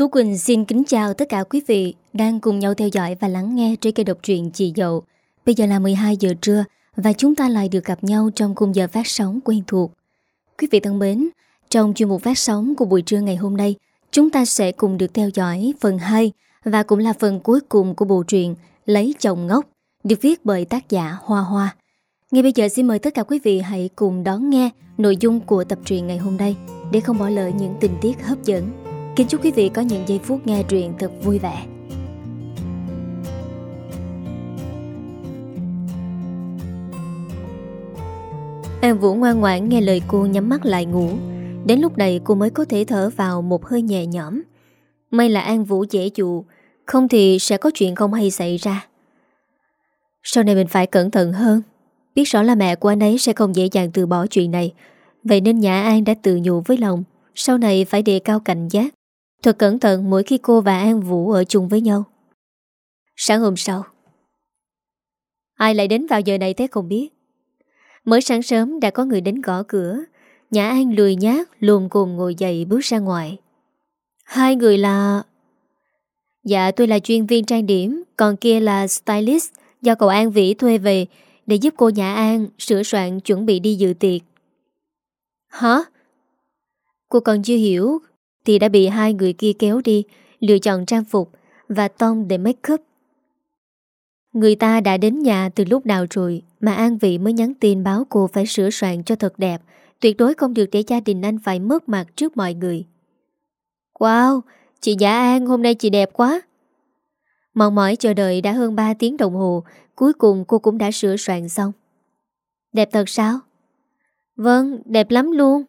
Tú Quỳnh xin kính chào tất cả quý vị đang cùng nhau theo dõi và lắng nghe trên kênh độc truyện Chị Dậu. Bây giờ là 12 giờ trưa và chúng ta lại được gặp nhau trong khung giờ phát sóng quen thuộc. Quý vị thân mến, trong chuyên mục phát sóng của buổi trưa ngày hôm nay, chúng ta sẽ cùng được theo dõi phần 2 và cũng là phần cuối cùng của bộ truyện Lấy chồng ngốc, được viết bởi tác giả Hoa Hoa. Ngay bây giờ xin mời tất cả quý vị hãy cùng đón nghe nội dung của tập truyện ngày hôm nay để không bỏ lỡ những tình tiết hấp dẫn. Kính chúc quý vị có những giây phút nghe truyện thật vui vẻ. An Vũ ngoan ngoãn nghe lời cô nhắm mắt lại ngủ. Đến lúc này cô mới có thể thở vào một hơi nhẹ nhõm. May là An Vũ dễ dụ, không thì sẽ có chuyện không hay xảy ra. Sau này mình phải cẩn thận hơn. Biết rõ là mẹ của anh ấy sẽ không dễ dàng từ bỏ chuyện này. Vậy nên Nhã An đã tự nhủ với lòng sau này phải đề cao cảnh giác Thật cẩn thận mỗi khi cô và An Vũ ở chung với nhau. Sáng hôm sau, Ai lại đến vào giờ này thế không biết. Mới sáng sớm đã có người đến gõ cửa, Nhã An lùi nhát lùm cùm ngồi dậy bước ra ngoài. Hai người là... Dạ tôi là chuyên viên trang điểm, Còn kia là stylist Do cậu An Vĩ thuê về Để giúp cô Nhã An sửa soạn chuẩn bị đi dự tiệc. Hả? Cô còn chưa hiểu thì đã bị hai người kia kéo đi Lựa chọn trang phục Và tông để make up. Người ta đã đến nhà từ lúc nào rồi Mà An Vị mới nhắn tin báo cô phải sửa soạn cho thật đẹp. Tuyệt đối không được để gia đình anh phải mất mặt trước mọi người. Wow, chị Giả An hôm nay chị đẹp quá. Mòn mỏi chờ đợi đã hơn 3 tiếng đồng hồ Cuối cùng cô cũng đã sửa soạn xong. Đẹp thật sao? Vâng, đẹp lắm luôn.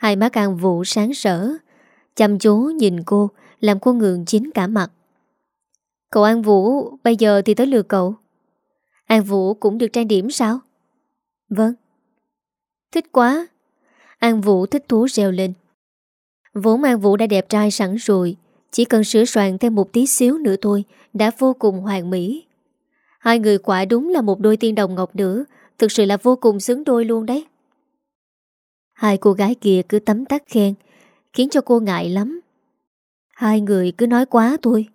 Hai má càng vụ sáng sỡ Chăm chú nhìn cô, Làm cô ngượng chín cả mặt. Cậu An Vũ, Bây giờ thì tới lượt cậu. An Vũ cũng được trang điểm sao? Vâng. Thích quá. An Vũ thích thú reo lên. Vốn An Vũ đã đẹp trai sẵn rồi, Chỉ cần sửa soạn thêm một tí xíu nữa thôi Đã vô cùng hoàn mỹ. Hai người quả đúng là một đôi tiên đồng ngọc nữ, Thực sự là vô cùng xứng đôi luôn đấy. Hai cô gái kia cứ tấm tắc khen Khiến cho cô ngại lắm. Hai người cứ nói quá thôi.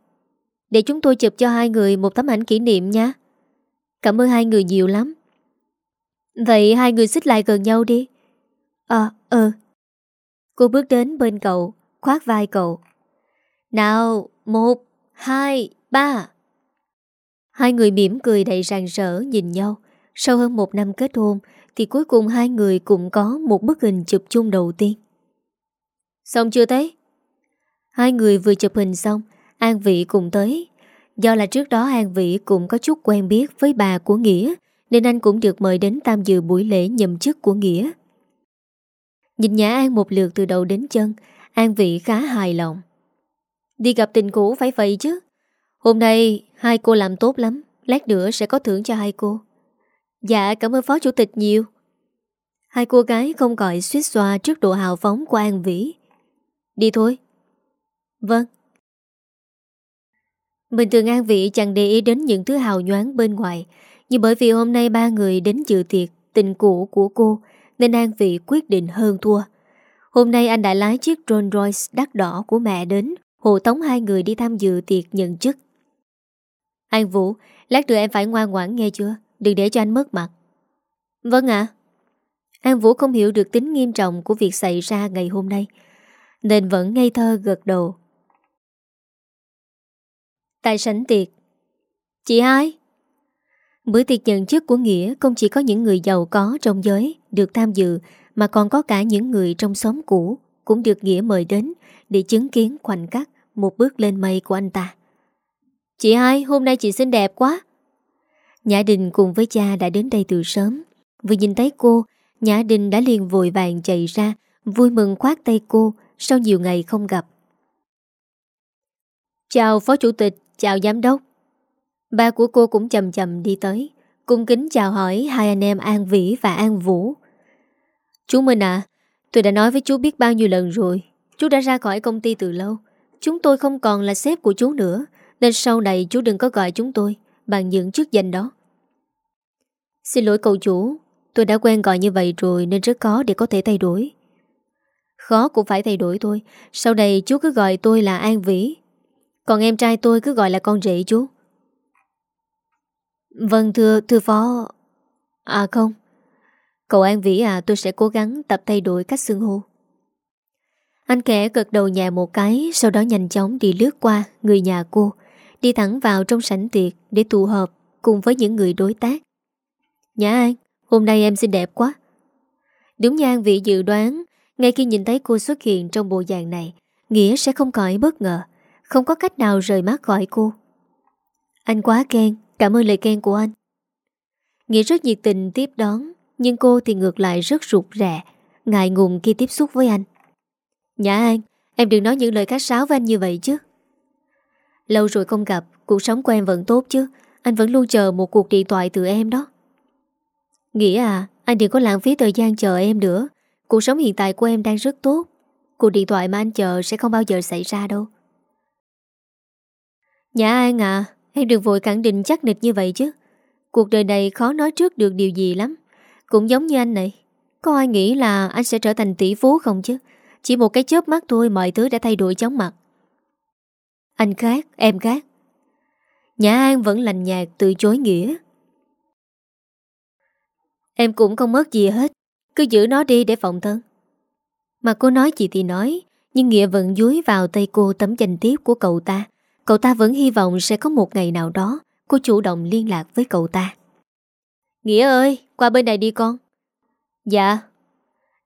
Để chúng tôi chụp cho hai người Một tấm ảnh kỷ niệm nha. Cảm ơn hai người nhiều lắm. Vậy hai người xích lại gần nhau đi. À, ờ. Cô bước đến bên cậu Khoát vai cậu. Nào, một, hai, ba. Hai người mỉm cười đầy ràng rỡ nhìn nhau. Sau hơn một năm kết hôn thì cuối cùng hai người cũng có một bức hình chụp chung đầu tiên. Xong chưa thấy? Hai người vừa chụp hình xong, An Vị cùng tới. Do là trước đó An Vị cũng có chút quen biết với bà của Nghĩa, nên anh cũng được mời đến tham dự buổi lễ nhậm chức của Nghĩa. Nhìn Nhã An một lượt từ đầu đến chân, An Vị khá hài lòng. Đi gặp tình cũ phải vậy chứ. Hôm nay hai cô làm tốt lắm, lát nữa sẽ có thưởng cho hai cô. Dạ cảm ơn phó chủ tịch nhiều. Hai cô gái không gọi suýt xoa Trước độ hào phóng của An Vĩ. Đi thôi. Vâng. Bình thường An Vĩ chẳng để ý đến những thứ hào nhoáng bên ngoài, Nhưng bởi vì hôm nay ba người đến dự tiệc, Tình cũ của cô, Nên An Vĩ quyết định hơn thua. Hôm nay anh đã lái chiếc Rolls Royce đắt đỏ của mẹ đến, Hộ tống hai người đi tham dự tiệc nhận chức. An Vũ, Lát nữa em phải ngoan ngoãn nghe chưa? Đừng để cho anh mất mặt. Vâng ạ. An Vũ không hiểu được tính nghiêm trọng Của việc xảy ra ngày hôm nay, Nên vẫn ngây thơ gật đầu. Tại sảnh tiệc, Chị hai. Bữa tiệc nhận chức của Nghĩa Không chỉ có những người giàu có trong giới Được tham dự, Mà còn có cả những người trong xóm cũ Cũng được Nghĩa mời đến Để chứng kiến khoảnh khắc Một bước lên mây của anh ta. Chị hai, hôm nay chị xinh đẹp quá. Nhã Đình cùng với cha đã đến đây từ sớm. Vừa nhìn thấy cô, Nhã Đình đã liền vội vàng chạy ra, Vui mừng khoát tay cô, Sau nhiều ngày không gặp. Chào Phó Chủ tịch, Chào Giám đốc. Ba của cô cũng chầm chầm đi tới, Cung kính chào hỏi hai anh em An Vĩ và An Vũ. Chú Minh à Tôi đã nói với chú biết bao nhiêu lần rồi, Chú đã ra khỏi công ty từ lâu, Chúng tôi không còn là sếp của chú nữa, Nên sau này chú đừng có gọi chúng tôi. Bằng những chức danh đó. Xin lỗi cậu chủ Tôi đã quen gọi như vậy rồi Nên rất khó để có thể thay đổi. Khó cũng phải thay đổi tôi Sau đây chú cứ gọi tôi là An Vĩ. Còn em trai tôi cứ gọi là con rể chú. Vâng thưa, thưa phó. À không. Cậu An Vĩ à tôi sẽ cố gắng tập thay đổi cách xưng hô. Anh kẻ gật đầu nhẹ một cái Sau đó nhanh chóng đi lướt qua người nhà cô. Đi thẳng vào trong sảnh tiệc Để tụ họp cùng với những người đối tác. Nhã An, Hôm nay em xinh đẹp quá. Đúng như An vị dự đoán, ngay khi nhìn thấy cô xuất hiện trong bộ dạng này, Nghĩa sẽ không khỏi bất ngờ, Không có cách nào rời mắt khỏi cô. Anh quá khen, Cảm ơn lời khen của anh. Nghĩa rất nhiệt tình tiếp đón, Nhưng cô thì ngược lại rất rụt rè, Ngại ngùng khi tiếp xúc với anh. Nhã An, Em đừng nói những lời khách sáo với anh như vậy chứ. Lâu rồi không gặp, Cuộc sống của em vẫn tốt chứ. Anh vẫn luôn chờ một cuộc điện thoại từ em đó. Nghĩa à Anh đừng có lãng phí thời gian chờ em nữa. Cuộc sống hiện tại của em đang rất tốt. Cuộc điện thoại mà anh chờ sẽ không bao giờ xảy ra đâu. Nhã An à Em đừng vội khẳng định chắc nịch như vậy chứ. Cuộc đời này khó nói trước được điều gì lắm. Cũng giống như anh này. Có ai nghĩ là anh sẽ trở thành tỷ phú không chứ? Chỉ một cái chớp mắt thôi, Mọi thứ đã thay đổi chóng mặt. Anh khác, em khác. Nhã An vẫn lành nhạt từ chối nghĩa. Em cũng không mất gì hết cứ giữ nó đi để phòng thân. Mà cô nói gì thì nói Nhưng Nghĩa vẫn dúi vào tay cô tấm danh tiếp của cậu ta. Cậu ta vẫn hy vọng sẽ có một ngày nào đó Cô chủ động liên lạc với cậu ta. Nghĩa ơi Qua bên này đi con. Dạ.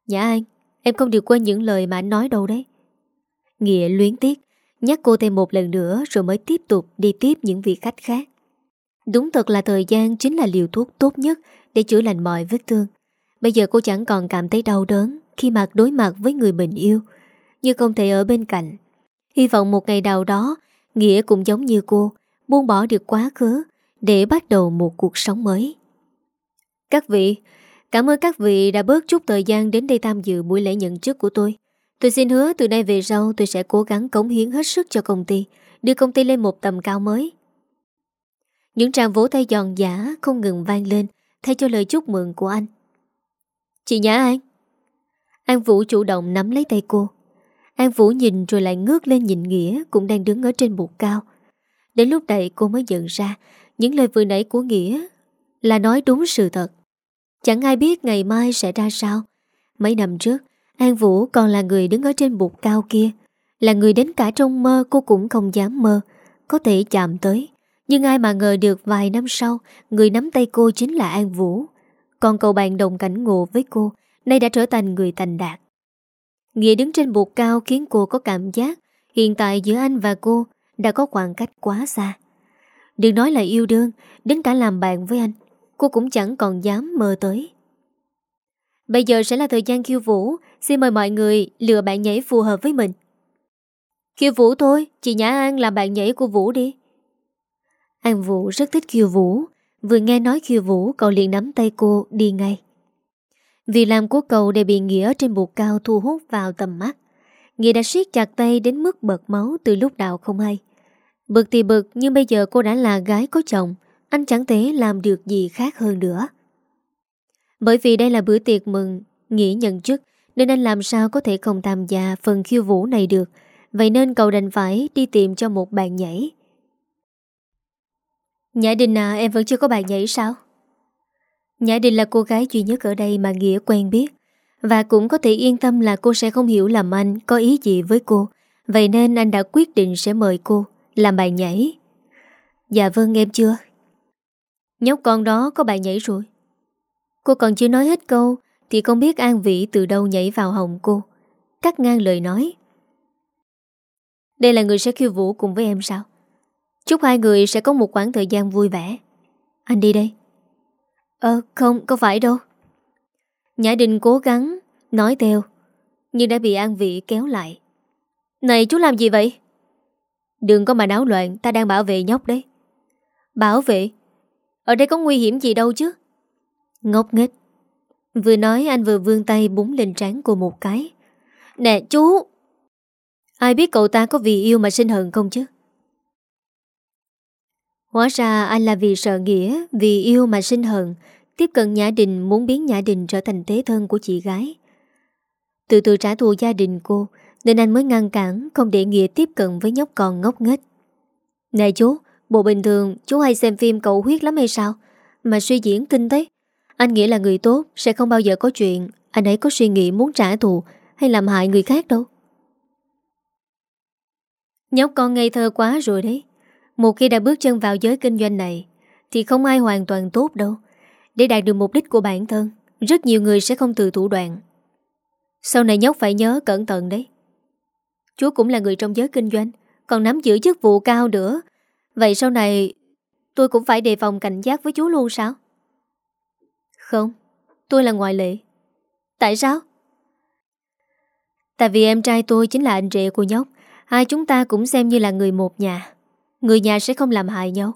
Nhã an, Em không được quên những lời mà anh nói đâu đấy. Nghĩa luyến tiếc. Nhắc cô thêm một lần nữa Rồi mới tiếp tục đi tiếp những vị khách khác. Đúng thật là thời gian chính là liều thuốc tốt nhất Để chữa lành mọi vết thương. Bây giờ cô chẳng còn cảm thấy đau đớn Khi mặt đối mặt với người mình yêu, Như không thể ở bên cạnh. Hy vọng một ngày nào đó, Nghĩa cũng giống như cô, Buông bỏ được quá khứ Để bắt đầu một cuộc sống mới. Các vị, Cảm ơn các vị đã bớt chút thời gian đến đây tham dự buổi lễ nhận chức của tôi. Tôi xin hứa từ nay về sau tôi sẽ cố gắng cống hiến hết sức cho công ty, đưa công ty lên một tầm cao mới. Những tràng vỗ tay giòn giả không ngừng vang lên thay cho lời chúc mừng của anh. Chị Nhã An. An Vũ chủ động nắm lấy tay cô. An Vũ nhìn rồi lại ngước lên nhìn Nghĩa Cũng đang đứng ở trên bục cao. Đến lúc này cô mới nhận ra Những lời vừa nãy của Nghĩa Là nói đúng sự thật. Chẳng ai biết ngày mai sẽ ra sao. Mấy năm trước An Vũ còn là người đứng ở trên bục cao kia, Là người đến cả trong mơ cô cũng không dám mơ, Có thể chạm tới. Nhưng ai mà ngờ được vài năm sau, Người nắm tay cô chính là An Vũ. Còn cậu bạn đồng cảnh ngộ với cô, Nay đã trở thành người thành đạt. Nghĩa đứng trên bục cao khiến cô có cảm giác Hiện tại giữa anh và cô Đã có khoảng cách quá xa. Đừng nói là yêu đương, Đến cả làm bạn với anh, Cô cũng chẳng còn dám mơ tới. Bây giờ sẽ là thời gian khiêu vũ. Xin mời mọi người lựa bạn nhảy phù hợp với mình. Khiêu vũ thôi. Chị Nhã An làm bạn nhảy của Vũ đi. An Vũ rất thích khiêu vũ. Vừa nghe nói khiêu vũ, cậu liền nắm tay cô đi ngay. Vì làm của cậu để bị Nghĩa trên bục cao thu hút vào tầm mắt. Nghĩa đã siết chặt tay đến mức bật máu từ lúc nào không hay. Bực thì bực, nhưng bây giờ cô đã là gái có chồng. Anh chẳng thể làm được gì khác hơn nữa. Bởi vì đây là bữa tiệc mừng, nghỉ nhận chức, Nên anh làm sao có thể không tham gia phần khiêu vũ này được. Vậy nên cậu đành phải đi tìm cho một bạn nhảy. Nhã Đình à em vẫn chưa có bạn nhảy sao? Nhã Đình là cô gái duy nhất ở đây mà Nghĩa quen biết. Và cũng có thể yên tâm là cô sẽ không hiểu làm anh, có ý gì với cô. Vậy nên anh đã quyết định sẽ mời cô làm bài nhảy. Dạ vâng em chưa. Nhóc con đó có bài nhảy rồi. Cô còn chưa nói hết câu Thì không biết An Vĩ từ đâu nhảy vào hồng cô. Cắt ngang lời nói. Đây là người sẽ khiêu vũ cùng với em sao? Chúc hai người sẽ có một khoảng thời gian vui vẻ. Anh đi đây. Ờ không, có phải đâu. Nhã Đình cố gắng Nói theo Nhưng đã bị An Vị kéo lại. Này chú làm gì vậy? Đừng có mà náo loạn Ta đang bảo vệ nhóc đấy. Bảo vệ? Ở đây có nguy hiểm gì đâu chứ? Ngốc nghếch. Vừa nói anh vừa vươn tay búng lên trán cô một cái. Nè chú! Ai biết cậu ta có vì yêu mà sinh hận không chứ? Hóa ra anh là vì sợ nghĩa, vì yêu mà sinh hận, tiếp cận Nhã Đình muốn biến Nhã Đình trở thành tế thân của chị gái. Từ từ trả thù gia đình cô Nên anh mới ngăn cản Không để Nghĩa tiếp cận với nhóc con ngốc nghếch. Nè chú Bộ bình thường chú hay xem phim cậu huyết lắm hay sao? Mà suy diễn kinh thế anh nghĩ là người tốt Sẽ không bao giờ có chuyện Anh ấy có suy nghĩ muốn trả thù Hay làm hại người khác đâu. Nhóc con ngây thơ quá rồi đấy. Một khi đã bước chân vào giới kinh doanh này, Thì không ai hoàn toàn tốt đâu. Để đạt được mục đích của bản thân, Rất nhiều người sẽ không từ thủ đoạn. Sau này nhóc phải nhớ cẩn thận đấy. Chú cũng là người trong giới kinh doanh, Còn nắm giữ chức vụ cao nữa. Vậy sau này, Tôi cũng phải đề phòng cảnh giác với chú luôn sao? Không, Tôi là ngoại lệ. Tại sao? Tại vì em trai tôi chính là anh rể của nhóc. Hai chúng ta cũng xem như là người một nhà. Người nhà sẽ không làm hại nhau.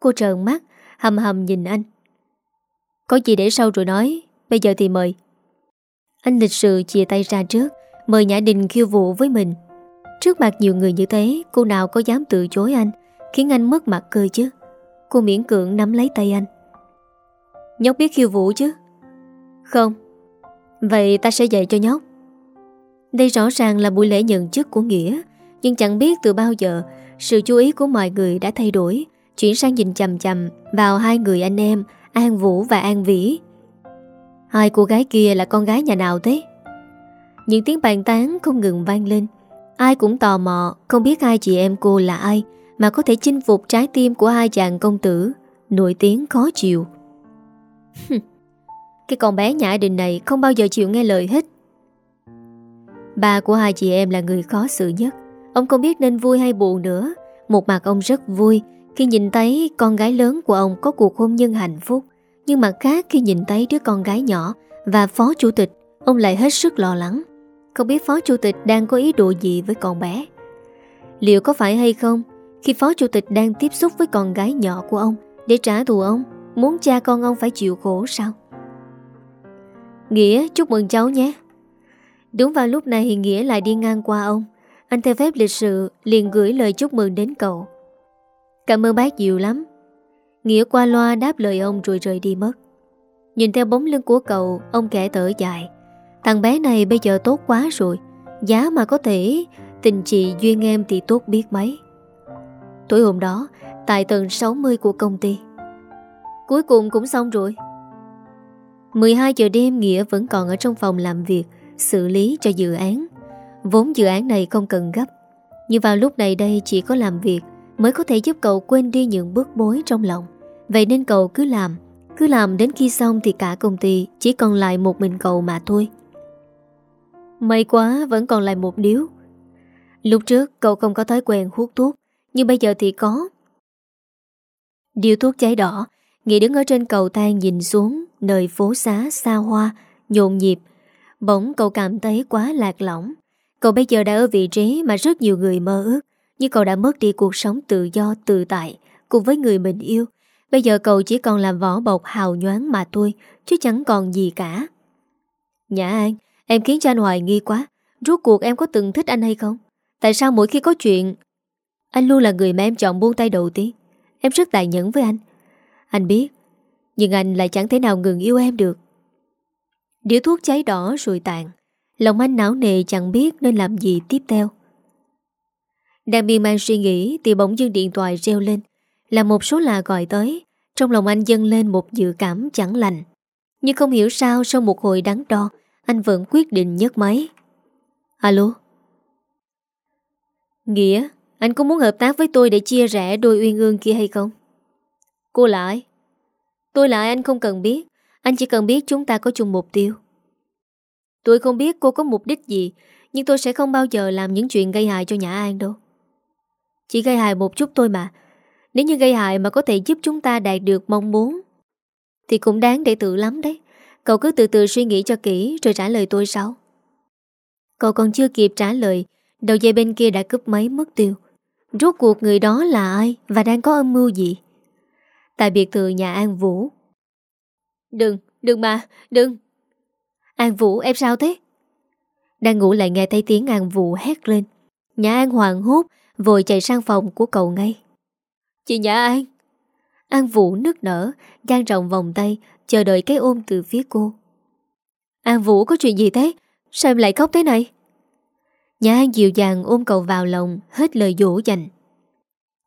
Cô trợn mắt, Hầm hầm nhìn anh. Có gì để sau rồi nói, Bây giờ thì mời. Anh lịch sự chia tay ra trước, Mời Nhã Đình khiêu vụ với mình. Trước mặt nhiều người như thế, Cô nào có dám từ chối anh, Khiến anh mất mặt cười chứ. Cô miễn cưỡng nắm lấy tay anh. Nhóc biết khiêu vũ chứ? Không. Vậy ta sẽ dạy cho nhóc. Đây rõ ràng là buổi lễ nhận chức của Nghĩa, Nhưng chẳng biết từ bao giờ Sự chú ý của mọi người đã thay đổi, Chuyển sang nhìn chầm chầm Vào hai người anh em, An Vũ và An Vĩ. Hai cô gái kia là con gái nhà nào thế? Những tiếng bàn tán không ngừng vang lên. Ai cũng tò mò, Không biết hai chị em cô là ai, Mà có thể chinh phục trái tim của hai chàng công tử, Nổi tiếng khó chịu. Cái con bé Nhã Đình này Không bao giờ chịu nghe lời hết. Ba của hai chị em là người khó xử nhất. Ông không biết nên vui hay buồn nữa. Một mặt ông rất vui Khi nhìn thấy con gái lớn của ông có cuộc hôn nhân hạnh phúc. Nhưng mặt khác khi nhìn thấy đứa con gái nhỏ Và phó chủ tịch, Ông lại hết sức lo lắng. Không biết phó chủ tịch đang có ý đồ gì với con bé. Liệu có phải hay không Khi phó chủ tịch đang tiếp xúc với con gái nhỏ của ông Để trả thù ông? Muốn cha con ông phải chịu khổ sao? Nghĩa, chúc mừng cháu nhé. Đúng vào lúc này, Nghĩa lại đi ngang qua ông. Anh theo phép lịch sự, liền gửi lời chúc mừng đến cậu. Cảm ơn bác nhiều lắm. Nghĩa qua loa đáp lời ông rồi rời đi mất. Nhìn theo bóng lưng của cậu, Ông kẻ thở dài. Thằng bé này bây giờ tốt quá rồi. Giá mà có thể, Tình chị duyên em thì tốt biết mấy. Tối hôm đó, Tại tầng 60 của công ty Cuối cùng cũng xong rồi 12 giờ đêm Nghĩa vẫn còn ở trong phòng làm việc xử lý cho dự án. Vốn dự án này không cần gấp, nhưng vào lúc này đây chỉ có làm việc mới có thể giúp cậu quên đi những bước bối trong lòng. Vậy nên cậu cứ làm, cứ làm đến khi xong thì cả công ty chỉ còn lại một mình cậu mà thôi. May quá vẫn còn lại một điếu. Lúc trước cậu không có thói quen hút thuốc, nhưng bây giờ thì có. Điếu thuốc cháy đỏ, Nghị đứng ở trên cầu thang nhìn xuống nơi phố xá xa hoa, nhộn nhịp. Bỗng cậu cảm thấy quá lạc lõng. Cậu bây giờ đã ở vị trí mà rất nhiều người mơ ước Nhưng cậu đã mất đi cuộc sống tự do tự tại Cùng với người mình yêu. Bây giờ cậu chỉ còn làm vỏ bọc hào nhoáng mà thôi Chứ chẳng còn gì cả. Nhã An Em khiến cho anh hoài nghi quá. Rốt cuộc em có từng thích anh hay không? Tại sao mỗi khi có chuyện Anh luôn là người mà em chọn buông tay đầu tiên? Em rất tài nhẫn với anh. Anh biết, Nhưng anh lại chẳng thể nào ngừng yêu em được. Đĩa thuốc cháy đỏ rồi tàn, Lòng anh não nề chẳng biết nên làm gì tiếp theo. Đang miên man suy nghĩ, Thì bỗng dưng điện thoại reo lên. Là một số lạ gọi tới, Trong lòng anh dâng lên một dự cảm chẳng lành. Nhưng không hiểu sao, Sau một hồi đắn đo, Anh vẫn quyết định nhấc máy. Alo? Nghĩa, Anh có muốn hợp tác với tôi để chia rẽ đôi uyên ương kia hay không? Cô lại. Tôi lại, anh không cần biết. Anh chỉ cần biết chúng ta có chung mục tiêu. Tôi không biết cô có mục đích gì, Nhưng tôi sẽ không bao giờ làm những chuyện gây hại cho Nhã An đâu. Chỉ gây hại một chút thôi mà. Nếu như gây hại mà có thể giúp chúng ta đạt được mong muốn, Thì cũng đáng để tự lắm đấy. Cậu cứ từ từ suy nghĩ cho kỹ, Rồi trả lời tôi sau. Cậu còn chưa kịp trả lời, Đầu dây bên kia đã cướp máy mất tiêu. Rốt cuộc người đó là ai Và đang có âm mưu gì? Tại biệt thự nhà An Vũ Đừng, đừng mà, đừng. An Vũ em sao thế? Đang ngủ lại nghe thấy tiếng An Vũ hét lên. Nhã An hoàng hốt, vội chạy sang phòng của cậu ngay. Chị Nhã An. An Vũ nức nở, gan rộng vòng tay, chờ đợi cái ôm từ phía cô. An Vũ có chuyện gì thế? Sao em lại khóc thế này? Nhã An dịu dàng ôm cậu vào lòng, hết lời dỗ dành.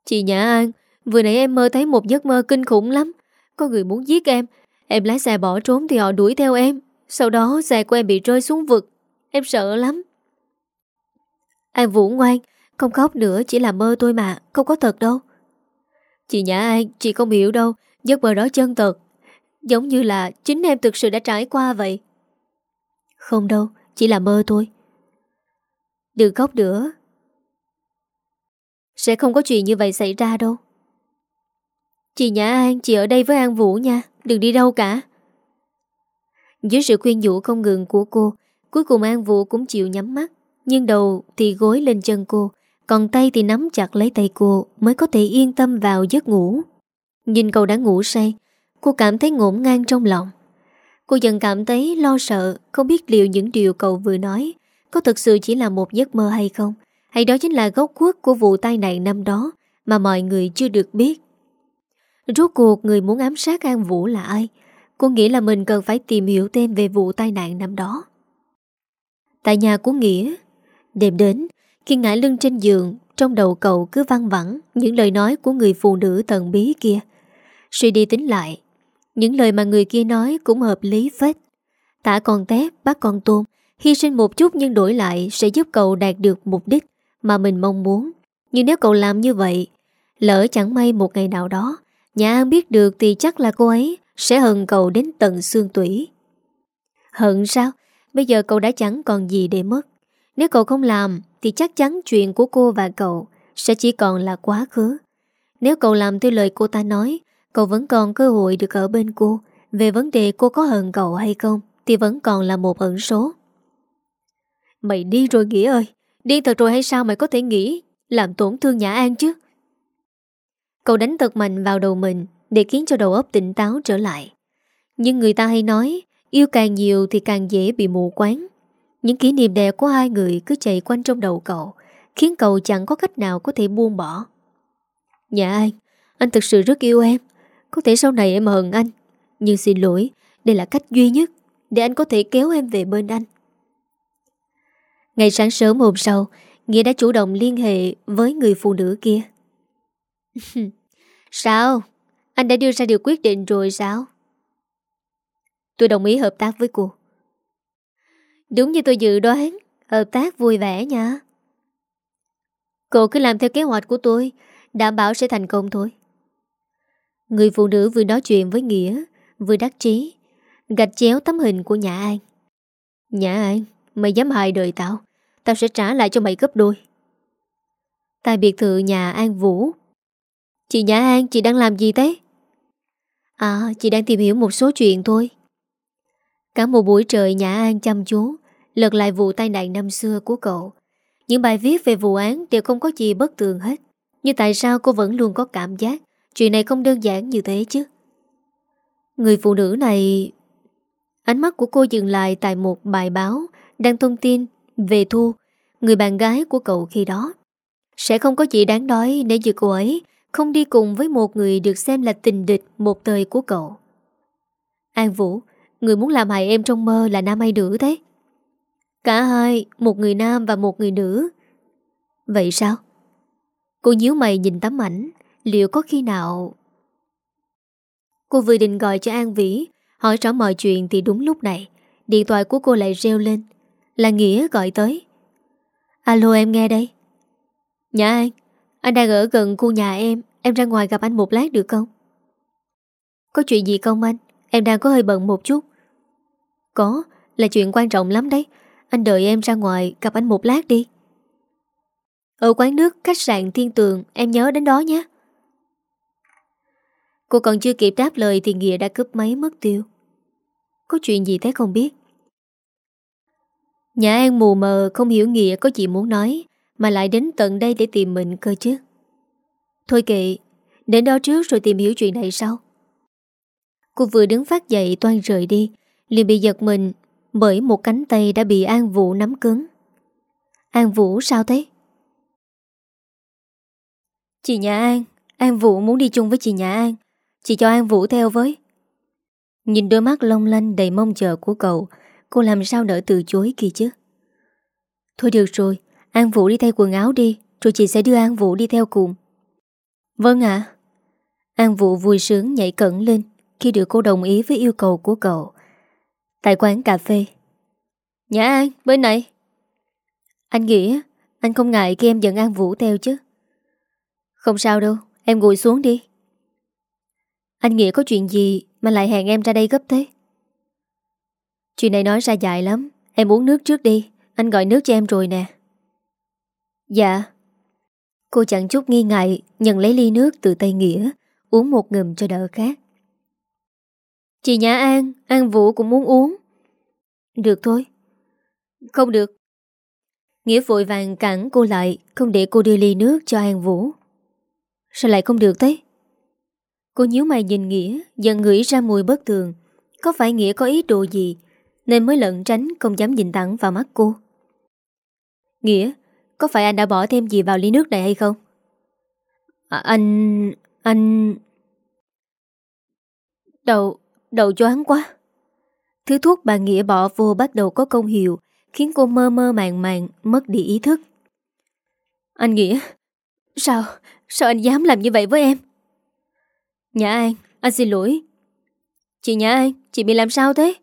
Chị Nhã An, vừa nãy em mơ thấy một giấc mơ kinh khủng lắm. Có người muốn giết em. Em lái xe bỏ trốn thì họ đuổi theo em. Sau đó xe của em bị rơi xuống vực. Em sợ lắm. An Vũ ngoan, không khóc nữa chỉ là mơ thôi mà, không có thật đâu. Chị Nhã An, chị không hiểu đâu, giấc mơ đó chân thật. Giống như là chính em thực sự đã trải qua vậy. Không đâu, chỉ là mơ thôi. Đừng khóc nữa. Sẽ không có chuyện như vậy xảy ra đâu. Chị Nhã An, chị ở đây với An Vũ nha, đừng đi đâu cả. Dưới sự khuyên nhủ không ngừng của cô, cuối cùng An Vũ cũng chịu nhắm mắt, nhưng đầu thì gối lên chân cô, còn tay thì nắm chặt lấy tay cô mới có thể yên tâm vào giấc ngủ. Nhìn cậu đã ngủ say, cô cảm thấy ngổn ngang trong lòng. Cô dần cảm thấy lo sợ, không biết liệu những điều cậu vừa nói có thực sự chỉ là một giấc mơ hay không, hay đó chính là gốc khuất của vụ tai nạn năm đó mà mọi người chưa được biết. Rốt cuộc người muốn ám sát An Vũ là ai? Cô nghĩ là mình cần phải tìm hiểu thêm về vụ tai nạn năm đó. Tại nhà của Nghĩa, đêm đến, khi ngã lưng trên giường, trong đầu cậu cứ văng vẳng những lời nói của người phụ nữ tần bí kia. Suy đi tính lại, những lời mà người kia nói cũng hợp lý phết. Tả con tép, bắt con tôm, hy sinh một chút nhưng đổi lại sẽ giúp cậu đạt được mục đích mà mình mong muốn. Nhưng nếu cậu làm như vậy, lỡ chẳng may một ngày nào đó, nhà An biết được thì chắc là cô ấy sẽ hận cậu đến tận xương tủy. Hận sao? Bây giờ cậu đã chẳng còn gì để mất. Nếu cậu không làm thì chắc chắn chuyện của cô và cậu sẽ chỉ còn là quá khứ. Nếu cậu làm theo lời cô ta nói, cậu vẫn còn cơ hội được ở bên cô. Về vấn đề cô có hận cậu hay không thì vẫn còn là một ẩn số. Mày đi rồi Nghĩa ơi, đi thật rồi hay sao mày có thể nghĩ làm tổn thương Nhã An chứ? Cậu đánh thật mạnh vào đầu mình để khiến cho đầu óc tỉnh táo trở lại. Nhưng người ta hay nói, yêu càng nhiều thì càng dễ bị mù quáng. Những kỷ niệm đẹp của hai người cứ chạy quanh trong đầu cậu, khiến cậu chẳng có cách nào có thể buông bỏ. Dạ anh, anh thực sự rất yêu em. Có thể sau này em hận anh. Nhưng xin lỗi, đây là cách duy nhất để anh có thể kéo em về bên anh. Ngày sáng sớm hôm sau, Nghĩa đã chủ động liên hệ với người phụ nữ kia. sao? Anh đã đưa ra được quyết định rồi sao? Tôi đồng ý hợp tác với cô. Đúng như tôi dự đoán, hợp tác vui vẻ nha. Cô cứ làm theo kế hoạch của tôi, đảm bảo sẽ thành công thôi. Người phụ nữ vừa nói chuyện với Nghĩa, vừa đắc chí gạch chéo tấm hình của Nhã An. Nhã An, mày dám hại đời tao, tao sẽ trả lại cho mày gấp đôi. Tại biệt thự nhà An Vũ. Chị Nhã An, chị đang làm gì thế? À, chị đang tìm hiểu một số chuyện thôi. Cả một buổi trời Nhã An chăm chú, lật lại vụ tai nạn năm xưa của cậu. Những bài viết về vụ án đều không có gì bất thường hết. Nhưng tại sao cô vẫn luôn có cảm giác chuyện này không đơn giản như thế chứ? Người phụ nữ này... Ánh mắt của cô dừng lại tại một bài báo đang thông tin về Thu, người bạn gái của cậu khi đó. Sẽ không có gì đáng nói nếu như cô ấy không đi cùng với một người được xem là tình địch một thời của cậu. An Vũ, người muốn làm hại em trong mơ là nam hay nữ thế? Cả hai, một người nam và một người nữ. Vậy sao? Cô nhíu mày nhìn tấm ảnh, liệu có khi nào... Cô vừa định gọi cho An Vĩ, hỏi rõ mọi chuyện thì đúng lúc này, điện thoại của cô lại reo lên. Là Nghĩa gọi tới. Alo em nghe đây. Nhã An, anh đang ở gần khu nhà em, em ra ngoài gặp anh một lát được không? Có chuyện gì không anh? Em đang có hơi bận một chút. Có, là chuyện quan trọng lắm đấy. Anh đợi em ra ngoài gặp anh một lát đi. Ở quán nước khách sạn Thiên Tường Em nhớ đến đó nhé Cô còn chưa kịp đáp lời Thì Nghĩa đã cướp máy mất tiêu Có chuyện gì thế không biết Nhà An mù mờ không hiểu Nghĩa có gì muốn nói mà lại đến tận đây để tìm mình cơ chứ? Thôi kệ, Đến đó trước rồi tìm hiểu chuyện này sau. Cô vừa đứng phát dậy toan rời đi, liền bị giật mình Bởi một cánh tay đã bị An Vũ nắm cứng. An Vũ sao thế? Chị Nhã An An Vũ muốn đi chung với chị Nhã An. Chị cho An Vũ theo với. Nhìn đôi mắt long lanh đầy mong chờ của cậu, Cô làm sao nỡ từ chối kỳ chứ? Thôi được rồi An Vũ đi thay quần áo đi, Rồi chị sẽ đưa An Vũ đi theo cùng. Vâng ạ. An Vũ vui sướng nhảy cẩn lên Khi được cô đồng ý với yêu cầu của cậu. Tại quán cà phê. Nhã An, bên này. Anh Nghĩa, Anh không ngại khi em dẫn An Vũ theo chứ? Không sao đâu, Em ngồi xuống đi. Anh Nghĩa có chuyện gì Mà lại hẹn em ra đây gấp thế? Chuyện này nói ra dài lắm, Em uống nước trước đi, Anh gọi nước cho em rồi nè. Dạ. Cô chẳng chút nghi ngại Nhận lấy ly nước từ tay Nghĩa, Uống một ngùm cho đỡ khát. Chị Nhã An An Vũ cũng muốn uống. Được thôi. Không được. Nghĩa vội vàng cản cô lại, Không để cô đưa ly nước cho An Vũ. Sao lại không được thế? Cô nhíu mày nhìn Nghĩa Dần ngửi ra mùi bất thường. Có phải Nghĩa có ý đồ gì, Nên mới lận tránh không dám nhìn thẳng vào mắt cô? Nghĩa có phải anh đã bỏ thêm gì vào ly nước này hay không? À, Anh Anh Đầu Đầu choáng quá. Thứ thuốc bà Nghĩa bỏ vô bắt đầu có công hiệu Khiến cô mơ mơ màng màng Mất đi ý thức. Anh Nghĩa Sao Sao anh dám làm như vậy với em? Nhã An Anh xin lỗi. Chị Nhã An Chị bị làm sao thế?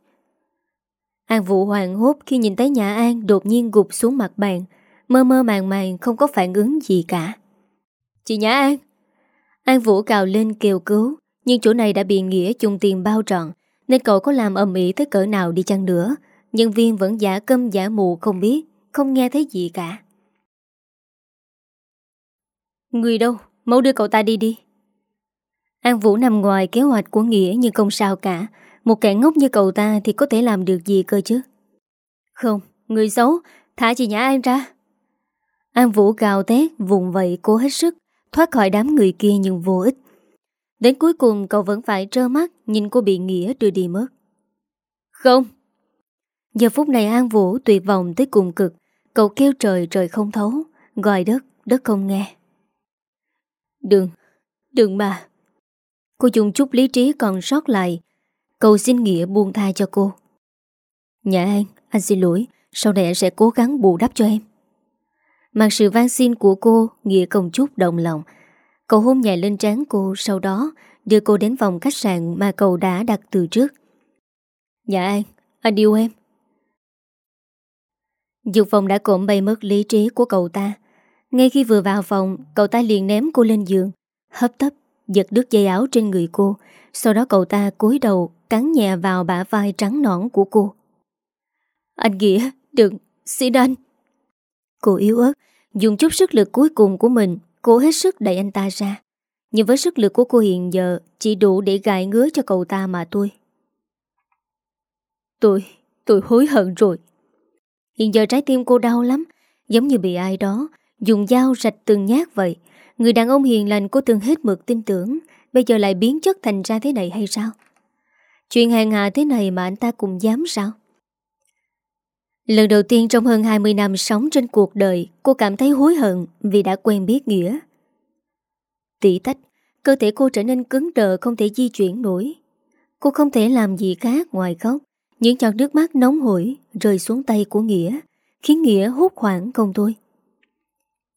An Vũ hoàng hốt khi nhìn thấy Nhã An Đột nhiên gục xuống mặt bàn Mơ mơ màng màng, không có phản ứng gì cả. Chị Nhã An An Vũ cào lên kêu cứu, Nhưng chỗ này đã bị Nghĩa chung tiền bao trọn, Nên cậu có làm ầm ĩ tới cỡ nào đi chăng nữa. Nhân viên vẫn giả câm giả mù không biết, Không nghe thấy gì cả. Người đâu? Mau đưa cậu ta đi đi. An Vũ nằm ngoài kế hoạch của Nghĩa Nhưng không sao cả. Một kẻ ngốc như cậu ta thì có thể làm được gì cơ chứ? Không, Người xấu, Thả chị Nhã An ra. An Vũ gào tét vùng vậy cố hết sức Thoát khỏi đám người kia nhưng vô ích. Đến cuối cùng cậu vẫn phải trơ mắt Nhìn cô bị Nghĩa đưa đi mất. Không! Giờ phút này An Vũ tuyệt vọng tới cùng cực. Cậu kêu trời trời không thấu Gọi đất, đất không nghe. Đừng, đừng mà. Cô dùng chút lý trí còn sót lại. Cầu xin Nghĩa buông tha cho cô. Nhã An, anh xin lỗi. Sau này anh sẽ cố gắng bù đắp cho em. Mặc sự van xin của cô Nghĩa công chút động lòng. Cậu hôn nhẹ lên trán cô Sau đó đưa cô đến phòng khách sạn Mà cậu đã đặt từ trước. Dạ anh, anh yêu em. Dục phòng đã cộm bay mất lý trí của cậu ta. Ngay khi vừa vào phòng Cậu ta liền ném cô lên giường Hấp tấp giật đứt dây áo trên người cô. Sau đó cậu ta cúi đầu Cắn nhẹ vào bả vai trắng nõn của cô. Anh Nghĩa Đừng, xin anh. Cô yếu ớt Dùng chút sức lực cuối cùng của mình Cố hết sức đẩy anh ta ra. Nhưng với sức lực của cô hiện giờ Chỉ đủ để gài ngứa cho cậu ta mà tôi Tôi, tôi hối hận rồi. Hiện giờ trái tim cô đau lắm Giống như bị ai đó Dùng dao rạch từng nhát vậy. Người đàn ông hiền lành cô từng hết mực tin tưởng Bây giờ lại biến chất thành ra thế này hay sao? Chuyện hàng hạ thế này mà anh ta cũng dám sao? Lần đầu tiên trong hơn 20 năm sống trên cuộc đời, Cô cảm thấy hối hận vì đã quen biết Nghĩa. Tỷ tách, Cơ thể cô trở nên cứng đờ, không thể di chuyển nổi. Cô không thể làm gì khác ngoài khóc. Những giọt nước mắt nóng hổi Rơi xuống tay của Nghĩa, Khiến Nghĩa hút khoảng không thôi.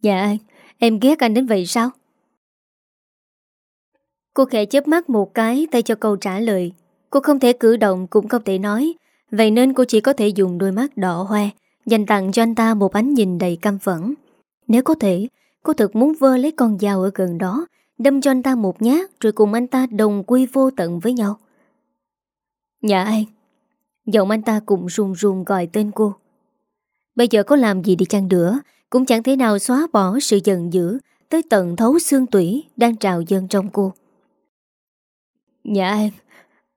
Dạ anh, Em ghét anh đến vậy sao? Cô khẽ chớp mắt một cái, Tay cho câu trả lời. Cô không thể cử động, cũng không thể nói. Vậy nên cô chỉ có thể dùng đôi mắt đỏ hoe Dành tặng cho anh ta một ánh nhìn đầy căm phẫn. Nếu có thể Cô thực muốn vơ lấy con dao ở gần đó Đâm cho anh ta một nhát Rồi cùng anh ta đồng quy vô tận với nhau. Dạ Nhà An Giọng anh ta cũng run run gọi tên cô. Bây giờ có làm gì đi chăng nữa Cũng chẳng thể nào xóa bỏ sự giận dữ Tới tận thấu xương tủy Đang trào dâng trong cô. Dạ Nhà An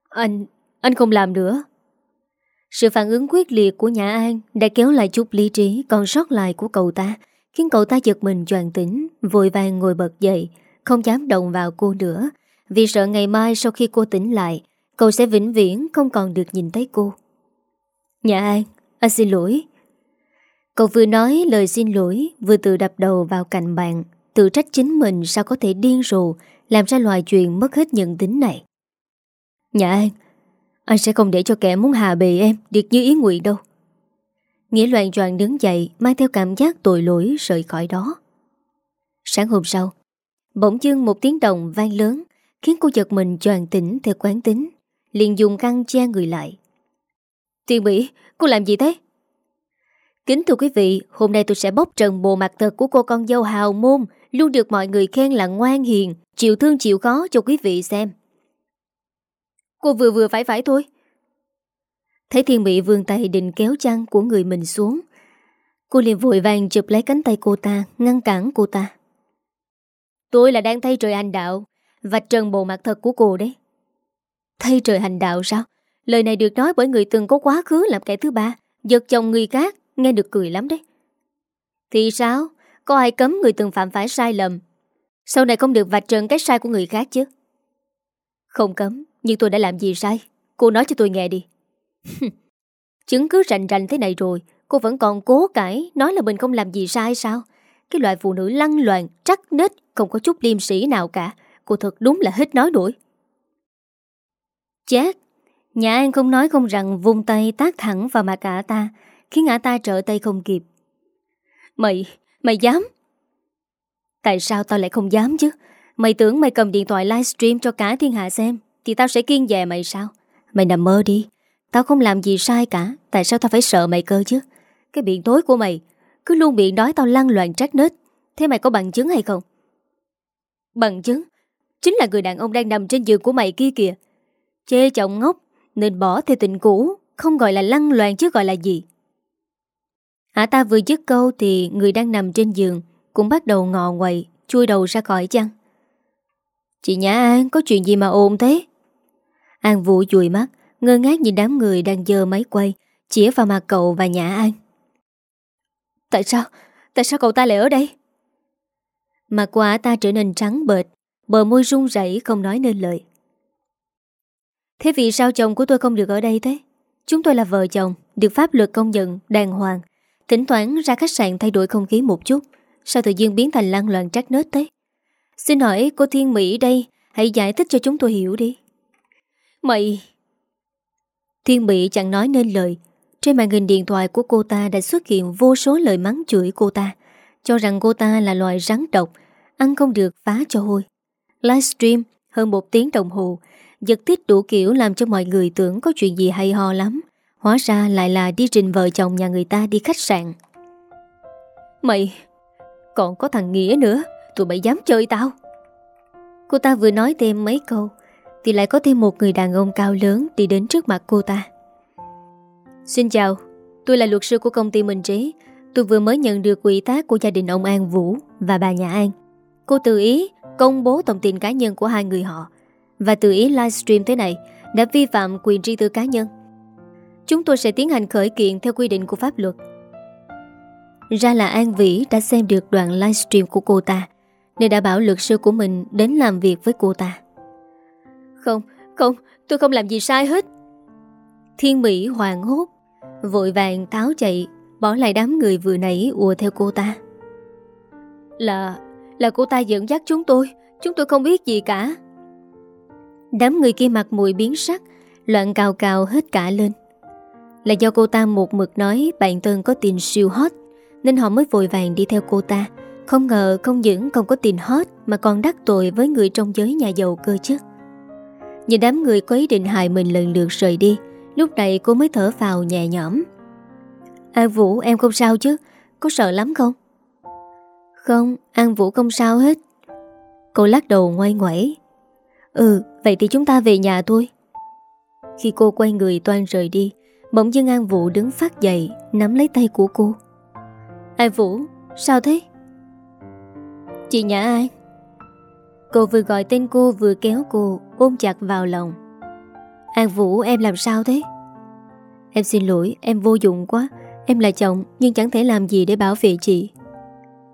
Anh, anh không làm nữa. Sự phản ứng quyết liệt của nhà An Đã kéo lại chút lý trí Còn sót lại của cậu ta, Khiến cậu ta giật mình choàn tỉnh, Vội vàng ngồi bật dậy, Không dám động vào cô nữa. Vì sợ ngày mai sau khi cô tỉnh lại, Cậu sẽ vĩnh viễn không còn được nhìn thấy cô. Nhà An, Anh xin lỗi. Cậu vừa nói lời xin lỗi, Vừa tự đập đầu vào cạnh bạn, Tự trách chính mình sao có thể điên rồ, Làm ra loài chuyện mất hết nhận tính này. Nhà An anh sẽ không để cho kẻ muốn hạ bệ em Được như ý nguyện đâu. Nghĩa loạn choạng đứng dậy, Mang theo cảm giác tội lỗi rời khỏi đó. Sáng hôm sau, Bỗng dưng một tiếng đồng vang lớn, Khiến cô giật mình choàng tỉnh theo quán tính, liền dùng căng che người lại. Tiên Mỹ Cô làm gì thế? Kính thưa quý vị, Hôm nay tôi sẽ bóc trần bộ mặt thật của cô con dâu hào môn, Luôn được mọi người khen là ngoan hiền, Chịu thương chịu khó cho quý vị xem. Cô vừa vừa phải phải thôi. Thấy thiên mỹ vươn tay định kéo chăn của người mình xuống, Cô liền vội vàng chụp lấy cánh tay cô ta, Ngăn cản cô ta. Tôi là đang thay trời hành đạo, Vạch trần bộ mặt thật của cô đấy. Thay trời hành đạo sao? Lời này được nói bởi người từng có quá khứ Làm kẻ thứ ba, Giật chồng người khác, Nghe được cười lắm đấy. Thì sao? Có ai cấm người từng phạm phải sai lầm? Sau này không được vạch trần cái sai của người khác chứ? Không cấm. Nhưng tôi đã làm gì sai? Cô nói cho tôi nghe đi. Chứng cứ rành rành thế này rồi Cô vẫn còn cố cãi Nói là mình không làm gì sai sao? Cái loại phụ nữ lăng loàn, trắc nết Không có chút liêm sĩ nào cả. Cô thật đúng là hết nói đuổi. Chết! Nhà An không nói không rằng vung tay tác thẳng vào mặt ả ta Khiến ả ta trở tay không kịp. Mày, mày dám? Tại sao tao lại không dám chứ? Mày tưởng mày cầm điện thoại livestream cho cả thiên hạ xem. Thì tao sẽ kiên dè mày sao? Mày nằm mơ đi. Tao không làm gì sai cả. Tại sao tao phải sợ mày cơ chứ? Cái biện tối của mày, Cứ luôn miệng nói tao lăn loạn trách nết. Thế mày có bằng chứng hay không? Bằng chứng? Chính là người đàn ông đang nằm trên giường của mày kia kìa. Chê chồng ngốc, Nên bỏ theo tình cũ, Không gọi là lăn loạn chứ gọi là gì. Hả ta vừa dứt câu Thì người đang nằm trên giường Cũng bắt đầu ngọ quậy Chui đầu ra khỏi chăn. Chị Nhã An, có chuyện gì mà ồn thế? An Vũ dùi mắt Ngơ ngác nhìn đám người đang dơ máy quay Chỉa vào mặt cậu và Nhã An. Tại sao? Tại sao cậu ta lại ở đây? Mặt quả ta trở nên trắng bệt Bờ môi run rẩy không nói nên lời. Thế vì sao chồng của tôi không được ở đây thế? Chúng tôi là vợ chồng Được pháp luật công nhận, đàng hoàng. Thỉnh thoảng ra khách sạn thay đổi không khí một chút Sao tự nhiên biến thành lăng loạn trách nết thế? Xin hỏi cô Thiên Mỹ đây Hãy giải thích cho chúng tôi hiểu đi. Mày. Thiên Mỹ chẳng nói nên lời. Trên màn hình điện thoại của cô ta đã xuất hiện vô số lời mắng chửi cô ta. Cho rằng cô ta là loài rắn độc, Ăn không được, phá cho hôi. Livestream hơn một tiếng đồng hồ. Giật tích đủ kiểu làm cho mọi người tưởng có chuyện gì hay ho lắm. Hóa ra lại là đi trình vợ chồng nhà người ta đi khách sạn. Mày, Còn có thằng Nghĩa nữa. Tụi mày dám chơi tao. Cô ta vừa nói thêm mấy câu. Thì lại có thêm một người đàn ông cao lớn Đi đến trước mặt cô ta Xin chào, Tôi là luật sư của công ty Minh Trí Tôi vừa mới nhận được ủy tác của gia đình ông An Vũ Và bà nhà An Cô tự ý công bố thông tin cá nhân của hai người họ và tự ý livestream thế này đã vi phạm quyền riêng tư cá nhân. Chúng tôi sẽ tiến hành khởi kiện theo quy định của pháp luật. Ra là An Vĩ đã xem được đoạn livestream của cô ta, nên đã bảo luật sư của mình đến làm việc với cô ta. Không, không, tôi không làm gì sai hết. Thiên Mỹ hoàng hốt, vội vàng táo chạy, bỏ lại đám người vừa nãy ùa theo cô ta. Là, là cô ta dẫn dắt chúng tôi, chúng tôi không biết gì cả. Đám người kia mặt mùi biến sắc Loạn cào cào hết cả lên Là do cô ta một mực nói Bạn Tân có tiền siêu hot Nên họ mới vội vàng đi theo cô ta Không ngờ không những không có tiền hot Mà còn đắc tội với người trong giới nhà giàu cơ chứ Nhìn đám người có ý định hại mình lần lượt rời đi, Lúc này cô mới thở vào nhẹ nhõm. An Vũ, em không sao chứ? Có sợ lắm không? Không, An Vũ không sao hết. Cô lắc đầu ngoay ngoẩy. Ừ Vậy thì chúng ta về nhà thôi. Khi cô quay người toan rời đi, Bỗng dưng An Vũ đứng phát dậy, Nắm lấy tay của cô. An Vũ, sao thế? Chị Nhã ai? Cô vừa gọi tên cô vừa kéo cô, Ôm chặt vào lòng. An Vũ, em làm sao thế? Em xin lỗi, em vô dụng quá. Em là chồng, nhưng chẳng thể làm gì để bảo vệ chị.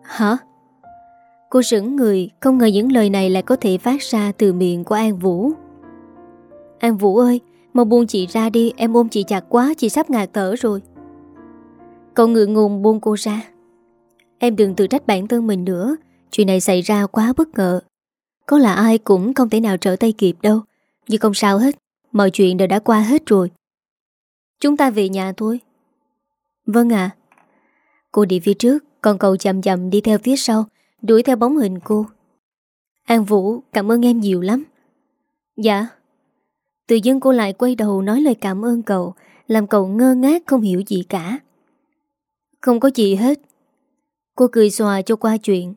Hả? Cô sững người, Không ngờ những lời này lại có thể phát ra Từ miệng của An Vũ. An Vũ ơi, Mau buông chị ra đi, Em ôm chị chặt quá, Chị sắp ngạt thở rồi. Cậu ngượng ngùng buông cô ra. Em đừng tự trách bản thân mình nữa, Chuyện này xảy ra quá bất ngờ. Có là ai cũng không thể nào trở tay kịp đâu. Nhưng không sao hết, Mọi chuyện đều đã qua hết rồi. Chúng ta về nhà thôi. Vâng ạ. Cô đi phía trước, Còn cậu chậm chậm đi theo phía sau, Đuổi theo bóng hình cô. An Vũ, cảm ơn em nhiều lắm. Dạ. Tự dưng cô lại quay đầu nói lời cảm ơn cậu, Làm cậu ngơ ngác không hiểu gì cả. Không có gì hết. Cô cười xòa cho qua chuyện.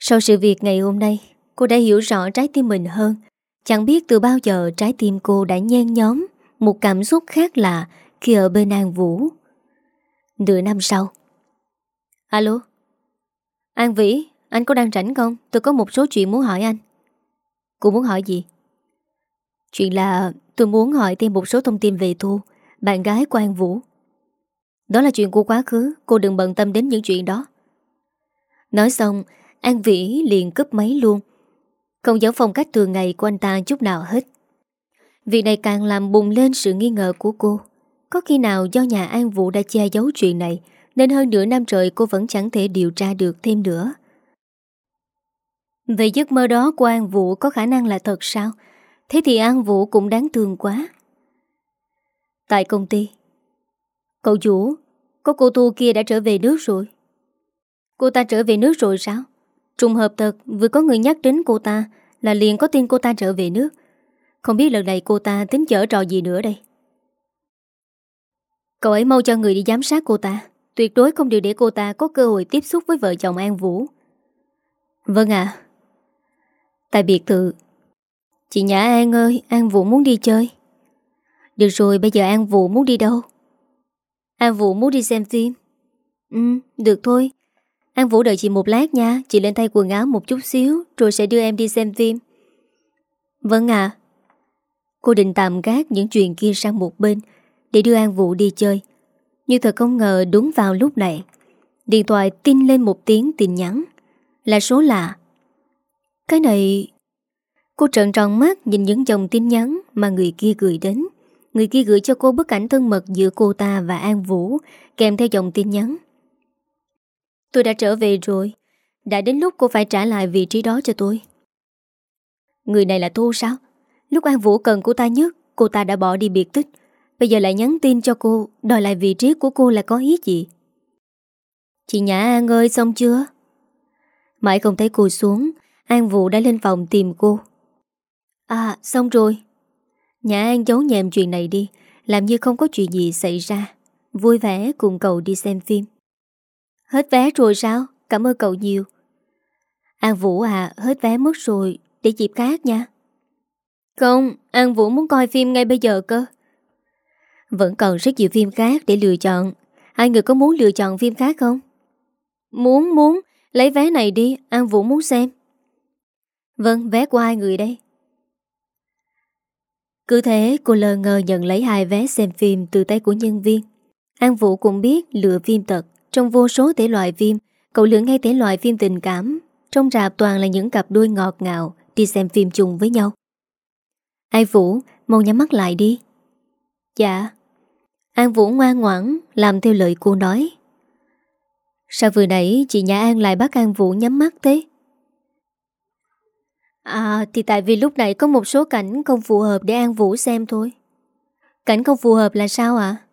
Sau sự việc ngày hôm nay Cô đã hiểu rõ trái tim mình hơn. Chẳng biết từ bao giờ trái tim cô đã nhen nhóm Một cảm xúc khác lạ Khi ở bên An Vũ. Nửa năm sau. Alo? An Vĩ, Anh có đang rảnh không? Tôi có một số chuyện muốn hỏi anh. Cô muốn hỏi gì? Chuyện là tôi muốn hỏi thêm một số thông tin về Thu Bạn gái của An Vũ. Đó là chuyện của quá khứ, Cô đừng bận tâm đến những chuyện đó. Nói xong, An Vĩ liền cướp máy luôn. Không giống phong cách thường ngày của anh ta chút nào hết. Việc này càng làm bùng lên sự nghi ngờ của cô. Có khi nào do nhà An Vũ đã che giấu chuyện này, Nên hơn nửa năm trời cô vẫn chẳng thể điều tra được thêm nữa? Về giấc mơ đó của An Vũ có khả năng là thật sao? Thế thì An Vũ cũng đáng thương quá. Tại công ty. Cậu chủ, Có cô Tu kia đã trở về nước rồi. Cô ta trở về nước rồi sao? Trùng hợp thật, Vừa có người nhắc đến cô ta, Là liền có tin cô ta trở về nước. Không biết lần này cô ta tính chở trò gì nữa đây? Cậu ấy mau cho người đi giám sát cô ta. Tuyệt đối không được để cô ta có cơ hội tiếp xúc với vợ chồng An Vũ. Vâng ạ. Tại biệt thự. Chị Nhã An ơi, An Vũ muốn đi chơi. Được rồi, bây giờ An Vũ muốn đi đâu? An Vũ muốn đi xem phim. Ừ được thôi. An Vũ đợi chị một lát nha, Chị lên thay quần áo một chút xíu, Rồi sẽ đưa em đi xem phim. Vâng ạ. Cô định tạm gác những chuyện kia sang một bên, Để đưa An Vũ đi chơi. Nhưng thật không ngờ đúng vào lúc này, Điện thoại tin lên một tiếng tin nhắn. Là số lạ. Cái này, Cô trợn tròn mắt nhìn những dòng tin nhắn Mà người kia gửi đến. Người kia gửi cho cô bức ảnh thân mật giữa cô ta và An Vũ, Kèm theo dòng tin nhắn. Tôi đã trở về rồi. Đã đến lúc cô phải trả lại vị trí đó cho tôi. Người này là Thu sao? Lúc An Vũ cần cô ta nhất, Cô ta đã bỏ đi biệt tích. Bây giờ lại nhắn tin cho cô, Đòi lại vị trí của cô là có ý gì? Chị Nhã An ơi, xong chưa? Mãi không thấy cô xuống, An Vũ đã lên phòng tìm cô. À xong rồi. Nhã An giấu nhẹm chuyện này đi, Làm như không có chuyện gì xảy ra. Vui vẻ cùng cậu đi xem phim. Hết vé rồi sao? Cảm ơn cậu nhiều. An Vũ à, hết vé mất rồi, để dịp khác nha. Không, An Vũ muốn coi phim ngay bây giờ cơ. Vẫn còn rất nhiều phim khác để lựa chọn. Hai người có muốn lựa chọn phim khác không? Muốn, muốn. Lấy vé này đi, An Vũ muốn xem. Vâng, vé của hai người đây. Cứ thế cô lờ ngờ nhận lấy hai vé xem phim từ tay của nhân viên. An Vũ cũng biết lựa phim tật. Trong vô số thể loại phim, Cậu lựa ngay thể loại phim tình cảm. Trong rạp toàn là những cặp đôi ngọt ngào, Đi xem phim chung với nhau. Ai Vũ, Mau nhắm mắt lại đi. Dạ. An Vũ ngoan ngoãn, Làm theo lời cô nói. Sao vừa nãy chị Nhã An lại bắt An Vũ nhắm mắt thế? À thì tại vì lúc nãy có một số cảnh không phù hợp để An Vũ xem thôi. Cảnh không phù hợp là sao ạ? À?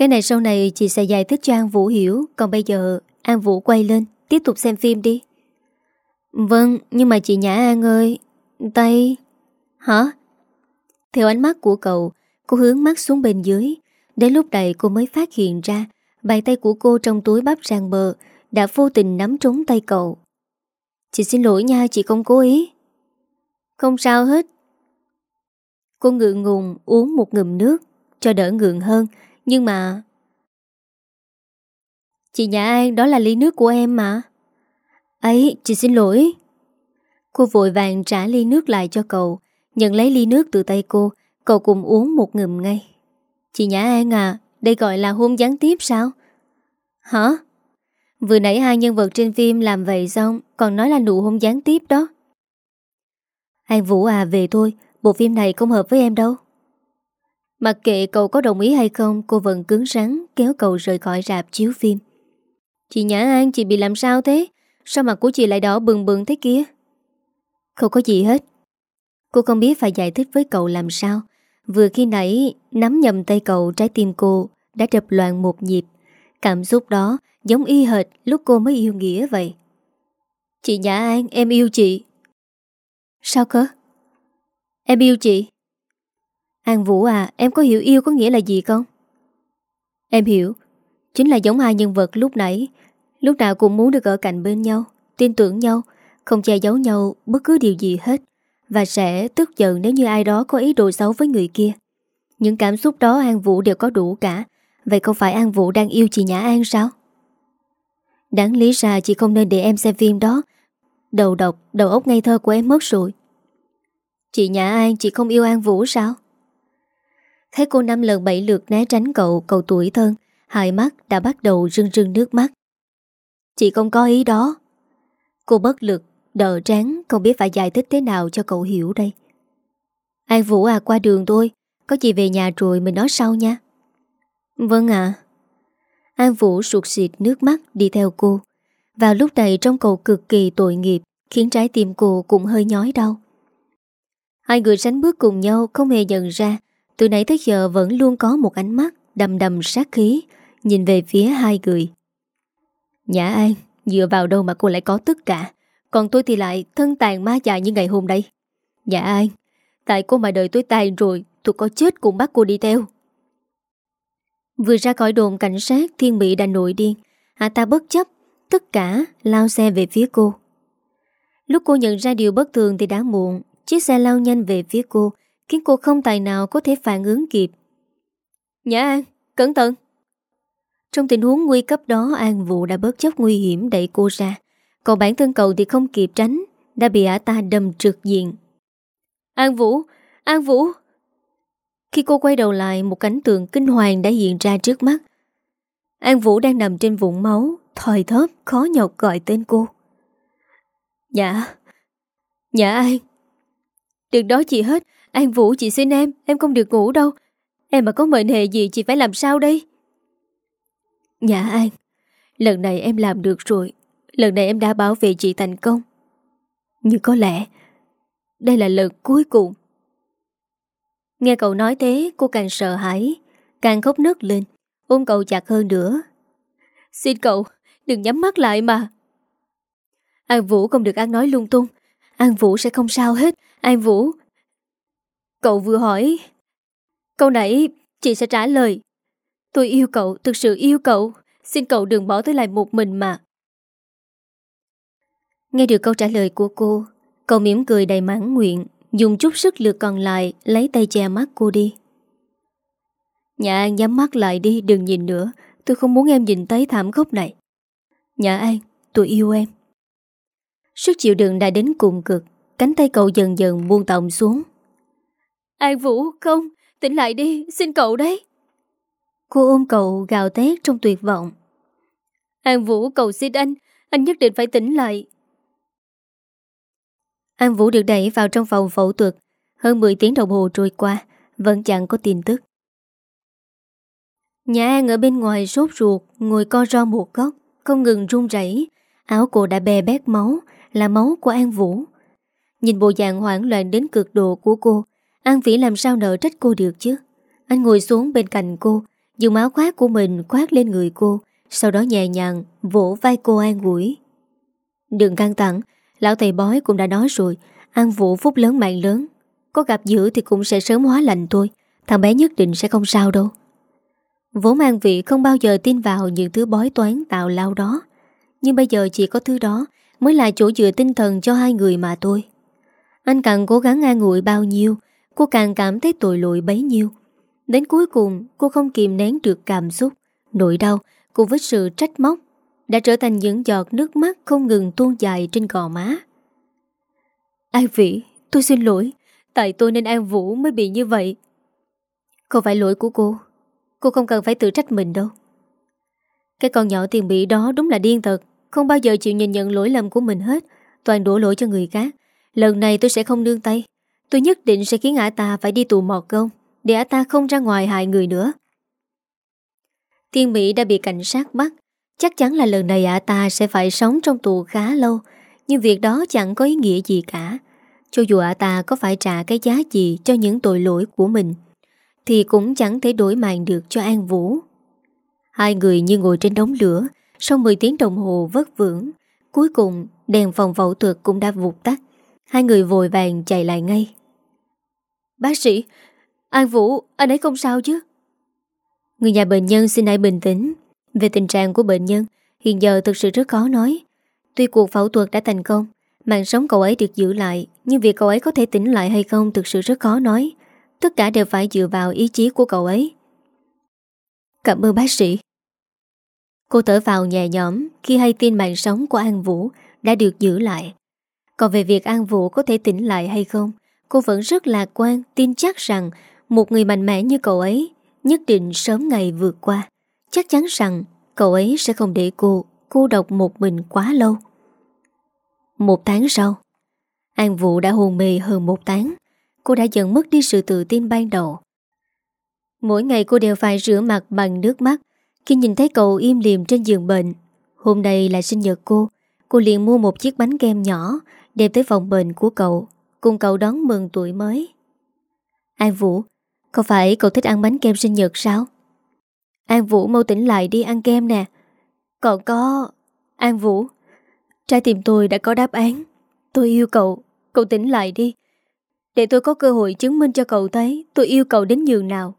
Cái này sau này chị sẽ giải thích cho An Vũ hiểu. Còn bây giờ, An Vũ quay lên, Tiếp tục xem phim đi. Vâng nhưng mà chị Nhã An ơi, Tay Hả? Theo ánh mắt của cậu, Cô hướng mắt xuống bên dưới. Đến lúc này cô mới phát hiện ra, Bàn tay của cô trong túi bắp ràng bờ Đã vô tình nắm trúng tay cậu. Chị xin lỗi nha, chị không cố ý. Không sao hết. Cô ngượng ngùng uống một ngụm nước, Cho đỡ ngượng hơn nhưng mà... Chị Nhã An đó là ly nước của em mà. Ấy, chị xin lỗi. Cô vội vàng trả ly nước lại cho cậu. Nhận lấy ly nước từ tay cô. Cậu cùng uống một ngụm ngay. Chị Nhã An à, đây gọi là hôn gián tiếp sao? Hả? Vừa nãy hai nhân vật trên phim làm vậy xong Còn nói là nụ hôn gián tiếp đó An Vũ à về thôi Bộ phim này không hợp với em đâu Mặc kệ cậu có đồng ý hay không, Cô vẫn cứng rắn, kéo cậu rời khỏi rạp chiếu phim. Chị Nhã An, chị bị làm sao thế? Sao mặt của chị lại đỏ bừng bừng thế kia? Không có gì hết. Cô không biết phải giải thích với cậu làm sao. Vừa khi nãy, nắm nhầm tay cậu, trái tim cô đã đập loạn một nhịp. Cảm xúc đó giống y hệt lúc cô mới yêu Nghĩa vậy. Chị Nhã An, em yêu chị. Sao cơ? Em yêu chị. An Vũ à em có hiểu yêu có nghĩa là gì không? Em hiểu. Chính là giống hai nhân vật lúc nãy. Lúc nào cũng muốn được ở cạnh bên nhau Tin tưởng nhau Không che giấu nhau bất cứ điều gì hết. Và sẽ tức giận nếu như ai đó có ý đồ xấu với người kia. Những cảm xúc đó An Vũ đều có đủ cả. Vậy không phải An Vũ đang yêu chị Nhã An sao? Đáng lý ra chị không nên để em xem phim đó. Đầu độc, đầu óc ngây thơ của em mất rồi. Chị Nhã An, chị không yêu An Vũ sao? Thấy cô năm lần bảy lượt né tránh cậu, cậu tuổi thân. Hai mắt đã bắt đầu rưng rưng nước mắt. Chị không có ý đó. Cô bất lực, đờ tráng Không biết phải giải thích thế nào cho cậu hiểu đây. An Vũ à qua đường tôi Có gì về nhà rồi mình nói sau nha. Vâng ạ. An Vũ sụt xịt nước mắt đi theo cô. Vào lúc này trong cậu cực kỳ tội nghiệp Khiến trái tim cô cũng hơi nhói đau. Hai người sánh bước cùng nhau Không hề nhận ra từ nãy tới giờ vẫn luôn có một ánh mắt Đầm đầm sát khí, Nhìn về phía hai người. Nhã An, Dựa vào đâu mà cô lại có tất cả? Còn tôi thì lại thân tàn ma dài như ngày hôm nay. Nhã An, Tại cô mà đời tôi tàn rồi, Tôi có chết cũng bắt cô đi theo. Vừa ra khỏi đồn cảnh sát, Thiên Mỹ đã nổi điên. Hạ ta bất chấp, Tất cả lao xe về phía cô. Lúc cô nhận ra điều bất thường thì đã muộn, Chiếc xe lao nhanh về phía cô Khiến cô không tài nào có thể phản ứng kịp. Nhã An, cẩn thận. Trong tình huống nguy cấp đó An Vũ đã bớt chấp nguy hiểm đẩy cô ra. Còn bản thân cậu thì không kịp tránh Đã bị ả ta đâm trượt diện. An Vũ, An Vũ. Khi cô quay đầu lại Một cảnh tượng kinh hoàng đã hiện ra trước mắt. An Vũ đang nằm trên vũng máu Thòi thớp khó nhọc gọi tên cô. Dạ Dạ An. Đừng đó chị hết. An Vũ, chị xin em Em không được ngủ đâu. Em mà có mệnh hệ gì chị phải làm sao đây? Nhã An. Lần này em làm được rồi. Lần này em đã bảo vệ chị thành công. Nhưng có lẽ, Đây là lần cuối cùng. Nghe cậu nói thế, cô càng sợ hãi, Càng khóc nức lên. Ôm cậu chặt hơn nữa. Xin cậu, đừng nhắm mắt lại mà. An Vũ không được ăn nói lung tung. An Vũ sẽ không sao hết. An Vũ Cậu vừa hỏi. Câu nãy chị sẽ trả lời. Tôi yêu cậu, thực sự yêu cậu. Xin cậu đừng bỏ tôi lại một mình mà. Nghe được câu trả lời của cô Cậu mỉm cười đầy mãn nguyện Dùng chút sức lực còn lại Lấy tay che mắt cô đi. Nhà An nhắm mắt lại đi Đừng nhìn nữa. Tôi không muốn em nhìn thấy thảm khốc này. Nhà An tôi yêu em. Sức chịu đựng đã đến cùng cực. Cánh tay cậu dần dần buông tọng xuống. An Vũ không Tỉnh lại đi xin cậu đấy. Cô ôm cậu gào tét trong tuyệt vọng. An Vũ cầu xin anh Anh nhất định phải tỉnh lại. An Vũ được đẩy vào trong phòng phẫu thuật. Hơn 10 tiếng đồng hồ trôi qua Vẫn chẳng có tin tức. Nhà An ở bên ngoài sốt ruột Ngồi co ro một góc Không ngừng run rẩy. Áo cô đã bè bét máu Là máu của An Vũ. Nhìn bộ dạng hoảng loạn đến cực độ của cô An Vĩ làm sao nợ trách cô được chứ? Anh ngồi xuống bên cạnh cô, Dùng áo khoác của mình khoác lên người cô, Sau đó nhẹ nhàng vỗ vai cô an ủi. Đừng căng thẳng, Lão thầy bói cũng đã nói rồi, An Vũ phúc lớn mạng lớn. Có gặp dữ thì cũng sẽ sớm hóa lành thôi, Thằng bé nhất định sẽ không sao đâu. Vốn An Vị không bao giờ tin vào những thứ bói toán tạo lao đó, Nhưng bây giờ chỉ có thứ đó Mới là chỗ dựa tinh thần cho hai người mà thôi. Anh càng cố gắng an ủi bao nhiêu Cô càng cảm thấy tội lỗi bấy nhiêu Đến cuối cùng cô không kìm nén được cảm xúc Nỗi đau cùng với sự trách móc đã trở thành những giọt nước mắt không ngừng tuôn dài trên gò má. An Vĩ, tôi xin lỗi, tại tôi nên An Vũ mới bị như vậy. Không phải lỗi của cô, cô không cần phải tự trách mình đâu. Cái con nhỏ tiền bị đó đúng là điên thật, không bao giờ chịu nhìn nhận lỗi lầm của mình hết, toàn đổ lỗi cho người khác. Lần này tôi sẽ không nương tay, tôi nhất định sẽ khiến ả ta phải đi tù mọt công, để ả ta không ra ngoài hại người nữa. thiên Mỹ đã bị cảnh sát bắt. Chắc chắn là lần này ả ta sẽ phải sống trong tù khá lâu Nhưng việc đó chẳng có ý nghĩa gì cả. Cho dù ả ta có phải trả cái giá gì cho những tội lỗi của mình Thì cũng chẳng thể đổi mạng được cho An Vũ. Hai người như ngồi trên đống lửa Sau 10 tiếng đồng hồ vất vưởng Cuối cùng đèn phòng phẫu thuật cũng đã vụt tắt. Hai người vội vàng chạy lại ngay. Bác sĩ, An Vũ, Anh ấy không sao chứ? Người nhà bệnh nhân xin hãy bình tĩnh Về tình trạng của bệnh nhân. Hiện giờ thực sự rất khó nói. Tuy cuộc phẫu thuật đã thành công, Mạng sống cậu ấy được giữ lại, Nhưng việc cậu ấy có thể tỉnh lại hay không Thực sự rất khó nói. Tất cả đều phải dựa vào ý chí của cậu ấy. Cảm ơn bác sĩ. Cô thở vào nhẹ nhõm Khi hay tin mạng sống của An Vũ Đã được giữ lại. Còn về việc An Vũ có thể tỉnh lại hay không Cô vẫn rất lạc quan, Tin chắc rằng Một người mạnh mẽ như cậu ấy Nhất định sớm ngày vượt qua. Chắc chắn rằng cậu ấy sẽ không để cô Cô độc một mình quá lâu. Một tháng sau, An Vũ đã hồn mê hơn một tháng. Cô đã dần mất đi sự tự tin ban đầu. Mỗi ngày cô đều phải rửa mặt bằng nước mắt. Khi nhìn thấy cậu im liềm trên giường bệnh, Hôm nay là sinh nhật cô. Cô liền mua một chiếc bánh kem nhỏ Đem tới phòng bệnh của cậu. Cùng cậu đón mừng tuổi mới. An Vũ Không phải cậu thích ăn bánh kem sinh nhật sao? An Vũ mau tỉnh lại đi ăn kem nè. Còn có, An Vũ, Trái tim tôi đã có đáp án. Tôi yêu cậu Cậu tỉnh lại đi. Để tôi có cơ hội chứng minh cho cậu thấy Tôi yêu cậu đến nhường nào.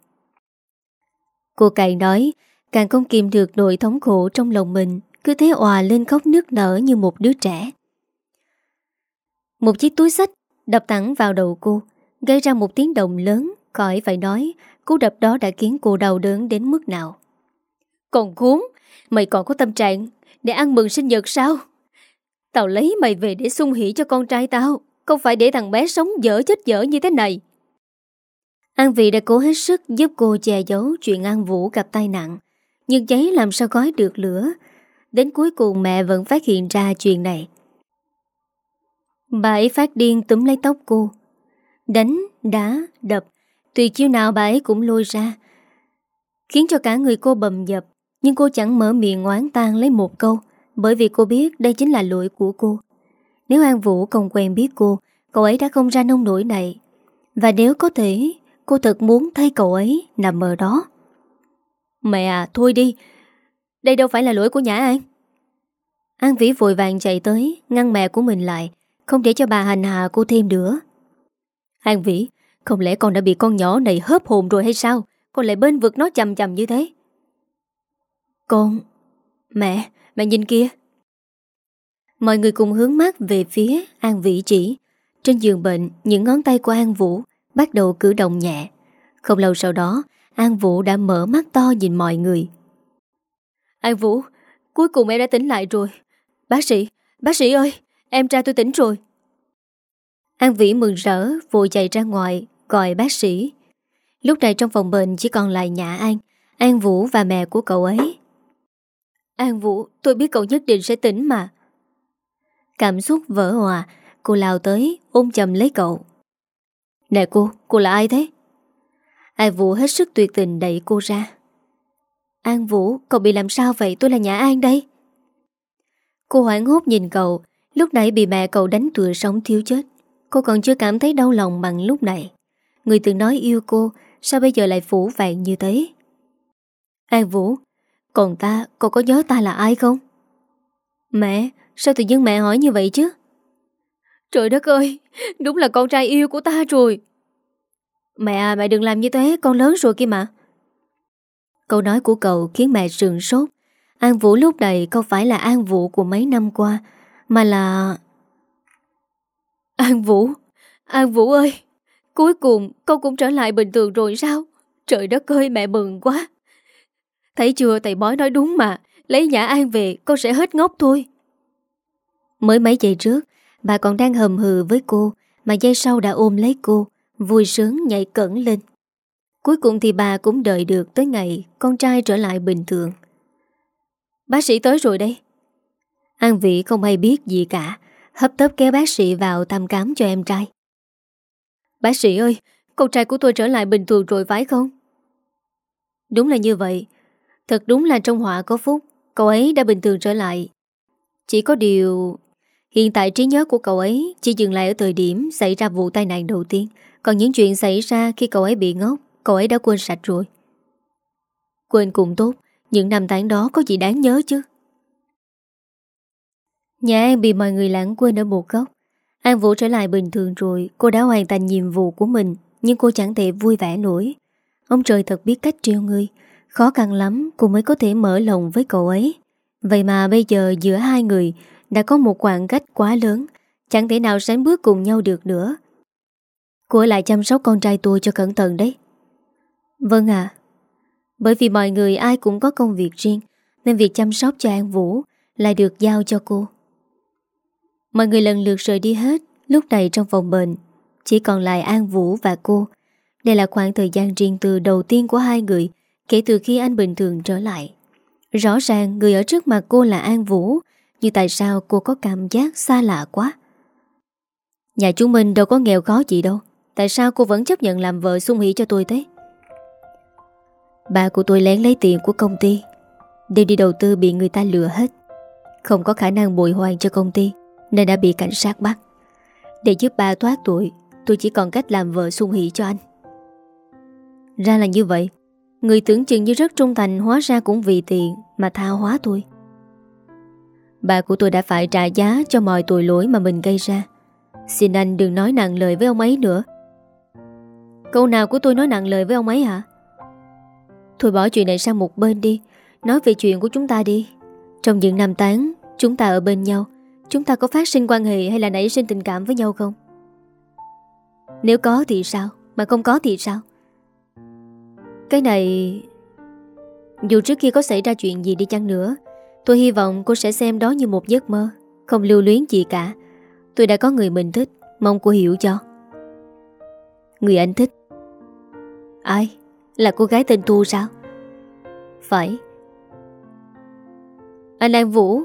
Cô cày nói, Càng không kìm được nỗi thống khổ trong lòng mình, Cứ thế òa lên khóc nước nở như một đứa trẻ. Một chiếc túi sách Đập thẳng vào đầu cô, Gây ra một tiếng động lớn, Khỏi phải nói, Cú đập đó đã khiến cô đau đớn đến mức nào. Còn khốn Mày còn có tâm trạng Để ăn mừng sinh nhật sao? Tao lấy mày về để sung hỉ cho con trai tao, Không phải để thằng bé sống dở chết dở như thế này. An Vị đã cố hết sức giúp cô che giấu chuyện An Vũ gặp tai nạn, Nhưng cháy làm sao gói được lửa. Đến cuối cùng mẹ vẫn phát hiện ra chuyện này. Bà ấy phát điên túm lấy tóc cô. Đánh, đá, đập. Tùy chiêu nào bà ấy cũng lôi ra. Khiến cho cả người cô bầm dập Nhưng cô chẳng mở miệng ngoán tan lấy một câu Bởi vì cô biết đây chính là lỗi của cô. Nếu An Vũ không quen biết cô Cậu ấy đã không ra nông nổi này. Và nếu có thể Cô thật muốn thấy cậu ấy nằm ở đó. Mẹ à thôi đi. Đây đâu phải là lỗi của Nhã An. An Vĩ vội vàng chạy tới Ngăn mẹ của mình lại. Không để cho bà hành hạ cô thêm nữa. An Vĩ Không lẽ con đã bị con nhỏ này hớp hồn rồi hay sao? Con lại bên vực nó chầm chầm như thế. Con Mẹ Mẹ nhìn kia. Mọi người cùng hướng mắt về phía An Vĩ chỉ. Trên giường bệnh Những ngón tay của An Vũ Bắt đầu cử động nhẹ. Không lâu sau đó An Vũ đã mở mắt to nhìn mọi người. An Vũ Cuối cùng em đã tỉnh lại rồi. Bác sĩ, bác sĩ ơi! Em trai tôi tỉnh rồi. An Vĩ mừng rỡ vội chạy ra ngoài Gọi bác sĩ. Lúc này trong phòng bệnh chỉ còn lại Nhã An An Vũ và mẹ của cậu ấy. An Vũ Tôi biết cậu nhất định sẽ tỉnh mà. Cảm xúc vỡ hòa Cô lao tới ôm chầm lấy cậu. Nè cô, cô là ai thế? An Vũ hết sức tuyệt tình đẩy cô ra. An Vũ, cậu bị làm sao vậy? Tôi là Nhã An đây. Cô hoảng hốt nhìn cậu Lúc nãy bị mẹ cậu đánh tựa sống thiếu chết Cô còn chưa cảm thấy đau lòng bằng lúc này Người từng nói yêu cô Sao bây giờ lại phủ vàng như thế An Vũ Còn ta, cậu có nhớ ta là ai không? Mẹ, sao tự nhiên mẹ hỏi như vậy chứ? Trời đất ơi, đúng là con trai yêu của ta rồi. Mẹ à, mẹ đừng làm như thế, con lớn rồi kia mà. Câu nói của cậu khiến mẹ sườn sốt. An Vũ lúc này không phải là An Vũ của mấy năm qua, mà là... An Vũ, An Vũ ơi, cuối cùng con cũng trở lại bình thường rồi sao? Trời đất ơi mẹ mừng quá. Thấy chưa thầy bói nói đúng mà, lấy Nhã An về con sẽ hết ngốc thôi. Mới mấy giây trước, Bà còn đang hầm hừ với cô Mà giây sau đã ôm lấy cô Vui sướng nhảy cẩn lên Cuối cùng thì bà cũng đợi được tới ngày Con trai trở lại bình thường Bác sĩ tới rồi đây An vị không hay biết gì cả. Hấp tấp kéo bác sĩ vào thăm cám cho em trai. Bác sĩ ơi Con trai của tôi trở lại bình thường rồi phải không? Đúng là như vậy. Thật đúng là trong họa có phúc. Cậu ấy đã bình thường trở lại. Chỉ có điều Hiện tại trí nhớ của cậu ấy chỉ dừng lại ở thời điểm xảy ra vụ tai nạn đầu tiên. Còn những chuyện xảy ra khi cậu ấy bị ngốc, cậu ấy đã quên sạch rồi. Quên cũng tốt, những năm tháng đó có gì đáng nhớ chứ. Nhà An bị mọi người lãng quên ở một góc. An Vũ trở lại bình thường rồi, cô đã hoàn thành nhiệm vụ của mình, nhưng cô chẳng thể vui vẻ nổi. Ông trời thật biết cách treo người, khó khăn lắm cô mới có thể mở lòng với cậu ấy. Vậy mà bây giờ giữa hai người đã có một khoảng cách quá lớn, chẳng thể nào sánh bước cùng nhau được nữa. Cô lại chăm sóc con trai tôi cho cẩn thận đấy. Vâng ạ. Bởi vì mọi người ai cũng có công việc riêng, nên việc chăm sóc cho An Vũ lại được giao cho cô. Mọi người lần lượt rời đi hết, lúc này trong phòng bệnh, chỉ còn lại An Vũ và cô. Đây là khoảng thời gian riêng từ đầu tiên của hai người kể từ khi anh bình thường trở lại. Rõ ràng người ở trước mặt cô là An Vũ, nhưng tại sao cô có cảm giác xa lạ quá? Nhà chúng mình đâu có nghèo khó gì đâu. Tại sao cô vẫn chấp nhận làm vợ sung hỷ cho tôi thế? Bà của tôi lén lấy tiền của công ty Đem đi đầu tư bị người ta lừa hết Không có khả năng bồi hoàn cho công ty nên đã bị cảnh sát bắt. Để giúp bà thoát tuổi Tôi chỉ còn cách làm vợ sung hỷ cho anh. Ra là như vậy, Người tưởng chừng như rất trung thành Hóa ra cũng vì tiền mà tha hóa tôi. Bà của tôi đã phải trả giá Cho mọi tội lỗi mà mình gây ra. Xin anh đừng nói nặng lời với ông ấy nữa. Câu nào của tôi nói nặng lời với ông ấy hả? Thôi bỏ chuyện này sang một bên đi, Nói về chuyện của chúng ta đi. Trong những năm tháng, Chúng ta ở bên nhau Chúng ta có phát sinh quan hệ hay là nảy sinh tình cảm với nhau không? Nếu có thì sao? Mà không có thì sao? Cái này, Dù trước kia có xảy ra chuyện gì đi chăng nữa, Tôi hy vọng cô sẽ xem đó như một giấc mơ, Không lưu luyến gì cả. Tôi đã có người mình thích, Mong cô hiểu cho. Người anh thích? Ai? Là cô gái tên Thu sao? Phải. Anh An Vũ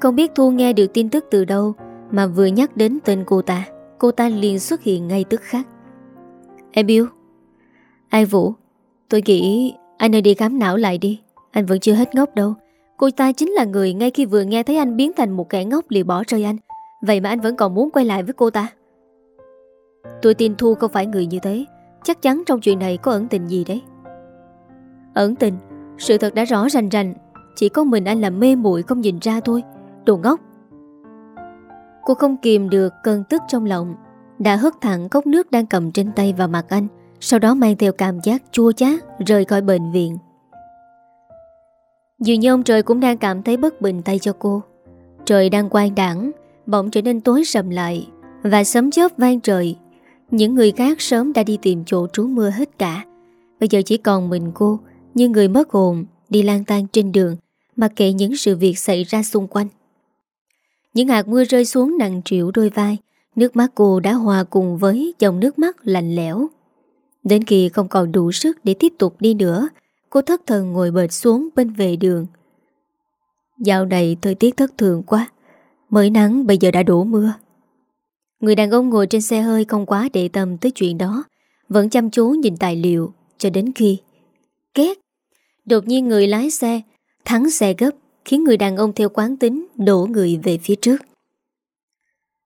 không biết Thu nghe được tin tức từ đâu, Mà vừa nhắc đến tên cô ta Cô ta liền xuất hiện ngay tức khắc. Em yêu. Ai Vũ? Tôi nghĩ anh nên đi khám não lại đi. Anh vẫn chưa hết ngốc đâu. Cô ta chính là người ngay khi vừa nghe thấy anh biến thành một kẻ ngốc liền bỏ rơi anh. Vậy mà anh vẫn còn muốn quay lại với cô ta. Tôi tin Thu không phải người như thế. Chắc chắn trong chuyện này có ẩn tình gì đấy. Ẩn tình? Sự thật đã rõ rành rành. Chỉ có mình anh là mê muội không nhìn ra thôi. Đồ ngốc. Cô không kìm được cơn tức trong lòng, Đã hất thẳng cốc nước đang cầm trên tay vào mặt anh, Sau đó mang theo cảm giác chua chát, Rời khỏi bệnh viện. Dường như ông trời cũng đang cảm thấy bất bình tay cho cô. Trời đang quang đẳng Bỗng trở nên tối sầm lại, Và sấm chớp vang trời. Những người khác sớm đã đi tìm chỗ trú mưa hết cả. Bây giờ chỉ còn mình cô, Như người mất hồn, Đi lang tan trên đường, Mặc kệ những sự việc xảy ra xung quanh. Những hạt mưa rơi xuống nặng triệu đôi vai, Nước mắt cô đã hòa cùng với dòng nước mắt lạnh lẽo. Đến khi không còn đủ sức để tiếp tục đi nữa, Cô thất thần ngồi bệt xuống bên vệ đường. Dạo này thời tiết thất thường quá, Mới nắng bây giờ đã đổ mưa. Người đàn ông ngồi trên xe hơi không quá để tâm tới chuyện đó, Vẫn chăm chú nhìn tài liệu Cho đến khi Két. Đột nhiên người lái xe Thắng xe gấp. Khiến người đàn ông theo quán tính Đổ người về phía trước.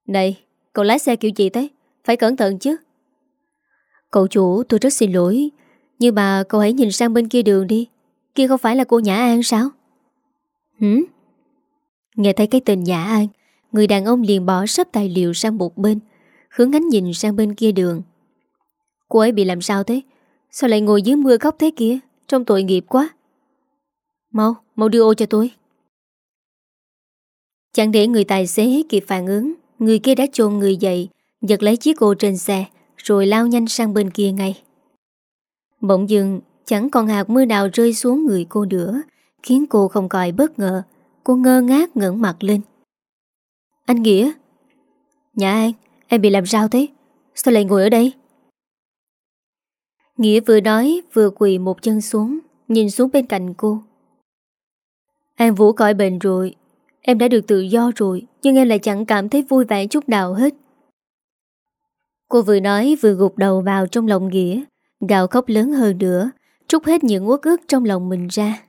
Này cậu lái xe kiểu gì thế? Phải cẩn thận chứ. Cậu chủ tôi rất xin lỗi Nhưng mà cậu hãy nhìn sang bên kia đường đi. Kia không phải là cô Nhã An sao? Hử? Nghe thấy cái tên Nhã An Người đàn ông liền bỏ sắp tài liệu sang một bên Hướng ánh nhìn sang bên kia đường. Cô ấy bị làm sao thế? Sao lại ngồi dưới mưa khóc thế kia? Trông tội nghiệp quá. Mau, mau đưa ô cho tôi Chẳng để người tài xế kịp phản ứng, Người kia đã chôn người dậy, Giật lấy chiếc ô trên xe, Rồi lao nhanh sang bên kia ngay. Bỗng dưng, Chẳng còn hạt mưa nào rơi xuống người cô nữa, Khiến cô không còi bất ngờ, Cô ngơ ngác ngẩng mặt lên. Anh Nghĩa. Dạ Nhà An Em bị làm sao thế? Sao lại ngồi ở đây? Nghĩa vừa nói, vừa quỳ một chân xuống, Nhìn xuống bên cạnh cô. An Vũ cõi bệnh rồi Em đã được tự do rồi Nhưng em lại chẳng cảm thấy vui vẻ chút nào hết. Cô vừa nói vừa gục đầu vào trong lòng Nghĩa Gào khóc lớn hơn nữa Trút hết những uất ức trong lòng mình ra.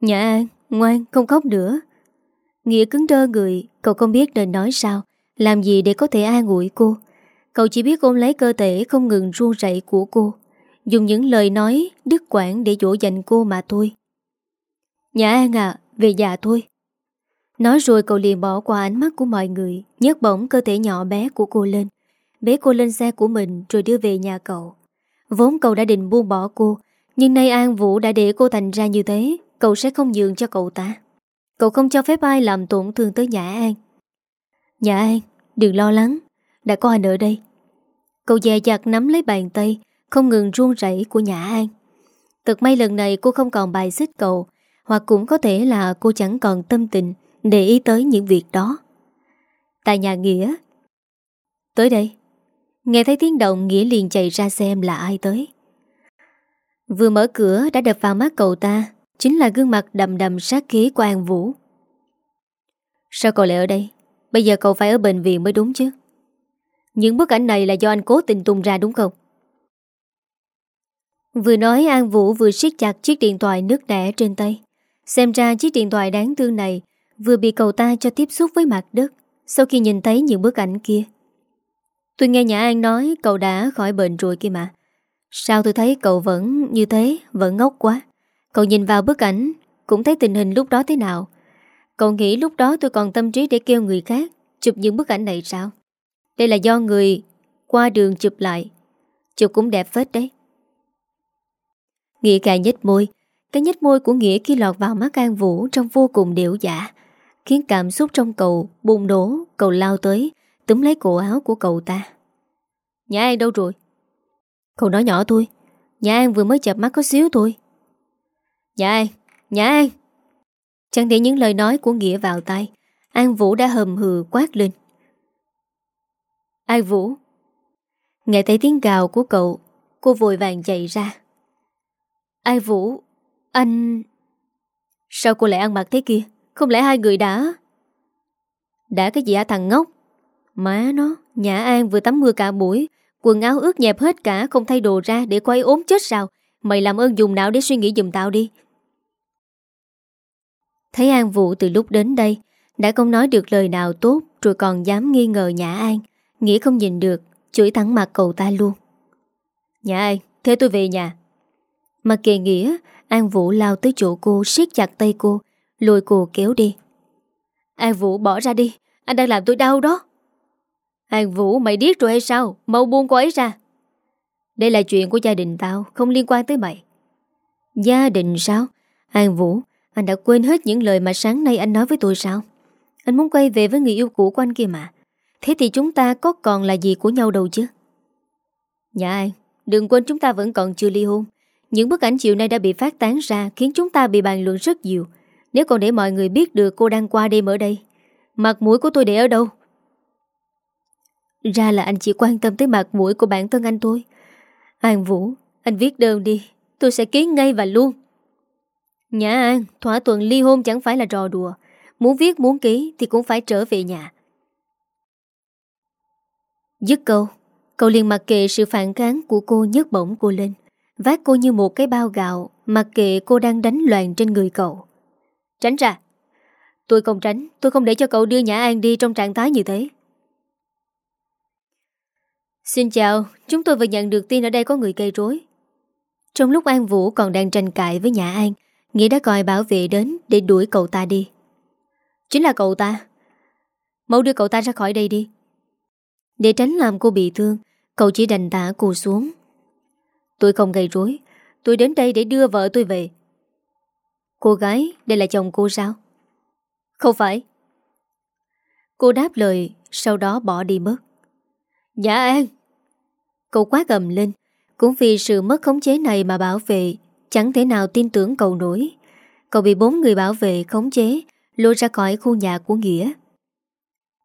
Nhã An, ngoan, không khóc nữa. Nghĩa cứng đơ người Cậu không biết nên nói sao Làm gì để có thể an ủi cô. Cậu chỉ biết ôm lấy cơ thể không ngừng run rẩy của cô Dùng những lời nói đứt quảng để dỗ dành cô mà thôi. Nhã An à Về già thôi. Nói rồi cậu liền bỏ qua ánh mắt của mọi người, nhấc bổng cơ thể nhỏ bé của cô lên, Bế cô lên xe của mình Rồi đưa về nhà cậu. Vốn cậu đã định buông bỏ cô, Nhưng nay An Vũ đã để cô thành ra như thế, Cậu sẽ không nhường cho cậu ta. Cậu không cho phép ai làm tổn thương tới Nhã An. Nhà An, Đừng lo lắng, Đã có anh ở đây. Cậu dè dặt nắm lấy bàn tay, Không ngừng run rẩy của Nhã An. Thật may lần này cô không còn bài xích cậu, Hoặc cũng có thể là cô chẳng còn tâm tình để ý tới những việc đó. Tại nhà Nghĩa, Tới đây. Nghe thấy tiếng động, Nghĩa liền chạy ra xem là ai tới. Vừa mở cửa đã đập vào mắt cậu ta, Chính là gương mặt đầm đầm sát khí của An Vũ. Sao cậu lại ở đây? Bây giờ cậu phải ở bệnh viện mới đúng chứ. Những bức ảnh này là do anh cố tình tung ra đúng không? Vừa nói, An Vũ vừa siết chặt chiếc điện thoại nước đẻ trên tay. Xem ra chiếc điện thoại đáng thương này Vừa bị cậu ta cho tiếp xúc với mặt đất Sau khi nhìn thấy những bức ảnh kia. Tôi nghe Nhã An nói cậu đã khỏi bệnh rồi kia mà. Sao tôi thấy cậu vẫn như thế, Vẫn ngốc quá. Cậu nhìn vào bức ảnh, Cũng thấy tình hình lúc đó thế nào. Cậu nghĩ lúc đó tôi còn tâm trí để kêu người khác Chụp những bức ảnh này sao? Đây là do người qua đường chụp lại. Chụp cũng đẹp phết đấy. Nghĩa cài nhếch môi. Cái nhếch môi của Nghĩa khi lọt vào mắt An Vũ Trong vô cùng điệu giả Khiến cảm xúc trong cậu bùng nổ, Cậu lao tới, Túm lấy cổ áo của cậu ta. Nhà An đâu rồi? Cậu nói nhỏ thôi, nhà An vừa mới chập mắt có xíu thôi. Nhà An nhà An. Chẳng để những lời nói của Nghĩa vào tay An Vũ đã hầm hừ quát lên. An Vũ? Nghe thấy tiếng gào của cậu, Cô vội vàng chạy ra. An Vũ? Anh Sao cô lại ăn mặc thế kia? Không lẽ hai người đã? Đã cái gì hả thằng ngốc? Má nó Nhã An vừa tắm mưa cả buổi, Quần áo ướt nhẹp hết cả, Không thay đồ ra để quay ốm chết sao? Mày làm ơn dùng não để suy nghĩ dùm tao đi. Thấy An Vũ từ lúc đến đây, Đã không nói được lời nào tốt, Rồi còn dám nghi ngờ Nhã An. Nghĩ không nhìn được, Chửi thẳng mặt cậu ta luôn. Nhã An, Thế tôi về nhà. Mà kề nghĩa, An Vũ lao tới chỗ cô, siết chặt tay cô Lùi cô kéo đi. An Vũ bỏ ra đi. Anh đang làm tôi đau đó. An Vũ mày điếc rồi hay sao? Mau buông cô ấy ra. Đây là chuyện của gia đình tao Không liên quan tới mày. Gia đình sao? An Vũ anh đã quên hết những lời mà sáng nay anh nói với tôi sao? Anh muốn quay về với người yêu cũ của anh kia mà. Thế thì chúng ta có còn là gì của nhau đâu chứ? Dạ anh Đừng quên chúng ta vẫn còn chưa ly hôn. Những bức ảnh chiều nay đã bị phát tán ra Khiến chúng ta bị bàn luận rất nhiều nếu còn để mọi người biết được cô đang qua đêm ở đây Mặt mũi của tôi để ở đâu Ra là anh chỉ quan tâm tới mặt mũi của bản thân anh thôi An Vũ Anh viết đơn đi Tôi sẽ ký ngay và luôn Nhã An, thỏa thuận ly hôn chẳng phải là trò đùa. Muốn viết muốn ký thì cũng phải trở về nhà. Dứt câu, cậu liền mặc kệ sự phản kháng của cô nhấc bổng cô lên. Vác cô như một cái bao gạo, mặc kệ cô đang đánh loạn trên người cậu. Tránh ra. Tôi không tránh, tôi không để cho cậu đưa Nhã An đi trong trạng thái như thế. Xin chào, chúng tôi vừa nhận được tin ở đây có người gây rối. Trong lúc An Vũ còn đang tranh cãi với Nhã An, Nghĩa đã gọi bảo vệ đến để đuổi cậu ta đi Chính là cậu ta Mau đưa cậu ta ra khỏi đây đi Để tránh làm cô bị thương Cậu chỉ đành tả cô xuống Tôi không gây rối Tôi đến đây để đưa vợ tôi về Cô gái, Đây là chồng cô sao? Không phải. Cô đáp lời, Sau đó bỏ đi mất. Dạ An Cậu quá gầm lên. Cũng vì sự mất khống chế này mà bảo vệ, Chẳng thể nào tin tưởng cậu nổi. Cậu bị bốn người bảo vệ khống chế, Lôi ra khỏi khu nhà của Nghĩa.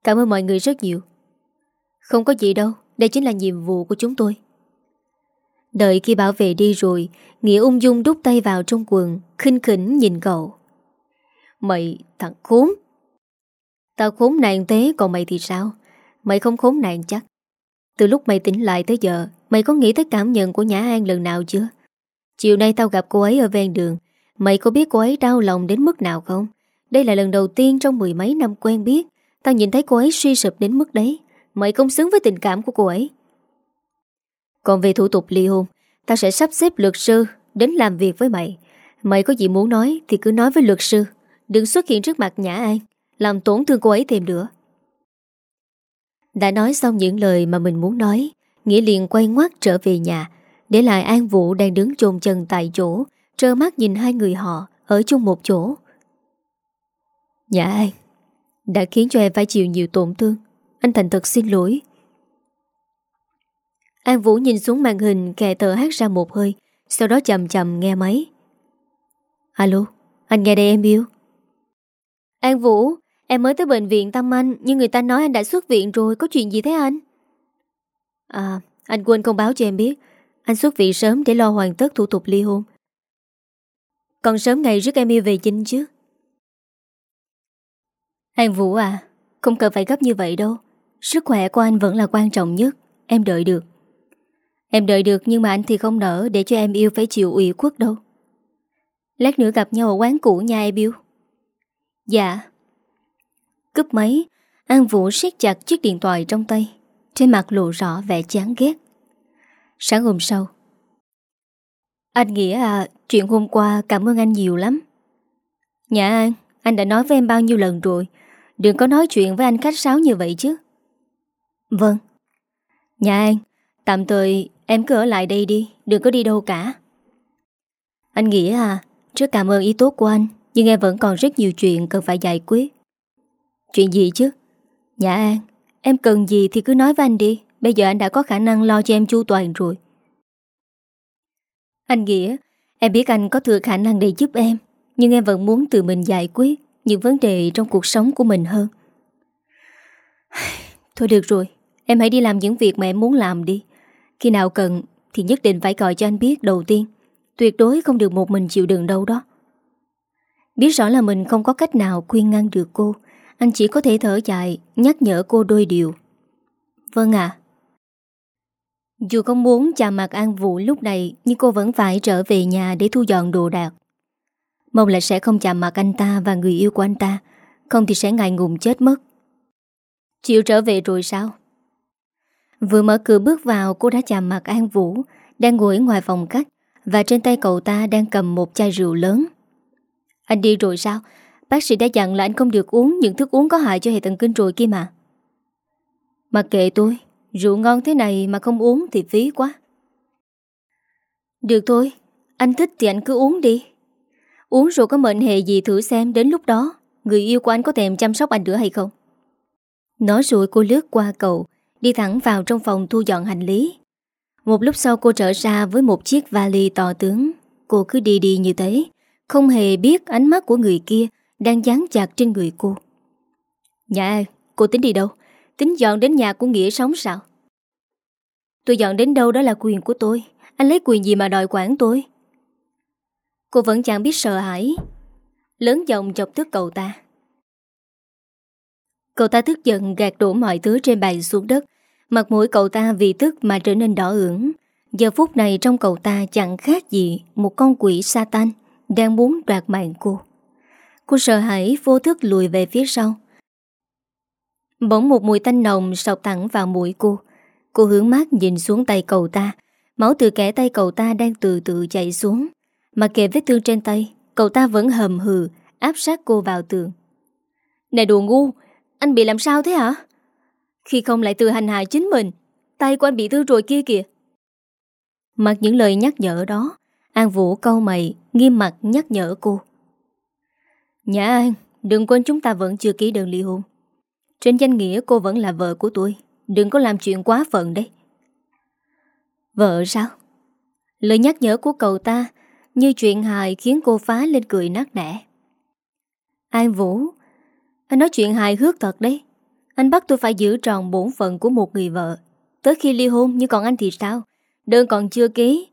Cảm ơn mọi người rất nhiều. Không có gì đâu, Đây chính là nhiệm vụ của chúng tôi. Đợi khi bảo vệ đi rồi, Nghĩa ung dung đút tay vào trong quần, khinh khỉnh nhìn cậu. Mày, thằng khốn. Tao khốn nạn thế, còn mày thì sao? Mày không khốn nạn chắc. Từ lúc mày tỉnh lại tới giờ, Mày có nghĩ tới cảm nhận của Nhã An lần nào chưa? Chiều nay tao gặp cô ấy ở ven đường, Mày có biết cô ấy đau lòng đến mức nào không? Đây là lần đầu tiên trong mười mấy năm quen biết, Tao nhìn thấy cô ấy suy sụp đến mức đấy. Mày không xứng với tình cảm của cô ấy. Còn về thủ tục ly hôn Tao sẽ sắp xếp luật sư Đến làm việc với mày. Mày có gì muốn nói thì cứ nói với luật sư, Đừng xuất hiện trước mặt Nhã An Làm tổn thương cô ấy thêm nữa. Đã nói xong những lời mà mình muốn nói, Nghĩa liền quay ngoắt trở về nhà, Để lại An Vũ đang đứng chôn chân tại chỗ, Trơ mắt nhìn hai người họ Ở chung một chỗ. Nhã An Đã khiến cho em phải chịu nhiều tổn thương, Anh thành thật xin lỗi. An Vũ nhìn xuống màn hình kè tờ hát ra một hơi Sau đó chậm chậm nghe máy. Alo, anh nghe đây em yêu. An Vũ Em mới tới bệnh viện Tâm Anh Nhưng người ta nói anh đã xuất viện rồi Có chuyện gì thế anh? À anh quên không báo cho em biết Anh xuất viện sớm để lo hoàn tất thủ tục ly hôn. Còn sớm ngày rước em yêu về chinh chứ? An Vũ à Không cần phải gấp như vậy đâu. Sức khỏe của anh vẫn là quan trọng nhất Em đợi được. Em đợi được nhưng mà anh thì không nỡ Để cho em yêu phải chịu ủy khuất đâu. Lát nữa gặp nhau ở quán cũ nha em yêu. Dạ. Cúp máy, An Vũ siết chặt chiếc điện thoại trong tay. Trên mặt lộ rõ vẻ chán ghét. Sáng hôm sau. Anh Nghĩa à Chuyện hôm qua cảm ơn anh nhiều lắm. Nhà An, Anh đã nói với em bao nhiêu lần rồi? Đừng có nói chuyện với anh khách sáo như vậy chứ. Vâng. Nhà An, Tạm thời em cứ ở lại đây đi, Đừng có đi đâu cả. Anh Nghĩa à Rất cảm ơn ý tốt của anh, Nhưng em vẫn còn rất nhiều chuyện cần phải giải quyết. Chuyện gì chứ? Nhã An, Em cần gì thì cứ nói với anh đi, Bây giờ anh đã có khả năng lo cho em chu toàn rồi. Anh Nghĩa, Em biết anh có thừa khả năng để giúp em, Nhưng em vẫn muốn tự mình giải quyết Những vấn đề trong cuộc sống của mình hơn. Thôi được rồi, Em hãy đi làm những việc mà em muốn làm đi. Khi nào cần Thì nhất định phải gọi cho anh biết đầu tiên. Tuyệt đối không được một mình chịu đựng đâu đó. Biết rõ là mình không có cách nào khuyên ngăn được cô, Anh chỉ có thể thở dài, Nhắc nhở cô đôi điều. Vâng ạ. Dù không muốn chạm mặt An Vũ lúc này, Nhưng cô vẫn phải trở về nhà Để thu dọn đồ đạc. Mong là sẽ không chạm mặt anh ta và người yêu của anh ta, Không thì sẽ ngại ngùng chết mất. Chịu trở về rồi sao? Vừa mở cửa bước vào, Cô đã chạm mặt An Vũ, Đang ngồi ngoài phòng khách, Và trên tay cậu ta đang cầm một chai rượu lớn. Anh đi rồi sao? Bác sĩ đã dặn là anh không được uống Những thức uống có hại cho hệ thần kinh rồi kia mà. Mặc kệ tôi, Rượu ngon thế này mà không uống thì phí quá. Được thôi, Anh thích thì anh cứ uống đi. Uống rồi có mệnh hệ gì thử xem, Đến lúc đó, Người yêu của anh có thèm chăm sóc anh nữa hay không? Nói rồi cô lướt qua cậu Đi thẳng vào trong phòng thu dọn hành lý. Một lúc sau cô trở ra Với một chiếc vali to tướng. Cô cứ đi đi như thế Không hề biết ánh mắt của người kia Đang dán chặt trên người cô. Nhà ơi, cô tính đi đâu? Tính dọn đến nhà của Nghĩa sống sao? Tôi dọn đến đâu đó là quyền của tôi. Anh lấy quyền gì mà đòi quản tôi? Cô vẫn chẳng biết sợ hãi. Lớn giọng chọc tức cậu ta. Cậu ta tức giận gạt đổ mọi thứ trên bàn xuống đất. Mặt mũi cậu ta vì tức mà trở nên đỏ ửng. Giờ phút này trong cậu ta chẳng khác gì Một con quỷ Satan Đang muốn đoạt mạng cô. Cô sợ hãi, vô thức lùi về phía sau. Bỗng một mùi tanh nồng sọc thẳng vào mũi cô. Cô hướng mắt nhìn xuống tay cậu ta. Máu từ kẻ tay cậu ta đang từ từ chạy xuống. Mà kề vết thương trên tay, Cậu ta vẫn hầm hừ, Áp sát cô vào tường. Này đồ ngu anh bị làm sao thế hả? Khi không lại tự hành hạ chính mình, Tay của anh bị thương rồi kia kìa. Mặc những lời nhắc nhở đó, An Vũ câu mày, Nghiêm mặt nhắc nhở cô. Nhã An, Đừng quên chúng ta vẫn chưa ký đơn ly hôn. Trên danh nghĩa cô vẫn là vợ của tôi, Đừng có làm chuyện quá phận đấy. Vợ sao? Lời nhắc nhở của cậu ta Như chuyện hài khiến cô phá lên cười nát nẻ. An Vũ anh nói chuyện hài hước thật đấy. Anh bắt tôi phải giữ tròn bổn phận của một người vợ. Tới khi ly hôn nhưng còn anh thì sao? Đơn còn chưa ký.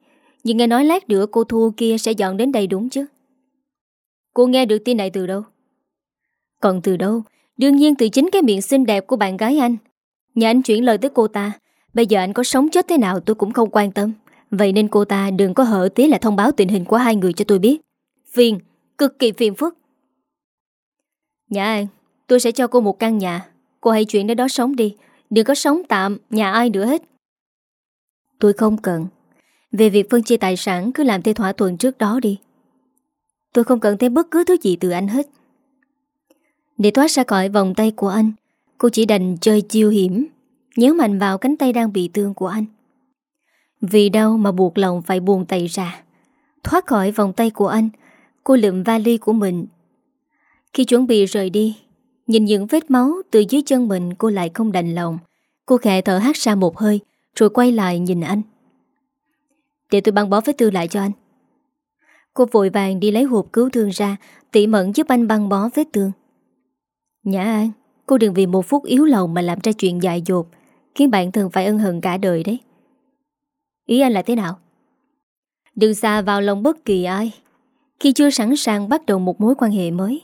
Nhưng nghe nói lát nữa cô Thu kia sẽ dọn đến đây đúng chứ? Cô nghe được tin này từ đâu? Còn từ đâu? Đương nhiên từ chính cái miệng xinh đẹp của bạn gái anh. Nhà anh chuyển lời tới cô ta. Bây giờ anh có sống chết thế nào tôi cũng không quan tâm. Vậy nên cô ta đừng có hở tí là thông báo tình hình của hai người cho tôi biết. Phiền, cực kỳ phiền phức. Nhà anh. Tôi sẽ cho cô một căn nhà. Cô hãy chuyển đến đó sống đi. Đừng có sống tạm, nhà ai nữa hết. Tôi không cần. Về việc phân chia tài sản, Cứ làm theo thỏa thuận trước đó đi. Tôi không cần thêm bất cứ thứ gì từ anh hết. Để thoát ra khỏi vòng tay của anh, Cô chỉ đành chơi chiêu hiểm, Nhớ mạnh vào cánh tay đang bị thương của anh. Vì đau mà buộc lòng phải buồn tay ra. Thoát khỏi vòng tay của anh, Cô lượm vali của mình. Khi chuẩn bị rời đi Nhìn những vết máu từ dưới chân mình Cô lại không đành lòng. Cô khẽ thở hát ra một hơi, Rồi quay lại nhìn anh. Để tôi băng bó vết thương lại cho anh. Cô vội vàng đi lấy hộp cứu thương ra, Tỉ mẫn giúp anh băng bó vết thương. Nhã An, Cô đừng vì một phút yếu lòng mà làm ra chuyện dại dột, Khiến bạn thường phải ân hận cả đời đấy. Ý anh là thế nào? Đừng xa vào lòng bất kỳ ai. Khi chưa sẵn sàng bắt đầu một mối quan hệ mới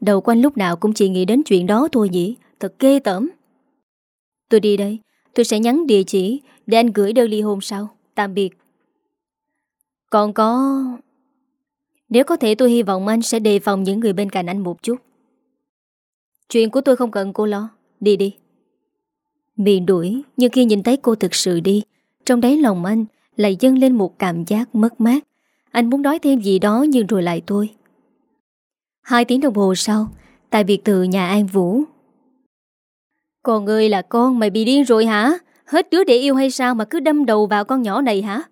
Đầu quanh lúc nào cũng chỉ nghĩ đến chuyện đó thôi nhỉ? Thật ghê tởm. Tôi đi đây. Tôi sẽ nhắn địa chỉ Để anh gửi đơn ly hôn sau. Tạm biệt. Còn có Nếu có thể tôi hy vọng anh sẽ đề phòng những người bên cạnh anh một chút. Chuyện của tôi không cần cô lo. Đi đi. Miệng đuổi, Nhưng khi nhìn thấy cô thực sự đi, Trong đáy lòng anh lại dâng lên một cảm giác mất mát. Anh muốn nói thêm gì đó nhưng rồi lại thôi. Hai tiếng đồng hồ sau Tại biệt thự nhà An Vũ. Con ơi là con Mày bị điên rồi hả? Hết đứa để yêu hay sao mà cứ đâm đầu vào con nhỏ này hả?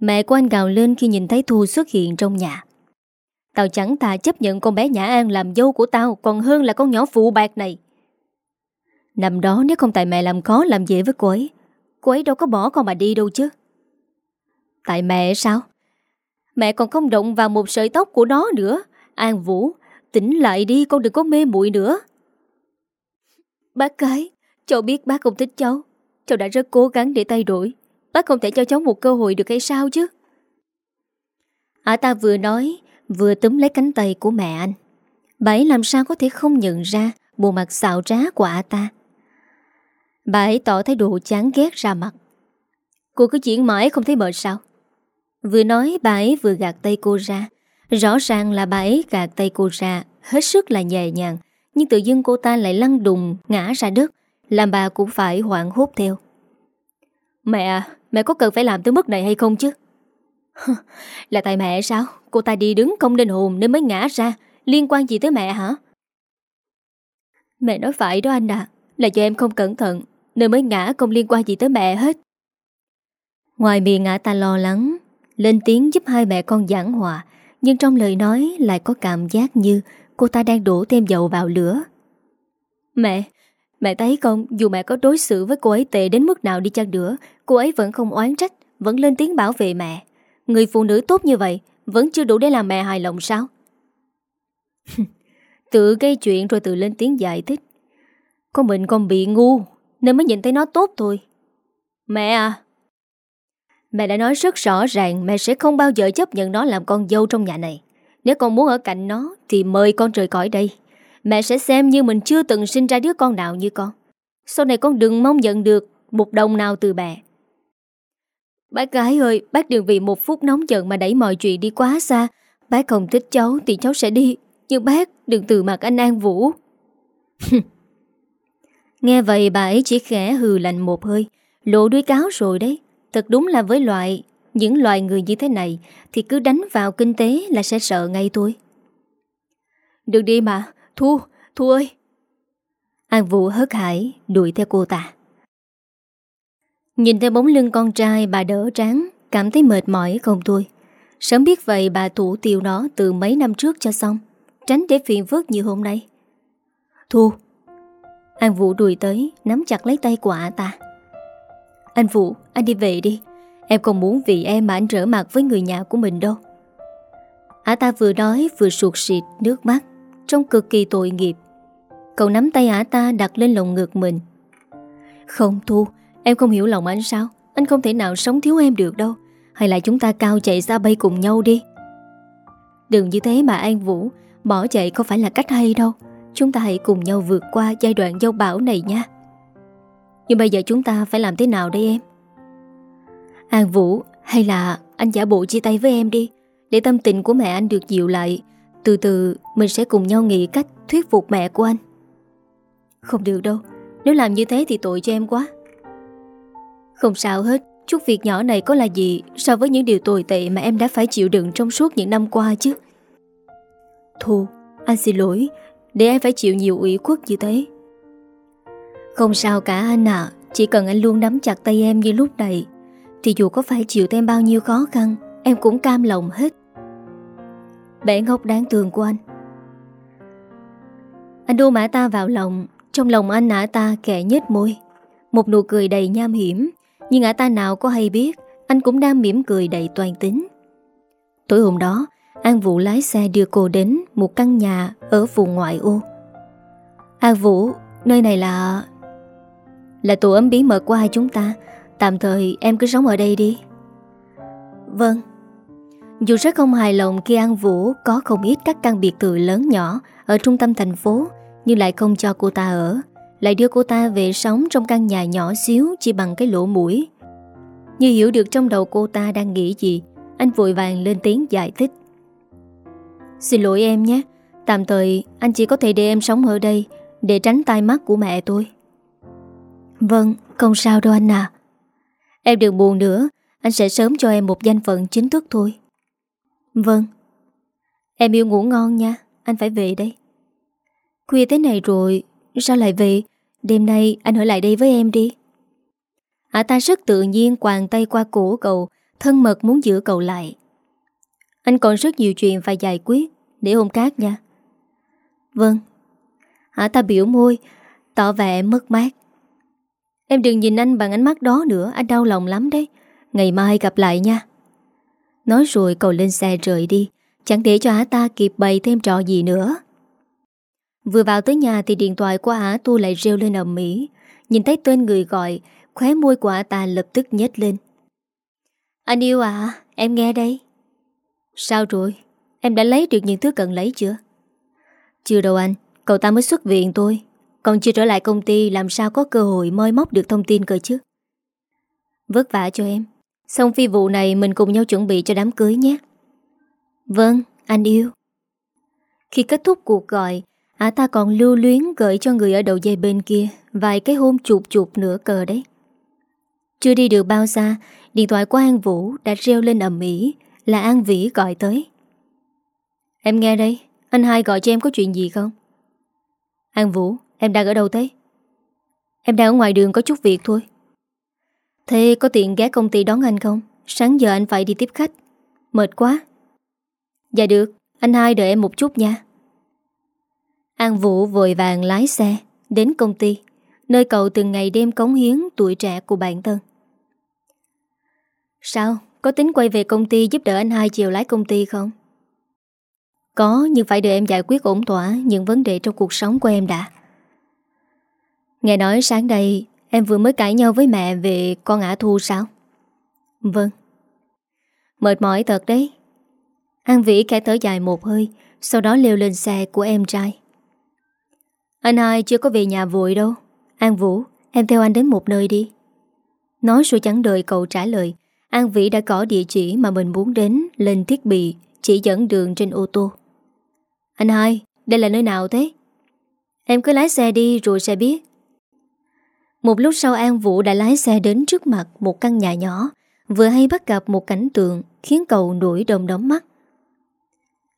Mẹ của anh gào lên khi nhìn thấy Thu xuất hiện trong nhà. Tao chẳng ta chấp nhận con bé Nhã An làm dâu của tao Còn hơn là con nhỏ phụ bạc này. Năm đó nếu không tại mẹ làm khó làm dễ với cô ấy Cô ấy đâu có bỏ con mà đi đâu chứ. Tại mẹ sao? Mẹ còn không động vào một sợi tóc của nó nữa An Vũ, Tỉnh lại đi, con đừng có mê muội nữa. Bác cái Cháu biết bác không thích cháu. Cháu đã rất cố gắng để thay đổi. Bác không thể cho cháu một cơ hội được hay sao chứ? Ả ta vừa nói, Vừa túm lấy cánh tay của mẹ anh. Bà ấy làm sao có thể không nhận ra Bộ mặt xạo trá của ả ta? Bà ấy tỏ thái độ chán ghét ra mặt. Cô cứ chuyển mãi không thấy mệt sao? Vừa nói, bà ấy vừa gạt tay cô ra. Rõ ràng là bà ấy gạt tay cô ra, Hết sức là nhẹ nhàng, Nhưng tự dưng cô ta lại lăn đùng, Ngã ra đất. Làm bà cũng phải hoảng hốt theo. Mẹ à, Mẹ có cần phải làm tới mức này hay không chứ? Là tại mẹ sao? Cô ta đi đứng không nên hồn nên mới ngã ra. Liên quan gì tới mẹ hả? Mẹ nói phải đó anh à Là do em không cẩn thận Nên mới ngã không liên quan gì tới mẹ hết. Ngoài miệng ngã ta lo lắng, Lên tiếng giúp hai mẹ con giảng hòa. Nhưng trong lời nói lại có cảm giác như Cô ta đang đổ thêm dầu vào lửa. Mẹ Mẹ thấy không? Dù mẹ có đối xử với cô ấy tệ đến mức nào đi chăng nữa, Cô ấy vẫn không oán trách, Vẫn lên tiếng bảo vệ mẹ. Người phụ nữ tốt như vậy Vẫn chưa đủ để làm mẹ hài lòng sao? Tự gây chuyện rồi tự lên tiếng giải thích. Con mình còn bị ngu Nên mới nhìn thấy nó tốt thôi. Mẹ à Mẹ đã nói rất rõ ràng Mẹ sẽ không bao giờ chấp nhận nó làm con dâu trong nhà này. Nếu con muốn ở cạnh nó Thì mời con rời khỏi đây. Mẹ sẽ xem như mình chưa từng sinh ra đứa con nào như con. Sau này con đừng mong nhận được Một đồng nào từ mẹ. Bác gái ơi, Bác đừng vì một phút nóng giận mà đẩy mọi chuyện đi quá xa. Bác không thích cháu thì cháu sẽ đi, Nhưng bác đừng từ mặt anh An Vũ. Nghe vậy bà ấy chỉ khẽ hừ lạnh một hơi Lộ đuôi cáo rồi đấy. Thật đúng là với loại Những loài người như thế này Thì cứ đánh vào kinh tế là sẽ sợ ngay thôi. Đừng đi mà Thu, Thu ơi. An Vũ hớt hải đuổi theo cô ta. Nhìn theo bóng lưng con trai bà đỡ tráng Cảm thấy mệt mỏi không thôi. Sớm biết vậy bà thủ tiêu nó từ mấy năm trước cho xong Tránh để phiền phức như hôm nay. Thu. An Vũ đuổi tới Nắm chặt lấy tay của ả ta anh Vũ, anh đi về đi. Em không muốn vì em mà anh rỡ mặt với người nhà của mình đâu. Ả ta vừa nói vừa suột xịt nước mắt. Trông cực kỳ tội nghiệp. Cậu nắm tay ả ta đặt lên lồng ngực mình. Không Thu Em không hiểu lòng anh sao? Anh không thể nào sống thiếu em được đâu. Hay là chúng ta cao chạy xa bay cùng nhau đi? Đừng như thế mà An Vũ. Bỏ chạy không phải là cách hay đâu. Chúng ta hãy cùng nhau vượt qua giai đoạn dâu bão này nha. Nhưng bây giờ chúng ta phải làm thế nào đây em? An Vũ, Hay là anh giả bộ chia tay với em đi. Để tâm tình của mẹ anh được dịu lại, Từ từ mình sẽ cùng nhau nghĩ cách thuyết phục mẹ của anh. Không được đâu, Nếu làm như thế thì tội cho em quá. Không sao hết, Chút việc nhỏ này có là gì So với những điều tồi tệ mà em đã phải chịu đựng Trong suốt những năm qua chứ? Thu Anh xin lỗi, Để em phải chịu nhiều ủy khuất như thế. Không sao cả anh à Chỉ cần anh luôn nắm chặt tay em như lúc này, Thì dù có phải chịu thêm bao nhiêu khó khăn, Em cũng cam lòng hết. Bé ngốc đáng thương của anh. Anh đô mã ta vào lòng, Trong lòng anh ả ta kẻ nhếch môi. Một nụ cười đầy nham hiểm, Nhưng ả ta nào có hay biết, Anh cũng đang mỉm cười đầy toàn tính. Tối hôm đó, An Vũ lái xe đưa cô đến Một căn nhà ở vùng ngoại ô. An Vũ, Nơi này là là tổ ấm bí mật của hai chúng ta Tạm thời em cứ sống ở đây đi Vâng dù rất không hài lòng khi An Vũ có không ít các căn biệt thự lớn nhỏ ở trung tâm thành phố, nhưng lại không cho cô ta ở, lại đưa cô ta về sống trong căn nhà nhỏ xíu chỉ bằng cái lỗ mũi. Như hiểu được trong đầu cô ta đang nghĩ gì, anh vội vàng lên tiếng giải thích. Xin lỗi em nhé, tạm thời anh chỉ có thể để em sống ở đây để tránh tai mắt của mẹ tôi. Vâng, không sao đâu anh à. Em đừng buồn nữa, anh sẽ sớm cho em một danh phận chính thức thôi. Vâng. Em yêu ngủ ngon nha Anh phải về đây. Khuya thế này rồi Sao lại về? Đêm nay anh ở lại đây với em đi. Ả ta rất tự nhiên quàng tay qua cổ cậu Thân mật muốn giữ cậu lại. Anh còn rất nhiều chuyện phải giải quyết Để hôm khác nha. Vâng. Ả ta biểu môi Tỏ vẻ mất mát. Em đừng nhìn anh bằng ánh mắt đó nữa, Anh đau lòng lắm đấy. Ngày mai gặp lại nha. Nói rồi cậu lên xe rời đi, Chẳng để cho Á ta kịp bày thêm trò gì nữa. Vừa vào tới nhà thì điện thoại của Á tu lại reo lên ầm mỹ Nhìn thấy tên người gọi, Khóe môi của Á ta lập tức nhếch lên. Anh yêu à Em nghe đây. Sao rồi? Em đã lấy được những thứ cần lấy chưa? Chưa đâu anh, Cậu ta mới xuất viện tôi còn chưa trở lại công ty Làm sao có cơ hội moi móc được thông tin cơ chứ? Vất vả cho em. Xong phi vụ này mình cùng nhau chuẩn bị cho đám cưới nhé. Vâng, anh yêu. Khi kết thúc cuộc gọi Ả ta còn lưu luyến gửi cho người ở đầu dây bên kia Vài cái hôn chụp chụp nửa cờ đấy. Chưa đi được bao xa Điện thoại của An Vũ đã reo lên ầm ĩ Là An Vĩ gọi tới. Em nghe đây Anh hai gọi cho em có chuyện gì không? An Vũ Em đang ở đâu thế Em đang ở ngoài đường có chút việc thôi Thế có tiện ghé công ty đón anh không? Sáng giờ anh phải đi tiếp khách Mệt quá Dạ được, anh hai đợi em một chút nha An Vũ vội vàng lái xe Đến công ty Nơi cậu từng ngày đêm cống hiến tuổi trẻ của bản thân Sao? Có tính quay về công ty giúp đỡ anh hai chiều lái công ty không? Có, nhưng phải đợi em giải quyết ổn thỏa những vấn đề trong cuộc sống của em đã. Nghe nói sáng đây Em vừa mới cãi nhau với mẹ về con ả thu sao? Vâng. Mệt mỏi thật đấy. An Vĩ khẽ thở dài một hơi, sau đó leo lên xe của em trai. Anh hai chưa có về nhà vội đâu. An Vũ, em theo anh đến một nơi đi. Nói rồi chẳng đợi cậu trả lời, An Vĩ đã có địa chỉ mà mình muốn đến lên thiết bị chỉ dẫn đường trên ô tô. Anh hai, đây là nơi nào thế? Em cứ lái xe đi rồi sẽ biết. Một lúc sau An Vũ đã lái xe đến trước mặt một căn nhà nhỏ, vừa hay bắt gặp một cảnh tượng khiến cậu nổi đồng đóng mắt.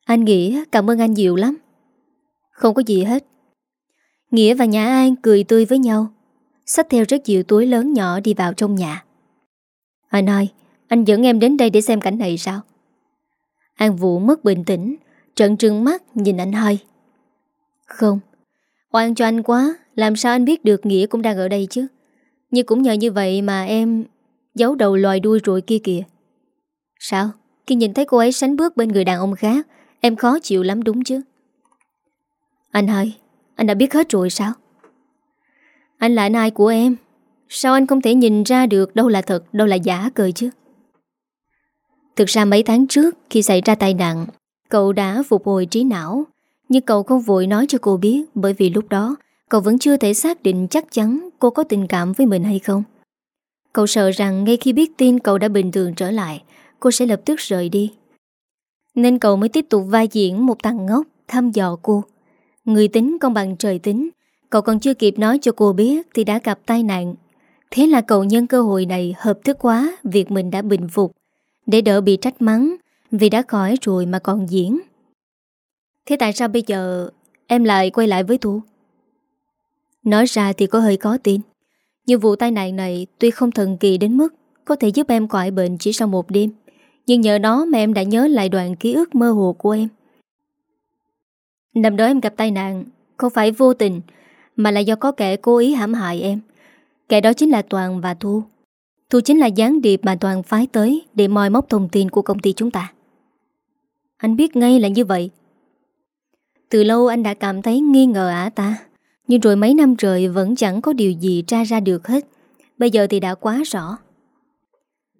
Anh Nghĩa cảm ơn anh nhiều lắm. Không có gì hết. Nghĩa và Nhã An cười tươi với nhau, xách theo rất nhiều túi lớn nhỏ đi vào trong nhà. Anh ơi, anh dẫn em đến đây để xem cảnh này sao? An Vũ mất bình tĩnh, trận trừng mắt nhìn anh hai. Không, oan cho anh quá, làm sao anh biết được Nghĩa cũng đang ở đây chứ? Nhưng cũng nhờ như vậy mà em Giấu đầu loài đuôi rồi kia kìa. Sao? Khi nhìn thấy cô ấy sánh bước bên người đàn ông khác, Em khó chịu lắm đúng chứ? Anh hai, Anh đã biết hết rồi sao? Anh là anh ai của em. Sao anh không thể nhìn ra được Đâu là thật, đâu là giả cười chứ? Thực ra mấy tháng trước Khi xảy ra tai nạn, Cậu đã phục hồi trí não. Nhưng cậu không vội nói cho cô biết Bởi vì lúc đó Cậu vẫn chưa thể xác định chắc chắn cô có tình cảm với mình hay không. Cậu sợ rằng ngay khi biết tin cậu đã bình thường trở lại, cô sẽ lập tức rời đi. Nên cậu mới tiếp tục vai diễn một thằng ngốc Thăm dò cô Người tính công bằng trời tính Cậu còn chưa kịp nói cho cô biết Thì đã gặp tai nạn Thế là cậu nhân cơ hội này hợp thức quá Việc mình đã bình phục Để đỡ bị trách mắng Vì đã khỏi rồi mà còn diễn Thế tại sao bây giờ Em lại quay lại với Thu Nói ra thì có hơi có tin. Nhưng vụ tai nạn này Tuy không thần kỳ đến mức Có thể giúp em khỏi bệnh chỉ sau một đêm, Nhưng nhờ đó mà em đã nhớ lại đoạn ký ức mơ hồ của em. Năm đó em gặp tai nạn, Không phải vô tình, Mà là do có kẻ cố ý hãm hại em. Kẻ đó chính là Toàn và Thu. Thu chính là gián điệp mà Toàn phái tới Để moi móc thông tin của công ty chúng ta. Anh biết ngay là như vậy. Từ lâu anh đã cảm thấy nghi ngờ ả ta. Nhưng rồi mấy năm trời Vẫn chẳng có điều gì tra ra được hết. Bây giờ thì đã quá rõ.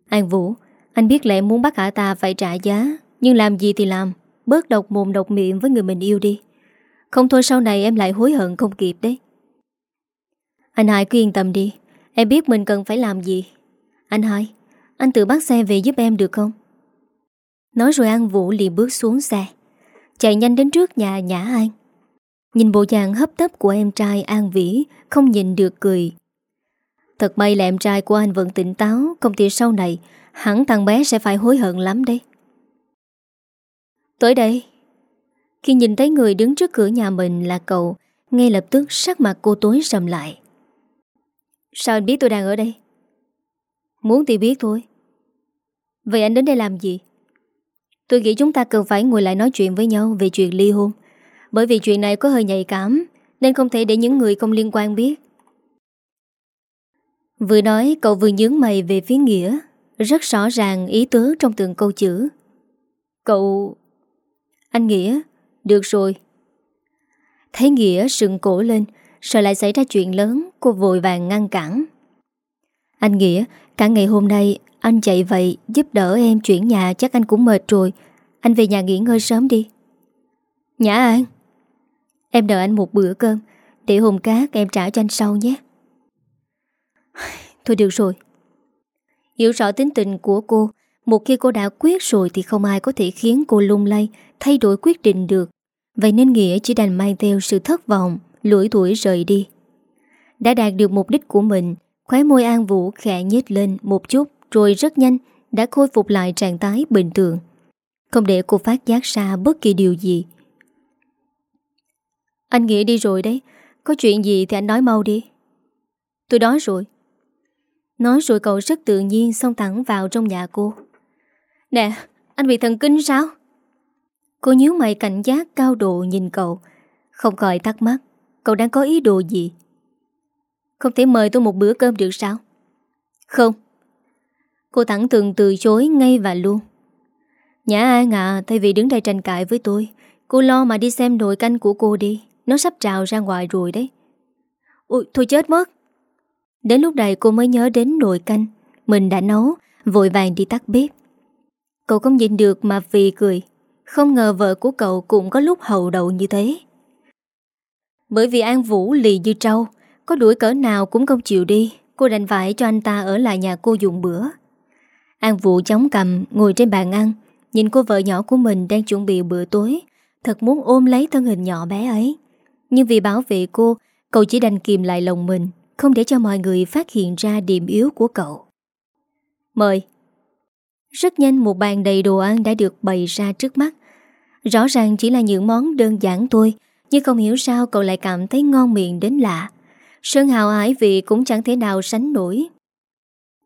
An Vũ, Anh biết lẽ muốn bắt ả ta phải trả giá, Nhưng làm gì thì làm. Bớt độc mồm độc miệng với người mình yêu đi. Không thôi sau này em lại hối hận không kịp đấy. Anh Hải cứ yên tâm đi. Em biết mình cần phải làm gì. Anh Hải, Anh tự bắt xe về giúp em được không? Nói rồi An Vũ liền bước xuống xe. Chạy nhanh đến trước nhà Nhã An. Nhìn bộ dạng hấp tấp của em trai An Vĩ, Không nhìn được cười. Thật may là em trai của anh vẫn tỉnh táo Công ty sau này, Hẳn thằng bé sẽ phải hối hận lắm đấy. Tới đây. Khi nhìn thấy người đứng trước cửa nhà mình là cậu, Ngay lập tức sắc mặt cô tối sầm lại. Sao anh biết tôi đang ở đây? Muốn thì biết thôi. Vậy anh đến đây làm gì? Tôi nghĩ chúng ta cần phải ngồi lại nói chuyện với nhau về chuyện ly hôn. Bởi vì chuyện này có hơi nhạy cảm, Nên không thể để những người không liên quan biết. Vừa nói, cậu vừa nhướng mày về phía Nghĩa, Rất rõ ràng ý tứ trong từng câu chữ. Cậu... Anh Nghĩa, Được rồi. Thấy Nghĩa sừng cổ lên, Sợ lại xảy ra chuyện lớn, Cô vội vàng ngăn cản. Anh Nghĩa, Cả ngày hôm nay, Anh chạy vậy giúp đỡ em chuyển nhà, Chắc anh cũng mệt rồi. Anh về nhà nghỉ ngơi sớm đi. Nhã An Em đợi anh một bữa cơm, Để hôm cát em trả cho anh sau nhé. Thôi được rồi. Hiểu rõ tính tình của cô, Một khi cô đã quyết rồi Thì không ai có thể khiến cô lung lay, Thay đổi quyết định được. Vậy nên Nghĩa chỉ đành mang theo sự thất vọng Lũi tuổi rời đi. Đã đạt được mục đích của mình, Khóe môi An Vũ khẽ nhếch lên một chút, Rồi rất nhanh Đã khôi phục lại trạng thái bình thường. Không để cô phát giác ra bất kỳ điều gì. Anh Nghĩa đi rồi đấy. Có chuyện gì thì anh nói mau đi. Tôi đói rồi. Nói rồi cậu rất tự nhiên xông thẳng vào trong nhà cô. Nè, Anh bị thần kinh sao? Cô nhíu mày cảnh giác cao độ nhìn cậu. Không khỏi thắc mắc, Cậu đang có ý đồ gì? Không thể mời tôi một bữa cơm được sao? Không. Cô thẳng thường từ chối ngay và luôn. Nhã An à Thay vì đứng đây tranh cãi với tôi, Cô lo mà đi xem nồi canh của cô đi. Nó sắp trào ra ngoài rồi đấy. Ôi, thôi chết mất. Đến lúc này cô mới nhớ đến nồi canh. Mình đã nấu, Vội vàng đi tắt bếp. Cậu không nhìn được mà vì cười. Không ngờ vợ của cậu cũng có lúc hầu đầu như thế. Bởi vì An Vũ lì như trâu, Có đuổi cỡ nào cũng không chịu đi. Cô đành phải cho anh ta ở lại nhà cô dùng bữa. An Vũ chống cầm, Ngồi trên bàn ăn. Nhìn cô vợ nhỏ của mình đang chuẩn bị bữa tối, Thật muốn ôm lấy thân hình nhỏ bé ấy. Nhưng vì bảo vệ cô, Cậu chỉ đành kìm lại lòng mình, Không để cho mọi người phát hiện ra điểm yếu của cậu. Mời. Rất nhanh một bàn đầy đồ ăn đã được bày ra trước mắt. Rõ ràng chỉ là những món đơn giản thôi, Nhưng không hiểu sao cậu lại cảm thấy ngon miệng đến lạ. Sơn hào ái vị cũng chẳng thể nào sánh nổi.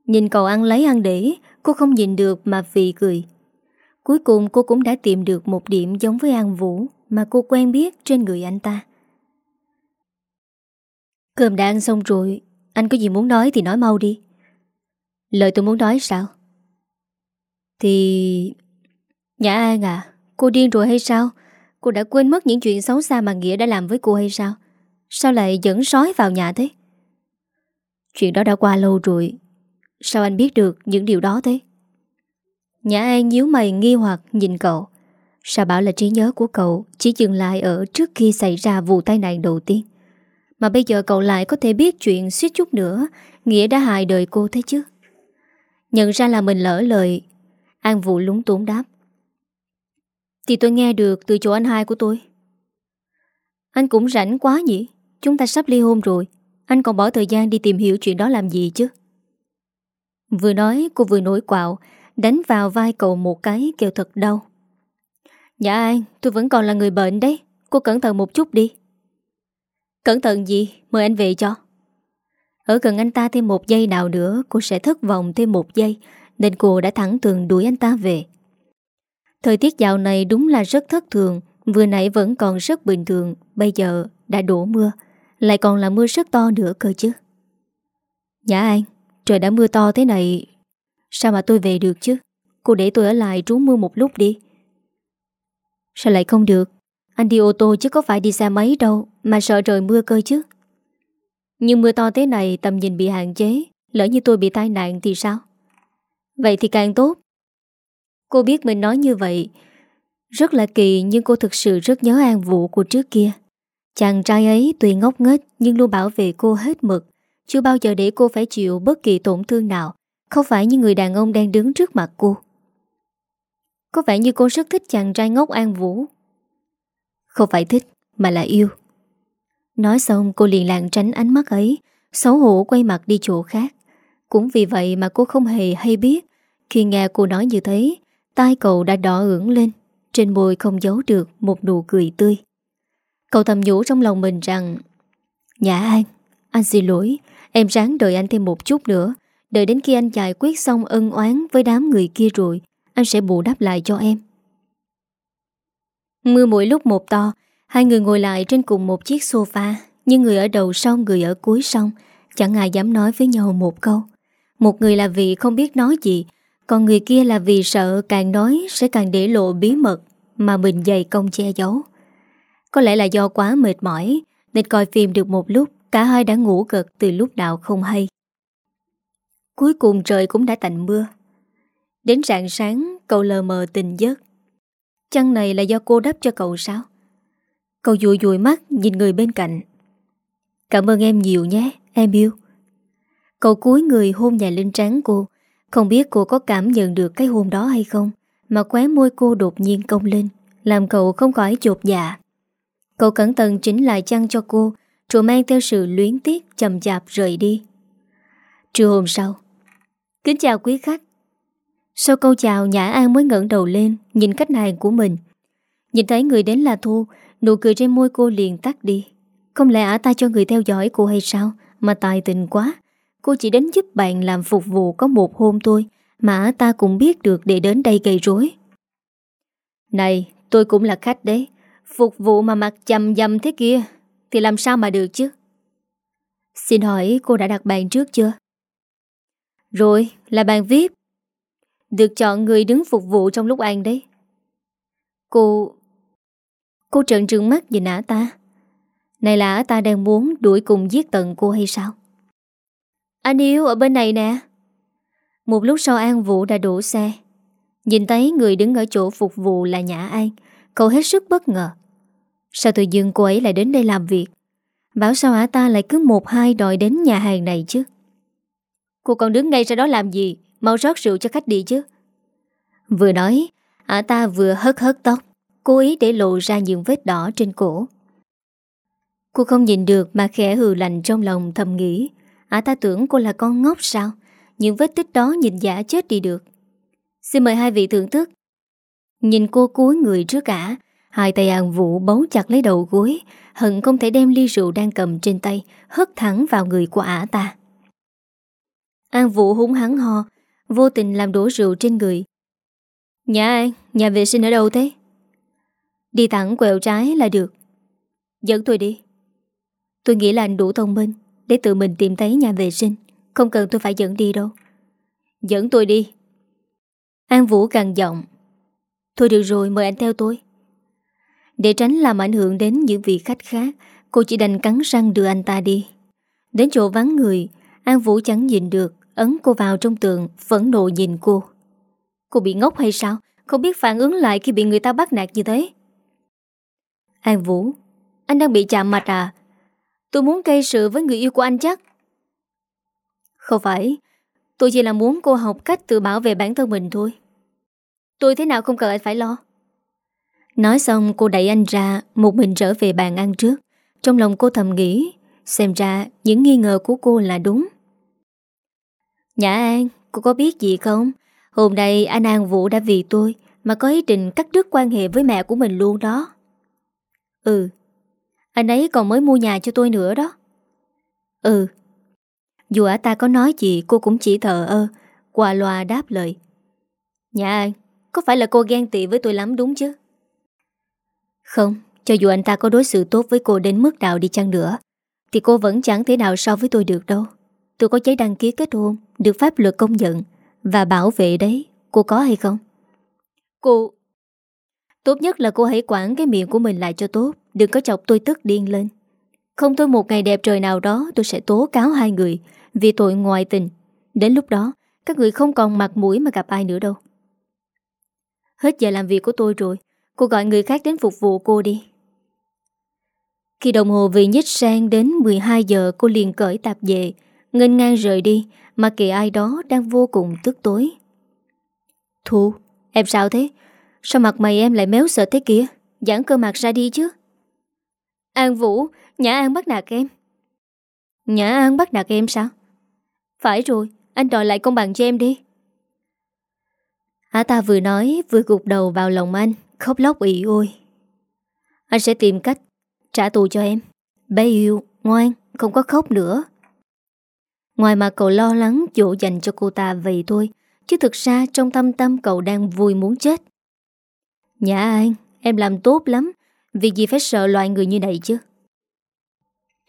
Nhìn cậu ăn lấy ăn để, Cô không nhìn được mà vì cười. Cuối cùng cô cũng đã tìm được một điểm giống với An Vũ Mà cô quen biết trên người anh ta. Cơm đã ăn xong rồi, Anh có gì muốn nói thì nói mau đi. Lời tôi muốn nói sao? Thì, Nhã An à Cô điên rồi hay sao? Cô đã quên mất những chuyện xấu xa mà Nghĩa đã làm với cô hay sao? Sao lại dẫn sói vào nhà thế? Chuyện đó đã qua lâu rồi, Sao anh biết được những điều đó thế? Nhã An nhíu mày nghi hoặc nhìn cậu. Sao bảo là trí nhớ của cậu Chỉ dừng lại ở trước khi xảy ra vụ tai nạn đầu tiên? Mà bây giờ cậu lại có thể biết chuyện suýt chút nữa. Nghĩa đã hại đời cô thế chứ? Nhận ra là mình lỡ lời. An Vũ lúng túng đáp. Thì tôi nghe được từ chỗ anh hai của tôi. Anh cũng rảnh quá nhỉ? Chúng ta sắp ly hôn rồi. Anh còn bỏ thời gian đi tìm hiểu chuyện đó làm gì chứ? Vừa nói, cô vừa nổi quạo, Đánh vào vai cậu một cái, kêu thật đau. Dạ anh, Tôi vẫn còn là người bệnh đấy. Cô cẩn thận một chút đi. Cẩn thận gì? Mời anh về cho. Ở gần anh ta thêm một giây nào nữa, Cô sẽ thất vọng thêm một giây, Nên cô đã thẳng thường đuổi anh ta về. Thời tiết dạo này đúng là rất thất thường, Vừa nãy vẫn còn rất bình thường, Bây giờ đã đổ mưa, Lại còn là mưa rất to nữa cơ chứ. Nhã anh, Trời đã mưa to thế này, Sao mà tôi về được chứ? Cô để tôi ở lại trú mưa một lúc đi. Sao lại không được? Anh đi ô tô chứ có phải đi xe máy đâu. Mà sợ trời mưa cơ chứ? Nhưng mưa to thế này, tầm nhìn bị hạn chế, Lỡ như tôi bị tai nạn thì sao? Vậy thì càng tốt. Cô biết mình nói như vậy, Rất là kỳ nhưng cô thực sự rất nhớ An Vũ của trước kia. Chàng trai ấy tuy ngốc nghếch nhưng luôn bảo vệ cô hết mực, Chưa bao giờ để cô phải chịu bất kỳ tổn thương nào, Không phải như người đàn ông đang đứng trước mặt cô. Có vẻ như cô rất thích chàng trai ngốc An Vũ. Không phải thích, mà là yêu. Nói xong, cô liền lạng tránh ánh mắt ấy. Xấu hổ quay mặt đi chỗ khác. Cũng vì vậy mà cô không hề hay biết. Khi nghe cô nói như thế, Tai cậu đã đỏ ửng lên. Trên môi không giấu được một nụ cười tươi. Cậu thầm nhủ trong lòng mình rằng Nhã An Anh xin lỗi. Em ráng đợi anh thêm một chút nữa. Đợi đến khi anh giải quyết xong ân oán Với đám người kia rồi, Anh sẽ bù đắp lại cho em. Mưa mỗi lúc một to Hai người ngồi lại trên cùng một chiếc sofa, Nhưng người ở đầu sau người ở cuối sông Chẳng ai dám nói với nhau một câu Một người là vì không biết nói gì, còn người kia là vì sợ càng nói sẽ càng để lộ bí mật mà mình dày công che giấu. Có lẽ là do quá mệt mỏi, nên coi phim được một lúc, cả hai đã ngủ gật từ lúc nào không hay. Cuối cùng trời cũng đã tạnh mưa. Đến rạng sáng, cậu lờ mờ tình giấc. Chăn này là do cô đắp cho cậu sao? Cậu dụi dụi mắt nhìn người bên cạnh. Cảm ơn em nhiều nhé, em yêu. Cậu cúi người hôn nhà lên trán cô. Không biết cô có cảm nhận được cái hôn đó hay không Mà khóe môi cô đột nhiên công lên Làm cậu không khỏi chột dạ. Cậu cẩn thận chỉnh lại chăn cho cô Rồi mang theo sự luyến tiếc Chầm chạp rời đi. Trưa hôm sau. Kính chào quý khách. Sau câu chào Nhã An mới ngẩng đầu lên Nhìn khách hàng của mình. Nhìn thấy người đến là Thu Nụ cười trên môi cô liền tắt đi. Không lẽ ả ta cho người theo dõi cô hay sao? Mà tài tình quá. Cô chỉ đến giúp bạn làm phục vụ có một hôm thôi, Mà ta cũng biết được để đến đây gây rối. Này, tôi cũng là khách đấy. Phục vụ mà mặt chầm dầm thế kia, Thì làm sao mà được chứ? Xin hỏi cô đã đặt bàn trước chưa? Rồi, là bàn VIP Được chọn người đứng phục vụ trong lúc ăn đấy. Cô Cô trợn trừng mắt nhìn ả ta. Này là ả ta đang muốn đuổi cùng giết tận cô hay sao? Anh yêu ở bên này nè. Một lúc sau An Vũ đã đổ xe. Nhìn thấy người đứng ở chỗ phục vụ là Nhã An, Cậu hết sức bất ngờ. Sao tự dưng cô ấy lại đến đây làm việc? Bảo sao ả ta lại cứ một hai đòi đến nhà hàng này chứ? Cô còn đứng ngay ra đó làm gì? Mau rót rượu cho khách đi chứ. Vừa nói, Ả ta vừa hất hất tóc. Cố ý để lộ ra những vết đỏ trên cổ. Cô không nhìn được mà khẽ hừ lành trong lòng thầm nghĩ À ta tưởng cô là con ngốc sao? Những vết tích đó nhìn giả chết đi được. Xin mời hai vị thưởng thức. Nhìn cô cúi người trước cả Hai tay An Vũ bấu chặt lấy đầu gối Hận không thể đem ly rượu đang cầm trên tay Hất thẳng vào người của ả ta. An Vũ húng hắn ho Vô tình làm đổ rượu trên người. Nhà An, nhà vệ sinh ở đâu thế? Đi thẳng quẹo trái là được. Dẫn tôi đi. Tôi nghĩ là anh đủ thông minh để tự mình tìm thấy nhà vệ sinh. Không cần tôi phải dẫn đi đâu. Dẫn tôi đi. An Vũ càng giọng. Thôi được rồi, mời anh theo tôi. Để tránh làm ảnh hưởng đến những vị khách khác, Cô chỉ đành cắn răng đưa anh ta đi. Đến chỗ vắng người, An Vũ chẳng nhìn được, Ấn cô vào trong tường Phẫn nộ nhìn cô. Cô bị ngốc hay sao? Không biết phản ứng lại khi bị người ta bắt nạt như thế. An Vũ, Anh đang bị chạm mặt à? Tôi muốn gây sự với người yêu của anh chắc. Không phải, Tôi chỉ là muốn cô học cách tự bảo vệ bản thân mình thôi. Tôi thế nào không cần anh phải lo. Nói xong, cô đẩy anh ra, Một mình trở về bàn ăn trước. Trong lòng cô thầm nghĩ, Xem ra những nghi ngờ của cô là đúng. Nhã An, Cô có biết gì không? Hôm nay anh An Vũ đã vì tôi Mà có ý định cắt đứt quan hệ với mẹ của mình luôn đó. Ừ. Anh ấy còn mới mua nhà cho tôi nữa đó. Ừ. Dù ả ta có nói gì, cô cũng chỉ thờ ơ quà loa đáp lời. Nhà anh Có phải là cô ghen tị với tôi lắm đúng chứ? Không. Cho dù anh ta có đối xử tốt với cô đến mức nào đi chăng nữa, Thì cô vẫn chẳng thể nào so với tôi được đâu. Tôi có giấy đăng ký kết hôn, Được pháp luật công nhận Và bảo vệ đấy, Cô có hay không? Cô Tốt nhất là cô hãy quản cái miệng của mình lại cho tốt. Đừng có chọc tôi tức điên lên. Không thôi một ngày đẹp trời nào đó, Tôi sẽ tố cáo hai người Vì tội ngoại tình. Đến lúc đó, Các người không còn mặt mũi mà gặp ai nữa đâu. Hết giờ làm việc của tôi rồi. Cô gọi người khác đến phục vụ cô đi. Khi đồng hồ vì nhích sang đến 12 giờ, cô liền cởi tạp về. Ngân ngang rời đi Mà kệ ai đó đang vô cùng tức tối. Thu, Em sao thế? Sao mặt mày em lại méo sợ thế kia Giãn cơ mặt ra đi chứ. An Vũ Nhã An bắt nạt em. Nhã An bắt nạt em sao? Phải rồi Anh đòi lại công bằng cho em đi. Hả ta vừa nói vừa gục đầu vào lòng anh Khóc lóc ị ôi. Anh sẽ tìm cách trả tù cho em. Bé yêu, ngoan, không có khóc nữa. Ngoài mà cậu lo lắng dỗ dành cho cô ta vậy thôi Chứ thực ra trong tâm tâm cậu đang vui muốn chết. Dạ, Nhã An, em làm tốt lắm. Việc gì phải sợ loại người như này chứ?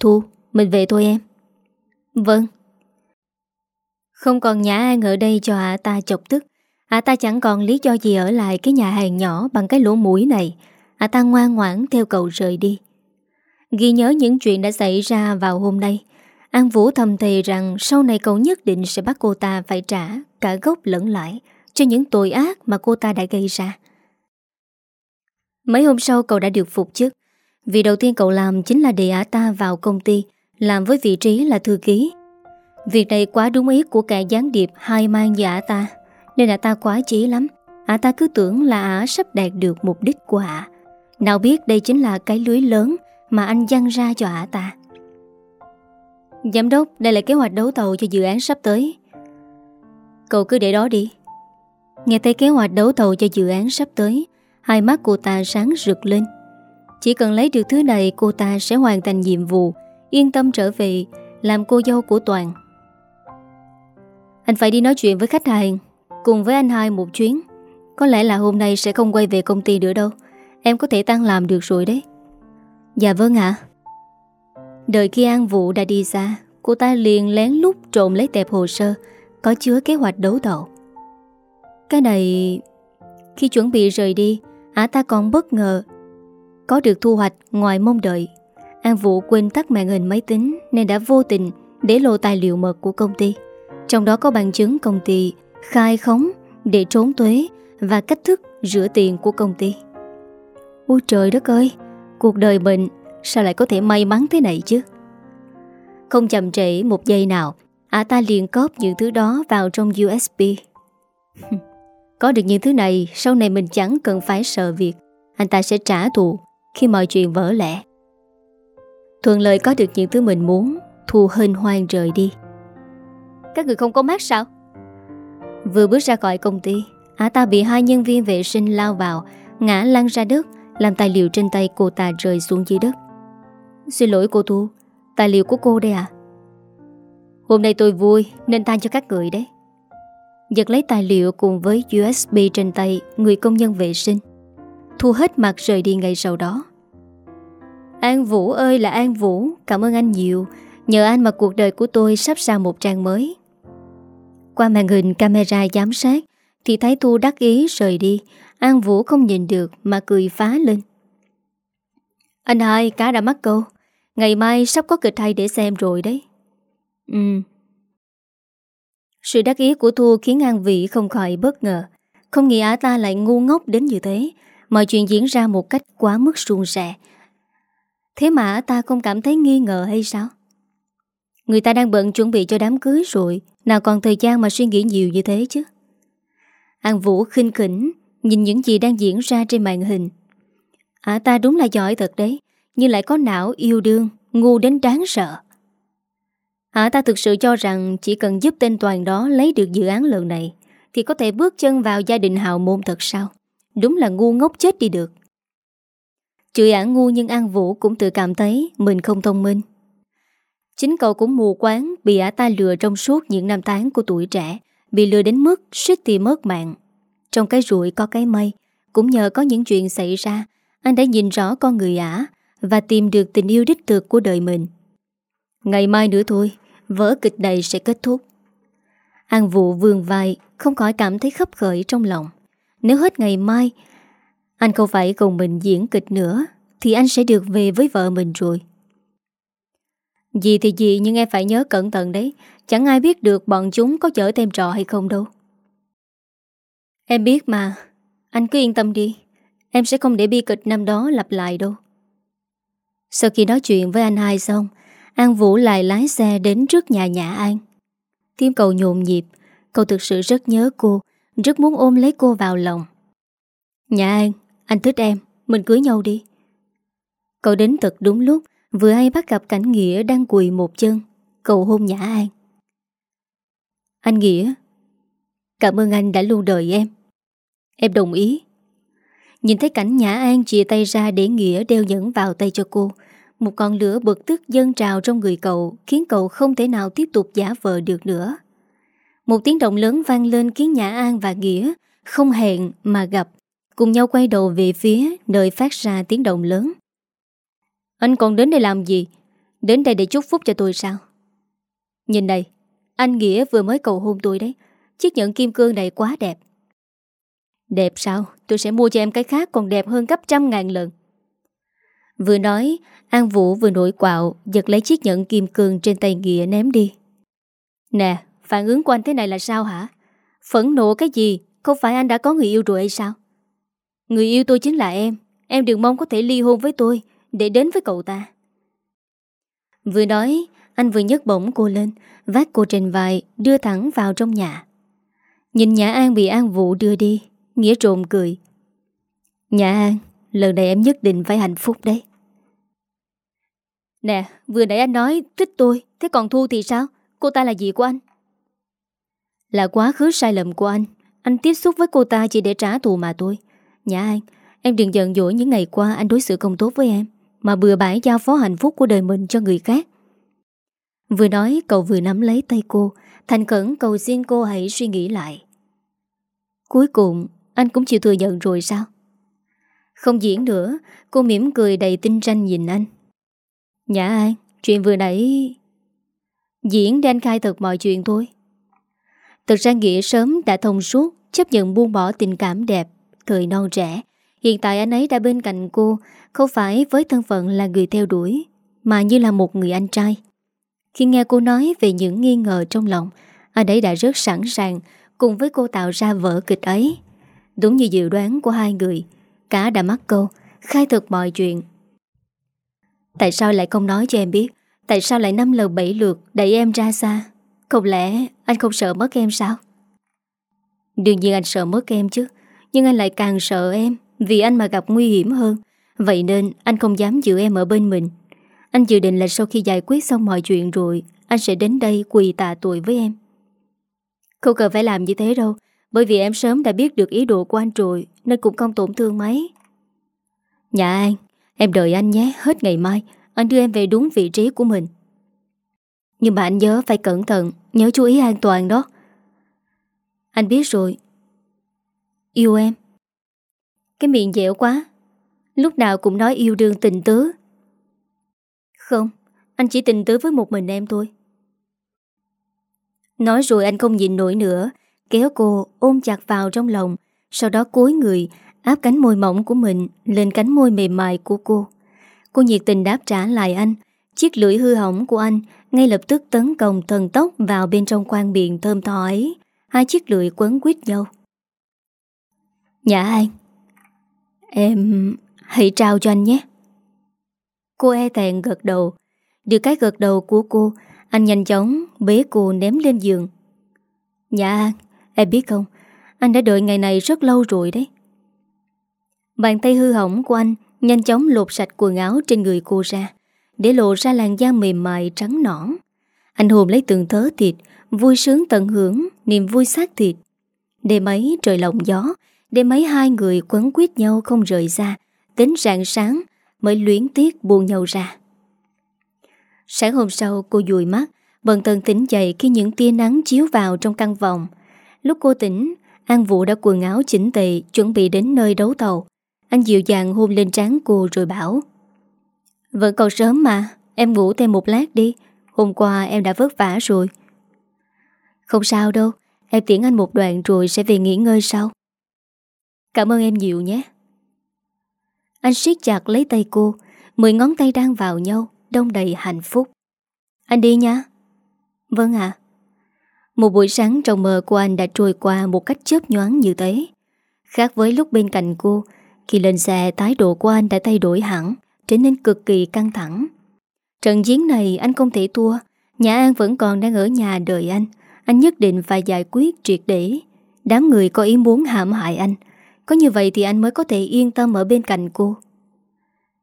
Thu, mình về thôi em. Vâng. Không còn Nhã An ở đây cho ả ta chọc tức. Ả ta chẳng còn lý do gì ở lại cái nhà hàng nhỏ bằng cái lỗ mũi này. Ả ta ngoan ngoãn theo cậu rời đi. Ghi nhớ những chuyện đã xảy ra vào hôm nay. An Vũ thầm thề rằng sau này cậu nhất định sẽ bắt cô ta phải trả cả gốc lẫn lãi cho những tội ác mà cô ta đã gây ra. Mấy hôm sau cậu đã được phục chức. Vì đầu tiên cậu làm chính là để ả ta vào công ty, làm với vị trí là thư ký. Việc này quá đúng ý của kẻ gián điệp hai mang và ả ta, nên ả ta quá chí lắm. Ả ta cứ tưởng là ả sắp đạt được mục đích của ả. Nào biết đây chính là cái lưới lớn mà anh dăng ra cho ả ta. Giám đốc, đây là kế hoạch đấu thầu cho dự án sắp tới. Cậu cứ để đó đi. Nghe thấy kế hoạch đấu thầu cho dự án sắp tới, hai mắt cô ta sáng rực lên. Chỉ cần lấy được thứ này cô ta sẽ hoàn thành nhiệm vụ, yên tâm trở về, làm cô dâu của Toàn. Anh phải đi nói chuyện với khách hàng, cùng với anh hai một chuyến. Có lẽ là hôm nay sẽ không quay về công ty nữa đâu. Em có thể tăng làm được rồi đấy. Dạ vâng ạ. Đợi khi An Vũ đã đi xa Cô ta liền lén lút trộm lấy tẹp hồ sơ Có chứa kế hoạch đấu thầu Cái này Khi chuẩn bị rời đi Ả ta còn bất ngờ. Có được thu hoạch ngoài mong đợi. An Vũ quên tắt màn hình máy tính Nên đã vô tình để lộ tài liệu mật của công ty. Trong đó có bằng chứng công ty Khai khống để trốn thuế Và cách thức rửa tiền của công ty. Ôi trời đất ơi, Cuộc đời mình Sao lại có thể may mắn thế này chứ? Không chậm trễ một giây nào, Ả ta liền cóp những thứ đó vào trong USB Có được những thứ này, Sau này mình chẳng cần phải sợ việc. Anh ta sẽ trả thù Khi mọi chuyện vỡ lẽ. Thuận lợi có được những thứ mình muốn, Thu hên hoang rời đi. Các người không có mát sao? Vừa bước ra khỏi công ty, Ả ta bị hai nhân viên vệ sinh lao vào, Ngã lăn ra đất, Làm tài liệu trên tay cô ta rơi xuống dưới đất. Xin lỗi cô Thu, Tài liệu của cô đây à Hôm nay tôi vui, nên tan cho các người đấy. Giật lấy tài liệu cùng với USB trên tay Người công nhân vệ sinh. Thu hết mặt rời đi ngay sau đó. An Vũ ơi là An Vũ, Cảm ơn anh nhiều. Nhờ anh mà cuộc đời của tôi sắp sang một trang mới. Qua màn hình camera giám sát, Thì thấy Thu đắc ý rời đi. An Vũ không nhìn được mà cười phá lên. Anh hai, cá đã mắc câu. Ngày mai sắp có kịch hay để xem rồi đấy. Ừ sự đắc ý của Thu khiến An Vị không khỏi bất ngờ. Không nghĩ ả ta lại ngu ngốc đến như thế. Mọi chuyện diễn ra một cách quá mức suôn sẻ. Thế mà ả ta không cảm thấy nghi ngờ hay sao? Người ta đang bận chuẩn bị cho đám cưới rồi. Nào còn thời gian mà suy nghĩ nhiều như thế chứ? An Vũ khinh khỉnh, Nhìn những gì đang diễn ra trên màn hình. À ta đúng là giỏi thật đấy, Nhưng lại có não yêu đương, Ngu đến đáng sợ. Hả? Ta thực sự cho rằng Chỉ cần giúp tên Toàn đó lấy được dự án lần này, Thì có thể bước chân vào gia đình hào môn thật sao? Đúng là ngu ngốc chết đi được. Chửi ả ngu nhưng An Vũ cũng tự cảm thấy Mình không thông minh. Chính cậu cũng mù quáng Bị ả ta lừa trong suốt những năm tháng của tuổi trẻ, Bị lừa đến mức suýt thì mất mạng. Trong cái rụi có cái mây Cũng nhờ có những chuyện xảy ra, Anh đã nhìn rõ con người ả Và tìm được tình yêu đích thực của đời mình. Ngày mai nữa thôi. Vở kịch này sẽ kết thúc. An vụ vườn vai, Không khỏi cảm thấy khấp khởi trong lòng. Nếu hết ngày mai, Anh không phải cùng mình diễn kịch nữa, Thì anh sẽ được về với vợ mình rồi. Gì thì gì, nhưng em phải nhớ cẩn thận đấy. Chẳng ai biết được bọn chúng có chở thêm trò hay không đâu. Em biết mà. Anh cứ yên tâm đi. Em sẽ không để bi kịch năm đó lặp lại đâu. Sau khi nói chuyện với anh hai xong An Vũ lại lái xe đến trước nhà Nhã An. Tim cầu nhộn nhịp Cậu thực sự rất nhớ cô Rất muốn ôm lấy cô vào lòng. Nhã An, anh thích em Mình cưới nhau đi. Cậu đến thật đúng lúc Vừa hay bắt gặp cảnh Nghĩa đang quỳ một chân Cậu hôn Nhã An. Anh Nghĩa Cảm ơn anh đã luôn đợi em. Em đồng ý. Nhìn thấy cảnh Nhã An chia tay ra để Nghĩa đeo nhẫn vào tay cho cô một con lửa bực tức dâng trào trong người cậu, Khiến cậu không thể nào tiếp tục giả vờ được nữa Một tiếng động lớn vang lên khiến Nhã An và Nghĩa Không hẹn mà gặp, Cùng nhau quay đầu về phía nơi phát ra tiếng động lớn Anh còn đến đây làm gì? Đến đây để chúc phúc cho tôi sao? Nhìn này Anh Nghĩa vừa mới cầu hôn tôi đấy Chiếc nhẫn kim cương này quá đẹp Đẹp sao? Tôi sẽ mua cho em cái khác còn đẹp hơn gấp trăm ngàn lần. Vừa nói, An Vũ vừa nổi quạo, giật lấy chiếc nhẫn kim cương trên tay Nghĩa ném đi. Nè, phản ứng của anh thế này là sao hả? Phẫn nộ cái gì? Không phải anh đã có người yêu rồi hay sao? Người yêu tôi chính là em. Em đừng mong có thể ly hôn với tôi để đến với cậu ta. Vừa nói, anh vừa nhấc bổng cô lên, vác cô trên vai, đưa thẳng vào trong nhà. Nhìn nhà An bị An Vũ đưa đi, Nghĩa trộm cười nhà An Lần này em nhất định phải hạnh phúc đấy Nè, Vừa nãy anh nói thích tôi, Thế còn Thu thì sao? Cô ta là gì của anh? Là quá khứ sai lầm của anh. Anh tiếp xúc với cô ta chỉ để trả thù mà tôi Nhã An, Em đừng giận dỗi những ngày qua anh đối xử không tốt với em, Mà bừa bãi giao phó hạnh phúc của đời mình cho người khác. Vừa nói, cậu vừa nắm lấy tay cô, Thành khẩn cầu xin cô hãy suy nghĩ lại. Cuối cùng, anh cũng chịu thừa nhận rồi sao? Không diễn nữa, Cô mỉm cười đầy tinh tranh nhìn anh. Nhã An Chuyện vừa nãy Diễn để anh khai thật mọi chuyện thôi. Thực ra Nghĩa sớm đã thông suốt, Chấp nhận buông bỏ tình cảm đẹp Thời non trẻ Hiện tại anh ấy đã bên cạnh cô, Không phải với thân phận là người theo đuổi, Mà như là một người anh trai. Khi nghe cô nói về những nghi ngờ trong lòng, Anh ấy đã rất sẵn sàng Cùng với cô tạo ra vở kịch ấy. Đúng như dự đoán của hai người, Cả đã mắc câu, Khai thực mọi chuyện. Tại sao lại không nói cho em biết? Tại sao lại năm lần bảy lượt đẩy em ra xa? Không lẽ anh không sợ mất em sao? Đương nhiên anh sợ mất em chứ, Nhưng anh lại càng sợ em Vì anh mà gặp nguy hiểm hơn. Vậy nên anh không dám giữ em ở bên mình. Anh dự định là sau khi giải quyết xong mọi chuyện rồi, Anh sẽ đến đây quỳ tạ tội với em. Không cần phải làm như thế đâu, bởi vì em sớm đã biết được ý đồ của anh rồi, Nên cũng không tổn thương mấy. Nhà An Em đợi anh nhé, Hết ngày mai. Anh đưa em về đúng vị trí của mình. Nhưng mà anh nhớ phải cẩn thận, Nhớ chú ý an toàn đó. Anh biết rồi. Yêu em. Cái miệng dẻo quá. Lúc nào cũng nói yêu đương tình tứ. Không, Anh chỉ tình tứ với một mình em thôi. Nói rồi anh không nhìn nổi nữa. Kéo cô ôm chặt vào trong lòng, Sau đó cúi người Áp cánh môi mỏng của mình Lên cánh môi mềm mại của cô. Cô nhiệt tình đáp trả lại anh. Chiếc lưỡi hư hỏng của anh Ngay lập tức tấn công thần tốc Vào bên trong quan biện thơm tho ấy. Hai chiếc lưỡi quấn quýt nhau. Dạ Nhã An Em, hãy trao cho anh nhé. Cô e thẹn gật đầu. Được cái gật đầu của cô, Anh nhanh chóng bế cô ném lên giường. Dạ Nhã An Em biết không? Anh đã đợi ngày này rất lâu rồi đấy. Bàn tay hư hỏng của anh Nhanh chóng lột sạch quần áo trên người cô ra, Để lộ ra làn da mềm mại trắng nõn. Anh hồn lấy từng thớ thịt, Vui sướng tận hưởng Niềm vui xác thịt. Đêm ấy trời lộng gió, Đêm mấy hai người quấn quyết nhau không rời ra Đến rạng sáng Mới luyến tiếc buông nhau ra. Sáng hôm sau, cô dùi mắt, Bần tần tỉnh dậy khi những tia nắng chiếu vào trong căn phòng. Lúc cô tỉnh, An Vũ đã quần áo chỉnh tề Chuẩn bị đến nơi đấu tàu anh dịu dàng hôn lên trán cô rồi bảo Vẫn còn sớm mà, Em ngủ thêm một lát đi, Hôm qua em đã vất vả rồi. Không sao đâu, Em tiễn anh một đoạn rồi sẽ về nghỉ ngơi sau. Cảm ơn em nhiều nhé. Anh siết chặt lấy tay cô, Mười ngón tay đang vào nhau, Đông đầy hạnh phúc. Anh đi nha. Vâng ạ. Một buổi sáng trong mơ của anh đã trôi qua Một cách chớp nhoáng như thế. Khác với lúc bên cạnh cô khi lên xe, thái độ của anh đã thay đổi hẳn, Trở nên cực kỳ căng thẳng. Trận chiến này anh không thể thua. Nhà An vẫn còn đang ở nhà đợi anh. Anh nhất định phải giải quyết triệt để. Đám người có ý muốn hãm hại anh. Có như vậy thì anh mới có thể yên tâm ở bên cạnh cô.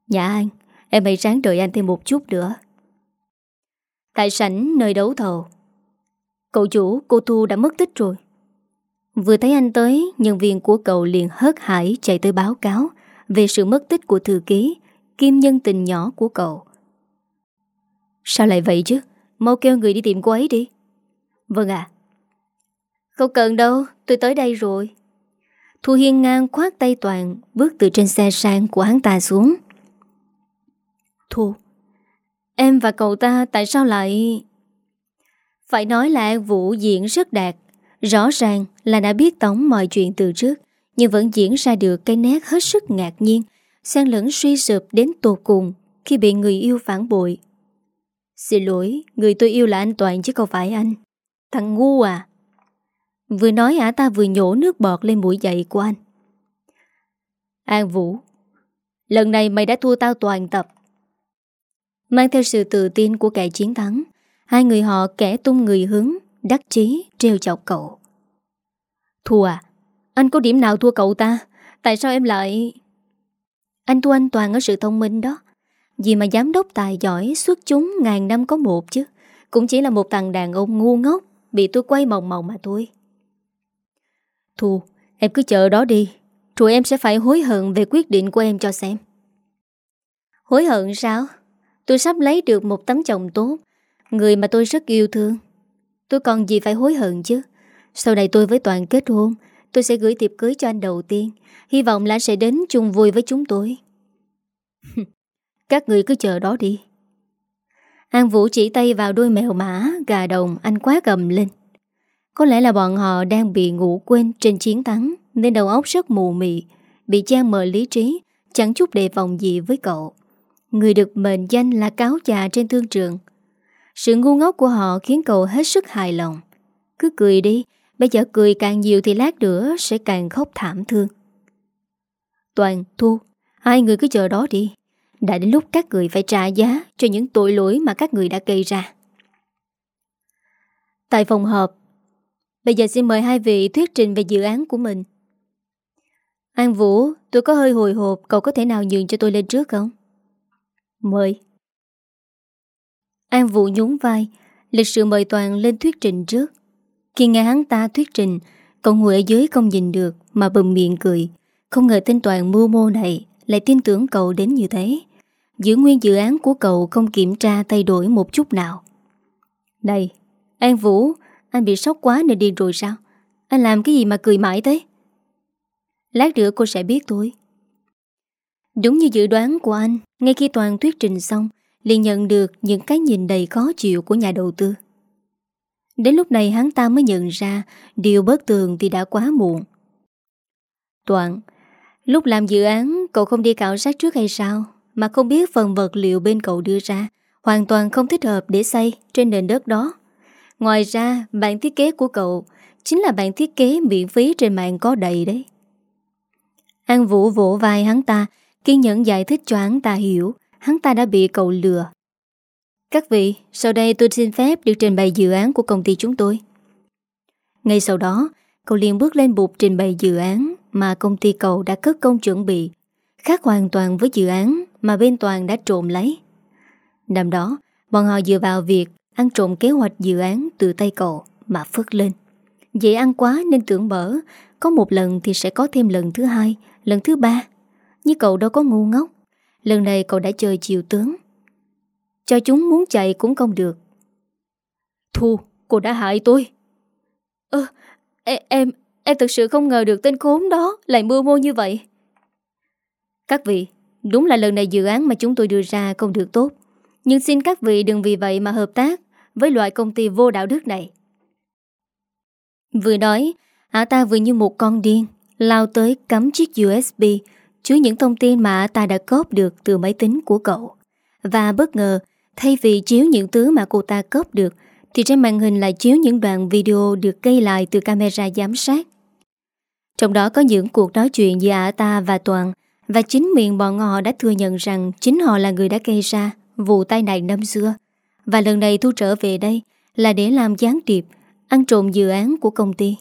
Nhà An, Em hãy ráng đợi anh thêm một chút nữa. Tại sảnh nơi đấu thầu. Cậu chủ, cô Thu đã mất tích rồi. Vừa thấy anh tới, Nhân viên của cậu liền hớt hải Chạy tới báo cáo Về sự mất tích của thư ký, Kim nhân tình nhỏ của cậu. Sao lại vậy chứ? Mau kêu người đi tìm cô ấy đi. Vâng ạ. Không cần đâu, tôi tới đây rồi. Thu Hiên ngang khoát tay Toàn, Bước từ trên xe sang của hắn ta xuống. Thu, Em và cậu ta tại sao lại... Phải nói là An Vũ diễn rất đạt. Rõ ràng là đã biết tổng mọi chuyện từ trước, nhưng vẫn diễn ra được cái nét hết sức ngạc nhiên, xen lẫn suy sụp đến tột cùng khi bị người yêu phản bội. Xin lỗi, người tôi yêu là anh Toàn chứ không phải anh. Thằng ngu à. Vừa nói ả ta vừa nhổ nước bọt lên mũi dậy của anh. An Vũ, lần này mày đã thua tao toàn tập. Mang theo sự tự tin của kẻ chiến thắng Hai người họ kẻ tung người hướng Đắc chí treo chọc cậu. Thua à? Anh có điểm nào thua cậu ta? Tại sao em lại Anh thua anh toàn ở sự thông minh đó. Vì mà giám đốc tài giỏi, Xuất chúng, ngàn năm có một chứ. Cũng chỉ là một thằng đàn ông ngu ngốc, Bị tôi quay mộng mòng mà thôi. Thu Em cứ chờ đó đi. Rồi em sẽ phải hối hận về quyết định của em cho xem. Hối hận sao? Tôi sắp lấy được một tấm chồng tốt, Người mà tôi rất yêu thương. Tôi còn gì phải hối hận chứ? Sau này tôi với Toàn kết hôn, Tôi sẽ gửi tiệp cưới cho anh đầu tiên. Hy vọng là sẽ đến chung vui với chúng tôi. Các người cứ chờ đó đi. An Vũ chỉ tay vào đôi mèo mã, Gà đồng, anh quá gầm lên. Có lẽ là bọn họ đang bị ngủ quên Trên chiến thắng, Nên đầu óc rất mù mị, Bị trang mờ lý trí, Chẳng chút đề phòng gì với cậu. Người được mệnh danh là cáo già trên thương trường. Sự ngu ngốc của họ khiến cậu hết sức hài lòng. Cứ cười đi Bây giờ cười càng nhiều thì lát nữa Sẽ càng khóc thảm thương. Toàn, Thu Hai người cứ chờ đó đi. Đã đến lúc các người phải trả giá Cho những tội lỗi mà các người đã gây ra. Tại phòng họp Bây giờ xin mời hai vị thuyết trình về dự án của mình. An Vũ Tôi có hơi hồi hộp Cậu có thể nào nhường cho tôi lên trước không? Mời. An Vũ nhún vai, Lịch sự mời Toàn lên thuyết trình trước. Khi nghe hắn ta thuyết trình, Cậu ngồi ở dưới không nhìn được Mà bầm miệng cười. Không ngờ tên Toàn mưu mô này Lại tin tưởng cậu đến như thế. Giữ nguyên dự án của cậu không kiểm tra Thay đổi một chút nào. Này, An Vũ, Anh bị sốc quá nên điên rồi sao? Anh làm cái gì mà cười mãi thế? Lát nữa cô sẽ biết thôi. Đúng như dự đoán của anh, Ngay khi Toàn thuyết trình xong liền nhận được những cái nhìn đầy khó chịu của nhà đầu tư. Đến lúc này hắn ta mới nhận ra Điều bất tường thì đã quá muộn. Toàn, Lúc làm dự án, cậu không đi khảo sát trước hay sao? Mà không biết phần vật liệu bên cậu đưa ra Hoàn toàn không thích hợp để xây trên nền đất đó. Ngoài ra, bản thiết kế của cậu Chính là bản thiết kế miễn phí trên mạng có đầy đấy. An Vũ vỗ vai hắn ta, Kiên nhẫn giải thích cho hắn ta hiểu. Hắn ta đã bị cậu lừa. Các vị, sau đây tôi xin phép được trình bày dự án của công ty chúng tôi. Ngay sau đó Cậu liền bước lên bục trình bày dự án Mà công ty cậu đã cất công chuẩn bị Khác hoàn toàn với dự án Mà bên Toàn đã trộm lấy. Năm đó Bọn họ dựa vào việc Ăn trộm kế hoạch dự án từ tay cậu Mà phất lên. Dễ ăn quá nên tưởng bở Có một lần thì sẽ có thêm lần thứ hai Lần thứ ba. Như cậu đâu có ngu ngốc. Lần này cậu đã chơi chiều tướng. Cho chúng muốn chạy cũng không được. Thu, cô đã hại tôi. Ơ, em, em, em thực sự không ngờ được tên khốn đó Lại mưa mô như vậy. Các vị, đúng là lần này dự án mà chúng tôi đưa ra không được tốt. Nhưng xin các vị đừng vì vậy mà hợp tác Với loại công ty vô đạo đức này. Vừa nói Ả ta vừa như một con điên Lao tới cắm chiếc USB Chứa những thông tin mà ta đã cóp được Từ máy tính của cậu. Và bất ngờ, Thay vì chiếu những thứ mà cô ta cóp được, Thì trên màn hình lại chiếu những đoạn video Được gây lại từ camera giám sát. Trong đó có những cuộc nói chuyện giữa ả ta và Toàn, Và chính miệng bọn họ đã thừa nhận rằng Chính họ là người đã gây ra Vụ tai nạn năm xưa. Và lần này Thu trở về đây Là để làm gián điệp, Ăn trộm dự án của công ty.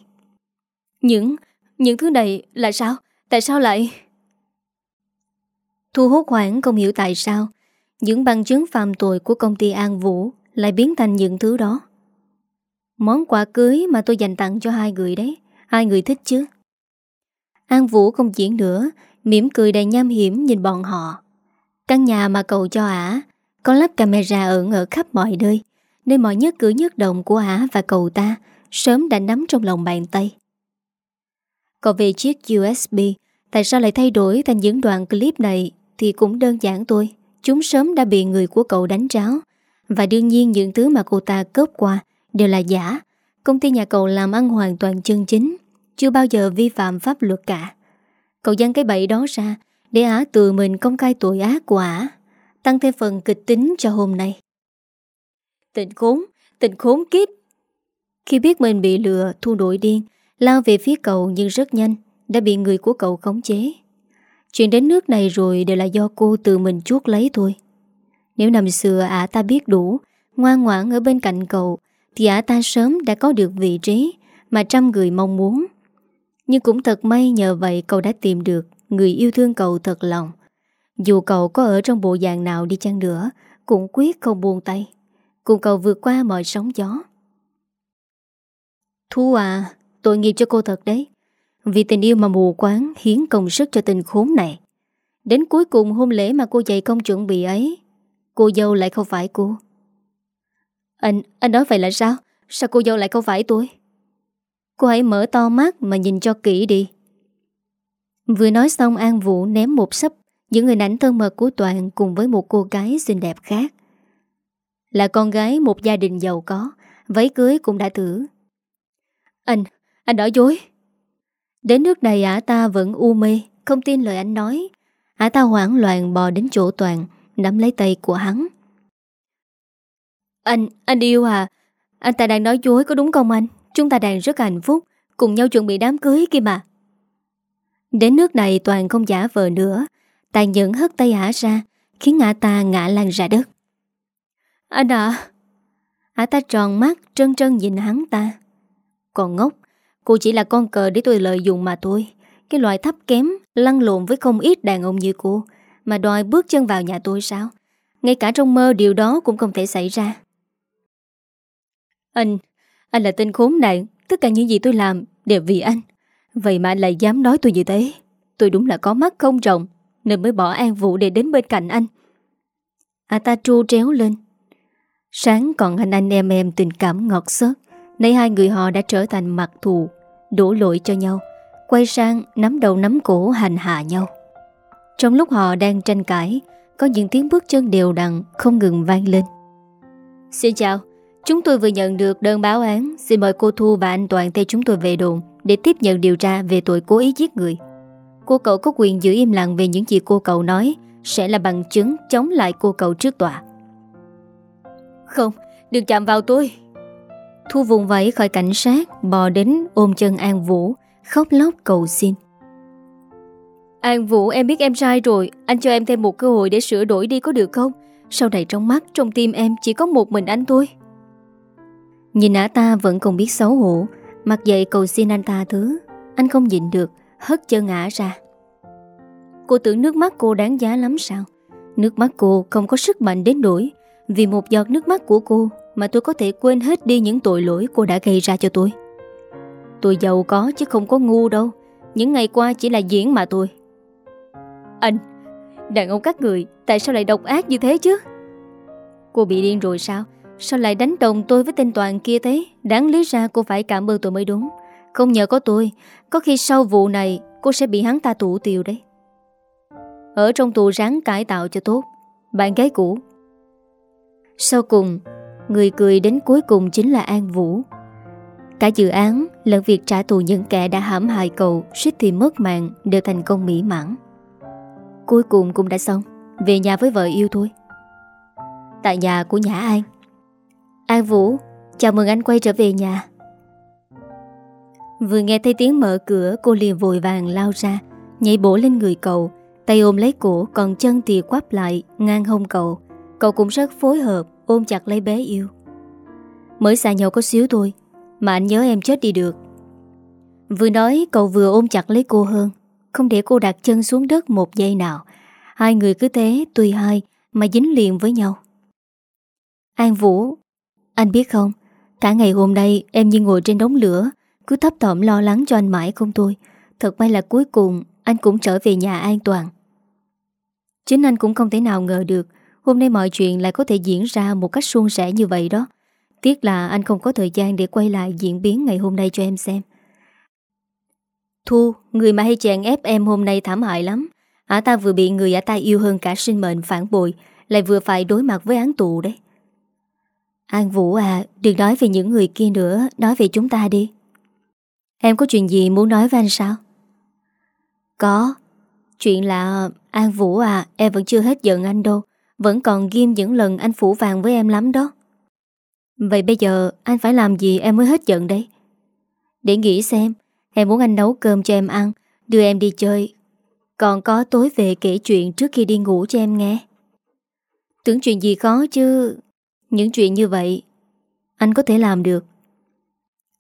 Những Những thứ này là sao? Tại sao lại Thu hốt hoảng không hiểu tại sao Những bằng chứng phạm tội của công ty An Vũ Lại biến thành những thứ đó. Món quà cưới mà tôi dành tặng cho hai người đấy, Hai người thích chứ? An Vũ không diễn nữa, mỉm cười đầy nham hiểm nhìn bọn họ. Căn nhà mà cậu cho ả Có lắp camera ẩn ở khắp mọi nơi Nên mọi nhất cử nhất động của ả và cậu ta Sớm đã nắm trong lòng bàn tay. Còn về chiếc USB Tại sao lại thay đổi thành những đoạn clip này? Thì cũng đơn giản thôi. Chúng sớm đã bị người của cậu đánh tráo. Và đương nhiên những thứ mà cô ta cướp qua Đều là giả. Công ty nhà cậu làm ăn hoàn toàn chân chính. Chưa bao giờ vi phạm pháp luật cả. Cậu dăng cái bẫy đó ra Để Á tự mình công khai tội ác của Á. Tăng thêm phần kịch tính cho hôm nay. Tình khốn Tình khốn kiếp. Khi biết mình bị lừa, Thu nổi điên, Lao về phía cậu nhưng rất nhanh, Đã bị người của cậu khống chế. Chuyện đến nước này rồi đều là do cô tự mình chuốt lấy thôi. Nếu năm xưa ả ta biết đủ, Ngoan ngoãn ở bên cạnh cậu, Thì ả ta sớm đã có được vị trí Mà trăm người mong muốn. Nhưng cũng thật may nhờ vậy cậu đã tìm được Người yêu thương cậu thật lòng. Dù cậu có ở trong bộ dạng nào đi chăng nữa, Cũng quyết không buông tay. Cùng cậu vượt qua mọi sóng gió. Thu à Tội nghiệp cho cô thật đấy. Vì tình yêu mà mù quáng Hiến công sức cho tình khốn này. Đến cuối cùng hôn lễ mà cô dạy công chuẩn bị ấy Cô dâu lại không phải cô. Anh, anh nói vậy là sao? Sao cô dâu lại không phải tôi? Cô hãy mở to mắt mà nhìn cho kỹ đi. Vừa nói xong An Vũ ném một sấp Những hình ảnh thân mật của Toàn Cùng với một cô gái xinh đẹp khác. Là con gái một gia đình giàu có Váy cưới cũng đã thử. Anh, anh nói dối. Đến nước này ả ta vẫn u mê Không tin lời anh nói. Ả ta hoảng loạn bò đến chỗ Toàn Nắm lấy tay của hắn. Anh, anh yêu à Anh ta đang nói dối có đúng không anh? Chúng ta đang rất hạnh phúc Cùng nhau chuẩn bị đám cưới kia mà. Đến nước này Toàn không giả vờ nữa. Tàn nhẫn hất tay ả ra Khiến ả ta ngã lan ra đất. Anh à Ả ta tròn mắt trân trân nhìn hắn ta. Còn ngốc Cô chỉ là con cờ để tôi lợi dụng mà thôi. Cái loại thấp kém, Lăn lộn với không ít đàn ông như cô, Mà đòi bước chân vào nhà tôi sao? Ngay cả trong mơ điều đó cũng không thể xảy ra. Anh Anh là tên khốn nạn. Tất cả những gì tôi làm đều vì anh. Vậy mà anh lại dám nói tôi như thế. Tôi đúng là có mắt không rộng, Nên mới bỏ an vụ để đến bên cạnh anh. À ta tru tréo lên. Sáng còn anh anh em em tình cảm ngọt xớt Nay hai người họ đã trở thành mặt thù. Đổ lỗi cho nhau, Quay sang nắm đầu nắm cổ hành hạ nhau. Trong lúc họ đang tranh cãi, Có những tiếng bước chân đều đặn Không ngừng vang lên. Xin chào, Chúng tôi vừa nhận được đơn báo án. Xin mời cô Thu và anh Toàn theo chúng tôi về đồn Để tiếp nhận điều tra về tội cố ý giết người. Cô cậu có quyền giữ im lặng Về những gì cô cậu nói, Sẽ là bằng chứng chống lại cô cậu trước tòa. Không, Đừng chạm vào tôi. Thu vùng vẫy khỏi cảnh sát Bò đến ôm chân An Vũ Khóc lóc cầu xin. An Vũ em biết em sai rồi. Anh cho em thêm một cơ hội để sửa đổi đi có được không? Sau này trong mắt Trong tim em chỉ có một mình anh thôi. Nhìn ả ta vẫn còn biết xấu hổ. Mặc dậy cầu xin anh ta thứ. Anh không nhịn được Hất chân ả ra. Cô tưởng nước mắt cô đáng giá lắm sao? Nước mắt cô không có sức mạnh đến nỗi Vì một giọt nước mắt của cô mà tôi có thể quên hết đi những tội lỗi cô đã gây ra cho tôi. Tôi giàu có chứ không có ngu đâu. Những ngày qua chỉ là diễn mà tôi Anh, Đàn ông các người, Tại sao lại độc ác như thế chứ? Cô bị điên rồi sao? Sao lại đánh đồng tôi với tên Toàn kia thế? Đáng lý ra cô phải cảm ơn tôi mới đúng. Không nhờ có tôi, Có khi sau vụ này cô sẽ bị hắn ta tủ tiêu đấy. Ở trong tù ráng cải tạo cho tốt. Bạn gái cũ. Sau cùng Người cười đến cuối cùng chính là An Vũ. Cả dự án lẫn việc trả thù những kẻ đã hãm hại cậu, suýt thì mất mạng đều thành công mỹ mãn. Cuối cùng cũng đã xong, Về nhà với vợ yêu thôi. Tại nhà của Nhã An. An Vũ, Chào mừng anh quay trở về nhà. Vừa nghe thấy tiếng mở cửa, Cô liền vội vàng lao ra, Nhảy bổ lên người cậu, Tay ôm lấy cổ, còn chân thì quắp lại, Ngang hông cậu. Cậu cũng rất phối hợp ôm chặt lấy bé yêu. Mới xa nhau có xíu thôi, Mà anh nhớ em chết đi được. Vừa nói, cậu vừa ôm chặt lấy cô hơn. Không để cô đặt chân xuống đất một giây nào, Hai người cứ thế, tùy hai, Mà dính liền với nhau. An Vũ, Anh biết không? Cả ngày hôm nay, em như ngồi trên đống lửa, Cứ thấp thỏm lo lắng cho anh mãi không thôi. Thật may là cuối cùng, Anh cũng trở về nhà an toàn. Chính anh cũng không thể nào ngờ được Hôm nay mọi chuyện lại có thể diễn ra Một cách suôn sẻ như vậy đó. Tiếc là anh không có thời gian để quay lại diễn biến ngày hôm nay cho em xem. Thu, người mà hay chèn ép em hôm nay thảm hại lắm. Ả ta vừa bị người ả ta yêu hơn cả sinh mệnh phản bội Lại vừa phải đối mặt với án tù đấy. An Vũ à Đừng nói về những người kia nữa Nói về chúng ta đi. Em có chuyện gì muốn nói với anh sao? Có. Chuyện là An Vũ à Em vẫn chưa hết giận anh đâu. Vẫn còn ghim những lần anh phủ vàng với em lắm đó. Vậy bây giờ Anh phải làm gì em mới hết giận đây? Để nghĩ xem, Em muốn anh nấu cơm cho em ăn, Đưa em đi chơi. Còn có tối về kể chuyện trước khi đi ngủ cho em nghe. Tưởng chuyện gì khó chứ, những chuyện như vậy, Anh có thể làm được.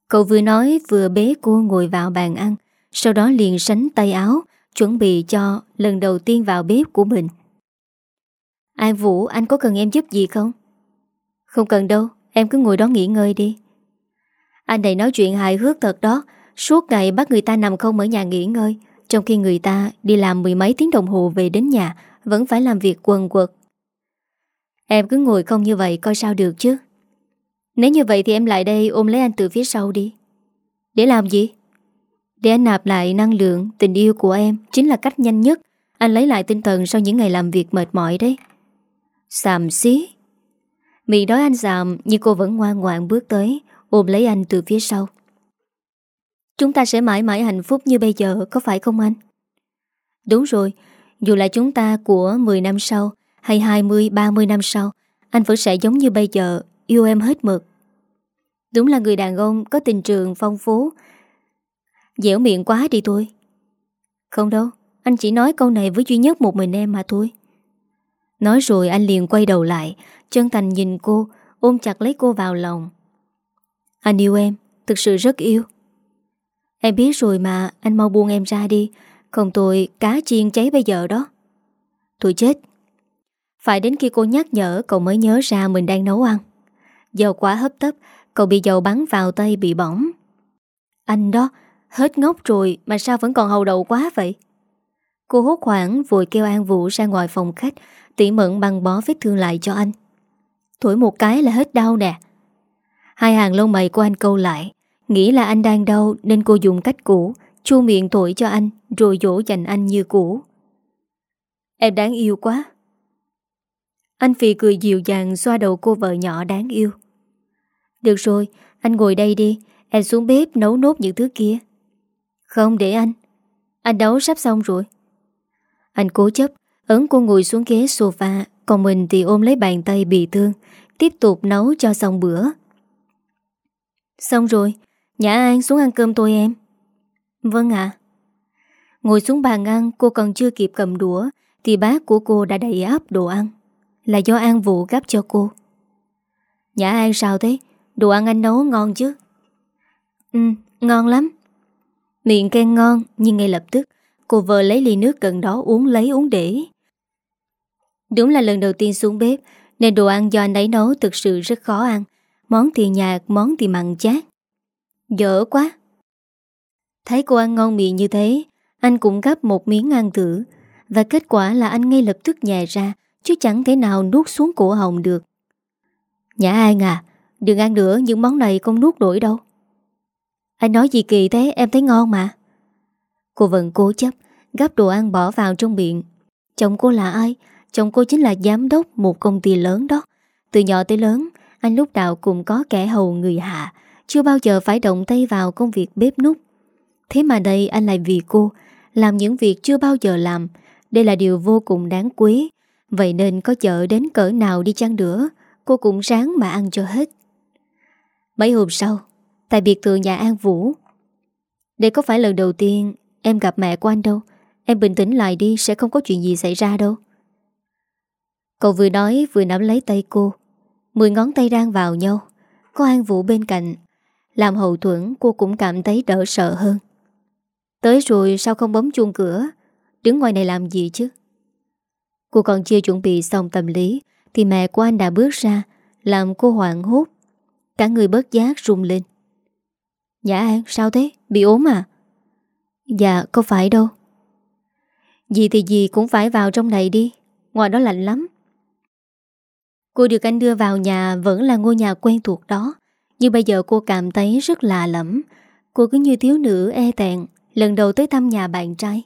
Cậu vừa nói vừa bế cô ngồi vào bàn ăn, Sau đó liền sánh tay áo, Chuẩn bị cho lần đầu tiên vào bếp của mình. An Vũ anh có cần em giúp gì không? Không cần đâu Em cứ ngồi đó nghỉ ngơi đi. Anh này nói chuyện hài hước thật đó. Suốt ngày bắt người ta nằm không ở nhà nghỉ ngơi. Trong khi người ta đi làm mười mấy tiếng đồng hồ về đến nhà Vẫn phải làm việc quần quật. Em cứ ngồi không như vậy coi sao được chứ. Nếu như vậy thì em lại đây ôm lấy anh từ phía sau đi. Để làm gì? Để anh nạp lại năng lượng, tình yêu của em Chính là cách nhanh nhất. Anh lấy lại tinh thần sau những ngày làm việc mệt mỏi đấy. Xàm xí. Mị đói anh xàm, Nhưng cô vẫn ngoan ngoãn bước tới, Ôm lấy anh từ phía sau. Chúng ta sẽ mãi mãi hạnh phúc như bây giờ, Có phải không anh? Đúng rồi, Dù là chúng ta của 10 năm sau hay 20-30 năm sau, Anh vẫn sẽ giống như bây giờ, Yêu em hết mực. Đúng là người đàn ông có tình trường phong phú. Dẻo miệng quá đi thôi. Không đâu, Anh chỉ nói câu này với duy nhất một mình em mà thôi. Nói rồi anh liền quay đầu lại. Chân thành nhìn cô, Ôm chặt lấy cô vào lòng. Anh yêu em, Thực sự rất yêu. Em biết rồi mà, Anh mau buông em ra đi. Không tôi cá chiên cháy bây giờ đó. Tôi chết. Phải đến khi cô nhắc nhở, cậu mới nhớ ra mình đang nấu ăn. Dầu quá hấp tấp, Cậu bị dầu bắn vào tay bị bỏng. Anh đó, Hết ngốc rồi mà sao vẫn còn hầu đầu quá vậy? Cô hốt hoảng vội kêu An Vũ ra ngoài phòng khách Tỉ mận băng bó vết thương lại cho anh Thổi một cái là hết đau nè Hai hàng lông mày của anh câu lại Nghĩ là anh đang đau Nên cô dùng cách cũ Chu miệng thổi cho anh Rồi dỗ dành anh như cũ Em đáng yêu quá anh Phi cười dịu dàng xoa đầu cô vợ nhỏ đáng yêu. Được rồi, anh ngồi đây đi, em xuống bếp nấu nốt những thứ kia. Không để anh, anh nấu sắp xong rồi. Anh cố chấp, ấn cô ngồi xuống ghế sofa, còn mình thì ôm lấy bàn tay bị thương, tiếp tục nấu cho xong bữa. Xong rồi, Nhã An xuống ăn cơm tôi em. Vâng ạ. Ngồi xuống bàn ăn, cô còn chưa kịp cầm đũa, thì bác của cô đã đầy áp đồ ăn. Là do An Vũ gấp cho cô Nhã An sao thế Đồ ăn anh nấu ngon chứ Ừ ngon lắm Miệng khen ngon Nhưng ngay lập tức Cô vợ lấy ly nước gần đó uống lấy uống để Đúng là lần đầu tiên xuống bếp Nên đồ ăn do anh ấy nấu thực sự rất khó ăn. Món thì nhạt, món thì mặn chát. Dở quá. Thấy cô ăn ngon miệng như thế Anh cũng gấp một miếng ăn thử. Và kết quả là anh ngay lập tức nhè ra Chứ chẳng thể nào nuốt xuống cổ hồng được. Nhã An à Đừng ăn nữa những món này không nuốt nổi đâu. Anh nói gì kỳ thế em thấy ngon mà. Cô vẫn cố chấp Gắp đồ ăn bỏ vào trong miệng. Chồng cô là ai? Chồng cô chính là giám đốc một công ty lớn đó. Từ nhỏ tới lớn, Anh lúc nào cũng có kẻ hầu người hạ, Chưa bao giờ phải động tay vào công việc bếp nút Thế mà đây anh lại vì cô, Làm những việc chưa bao giờ làm. Đây là điều vô cùng đáng quý. Vậy nên có chợ đến cỡ nào đi chăng nữa, Cô cũng ráng mà ăn cho hết. Mấy hôm sau, Tại biệt thự nhà An Vũ Đây có phải lần đầu tiên Em gặp mẹ của anh đâu, Em bình tĩnh lại đi sẽ không có chuyện gì xảy ra đâu. Cậu vừa nói vừa nắm lấy tay cô. Mười ngón tay đang vào nhau. Có An Vũ bên cạnh. Làm hậu thuẫn, cô cũng cảm thấy đỡ sợ hơn. Tới rồi sao không bấm chuông cửa? Đứng ngoài này làm gì chứ? Cô còn chưa chuẩn bị xong tâm lý, Thì mẹ của anh đã bước ra, Làm cô hoảng hốt. Cả người bớt giác rung lên. Dạ An, sao thế? Bị ốm à? Dạ không phải đâu. Gì thì gì cũng phải vào trong này đi. Ngoài đó lạnh lắm. Cô được anh đưa vào nhà Vẫn là ngôi nhà quen thuộc đó. Nhưng bây giờ cô cảm thấy rất lạ lẫm. Cô cứ như thiếu nữ e tẹn Lần đầu tới thăm nhà bạn trai.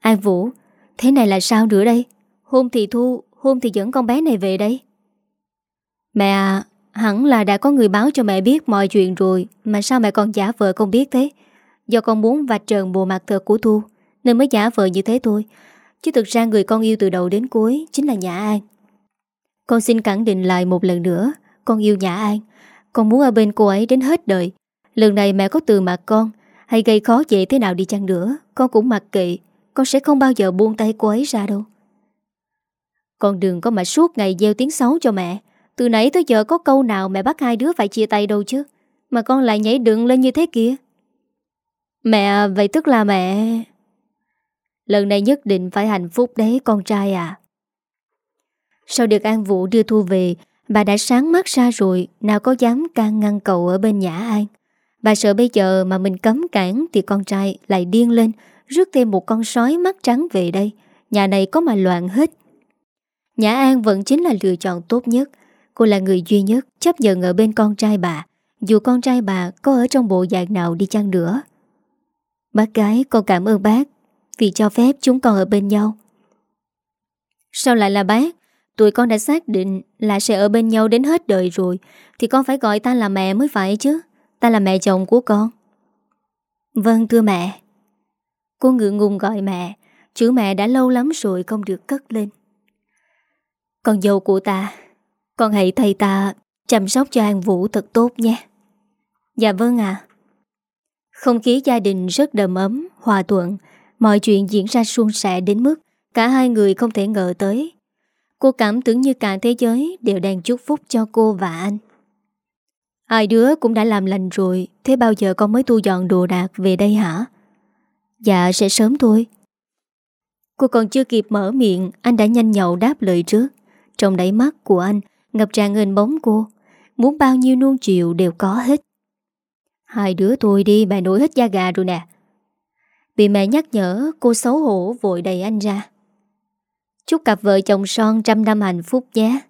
An Vũ, Thế này là sao nữa đây? Hôm thì Thu Hôm thì dẫn con bé này về đây. Mẹ à Hẳn là đã có người báo cho mẹ biết mọi chuyện rồi, Mà sao mẹ còn giả vợ không biết thế? Do con muốn vạch trần bộ mặt thật của Thu, Nên mới giả vợ như thế thôi. Chứ thực ra người con yêu từ đầu đến cuối Chính là Nhã An con xin khẳng định lại một lần nữa Con yêu Nhã An. Con muốn ở bên cô ấy đến hết đời. Lần này mẹ có từ mặt con Hay gây khó dễ thế nào đi chăng nữa Con cũng mặc kệ. Con sẽ không bao giờ buông tay cô ấy ra đâu. Con đừng có mà suốt ngày gieo tiếng xấu cho mẹ. Từ nãy tới giờ có câu nào mẹ bắt hai đứa phải chia tay đâu chứ? Mà con lại nhảy đường lên như thế kia. Mẹ, vậy tức là mẹ... Lần này nhất định phải hạnh phúc đấy con trai à. Sau được An Vũ đưa Thu về, bà đã sáng mắt ra rồi, nào có dám can ngăn cậu ở bên nhà An. Bà sợ bây giờ mà mình cấm cản thì con trai lại điên lên, rước thêm một con sói mắt trắng về đây. Nhà này có mà loạn hết. Nhã An vẫn chính là lựa chọn tốt nhất. Cô là người duy nhất chấp nhận ở bên con trai bà, dù con trai bà có ở trong bộ dạng nào đi chăng nữa. Bác gái con cảm ơn bác Vì cho phép chúng con ở bên nhau Sao lại là bác Tụi con đã xác định là sẽ ở bên nhau đến hết đời rồi Thì con phải gọi ta là mẹ mới phải chứ. Ta là mẹ chồng của con. Vâng thưa mẹ. Cô ngượng ngùng gọi mẹ. Chữ mẹ đã lâu lắm rồi không được cất lên. Con dâu của ta Con hãy thầy ta Chăm sóc cho An Vũ thật tốt nha Dạ vâng ạ. Không khí gia đình rất đầm ấm, hòa thuận, mọi chuyện diễn ra suôn sẻ đến mức cả hai người không thể ngờ tới. Cô cảm tưởng như cả thế giới đều đang chúc phúc cho cô và anh. Hai đứa cũng đã làm lành rồi, thế bao giờ con mới tu dọn đồ đạc về đây hả? Dạ sẽ sớm thôi. Cô còn chưa kịp mở miệng, anh đã nhanh nhậu đáp lời trước. Trong đáy mắt của anh ngập tràn hình bóng cô, muốn bao nhiêu nuông chịu đều có hết. Hai đứa tôi đi bà nổi hết da gà rồi nè Bị mẹ nhắc nhở Cô xấu hổ vội đẩy anh ra Chúc cặp vợ chồng son trăm năm hạnh phúc nhé.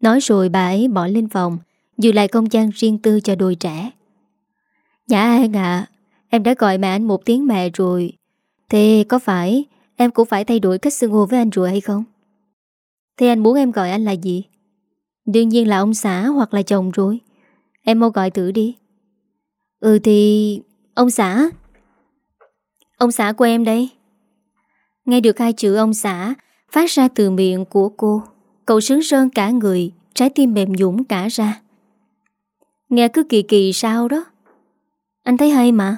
Nói rồi bà ấy bỏ lên phòng Dự lại công gian riêng tư cho đôi trẻ. Nhã An ạ, Em đã gọi mẹ anh một tiếng mẹ rồi. Thế có phải Em cũng phải thay đổi cách xưng hô với anh rồi hay không? Thế anh muốn em gọi anh là gì? Đương nhiên là ông xã hoặc là chồng rồi. Em mau gọi thử đi. Ừ thì... Ông xã. Ông xã của em đây. Nghe được hai chữ ông xã Phát ra từ miệng của cô, Cậu sướng sơn cả người, Trái tim mềm dũng cả ra. Nghe cứ kỳ kỳ sao đó. Anh thấy hay mà.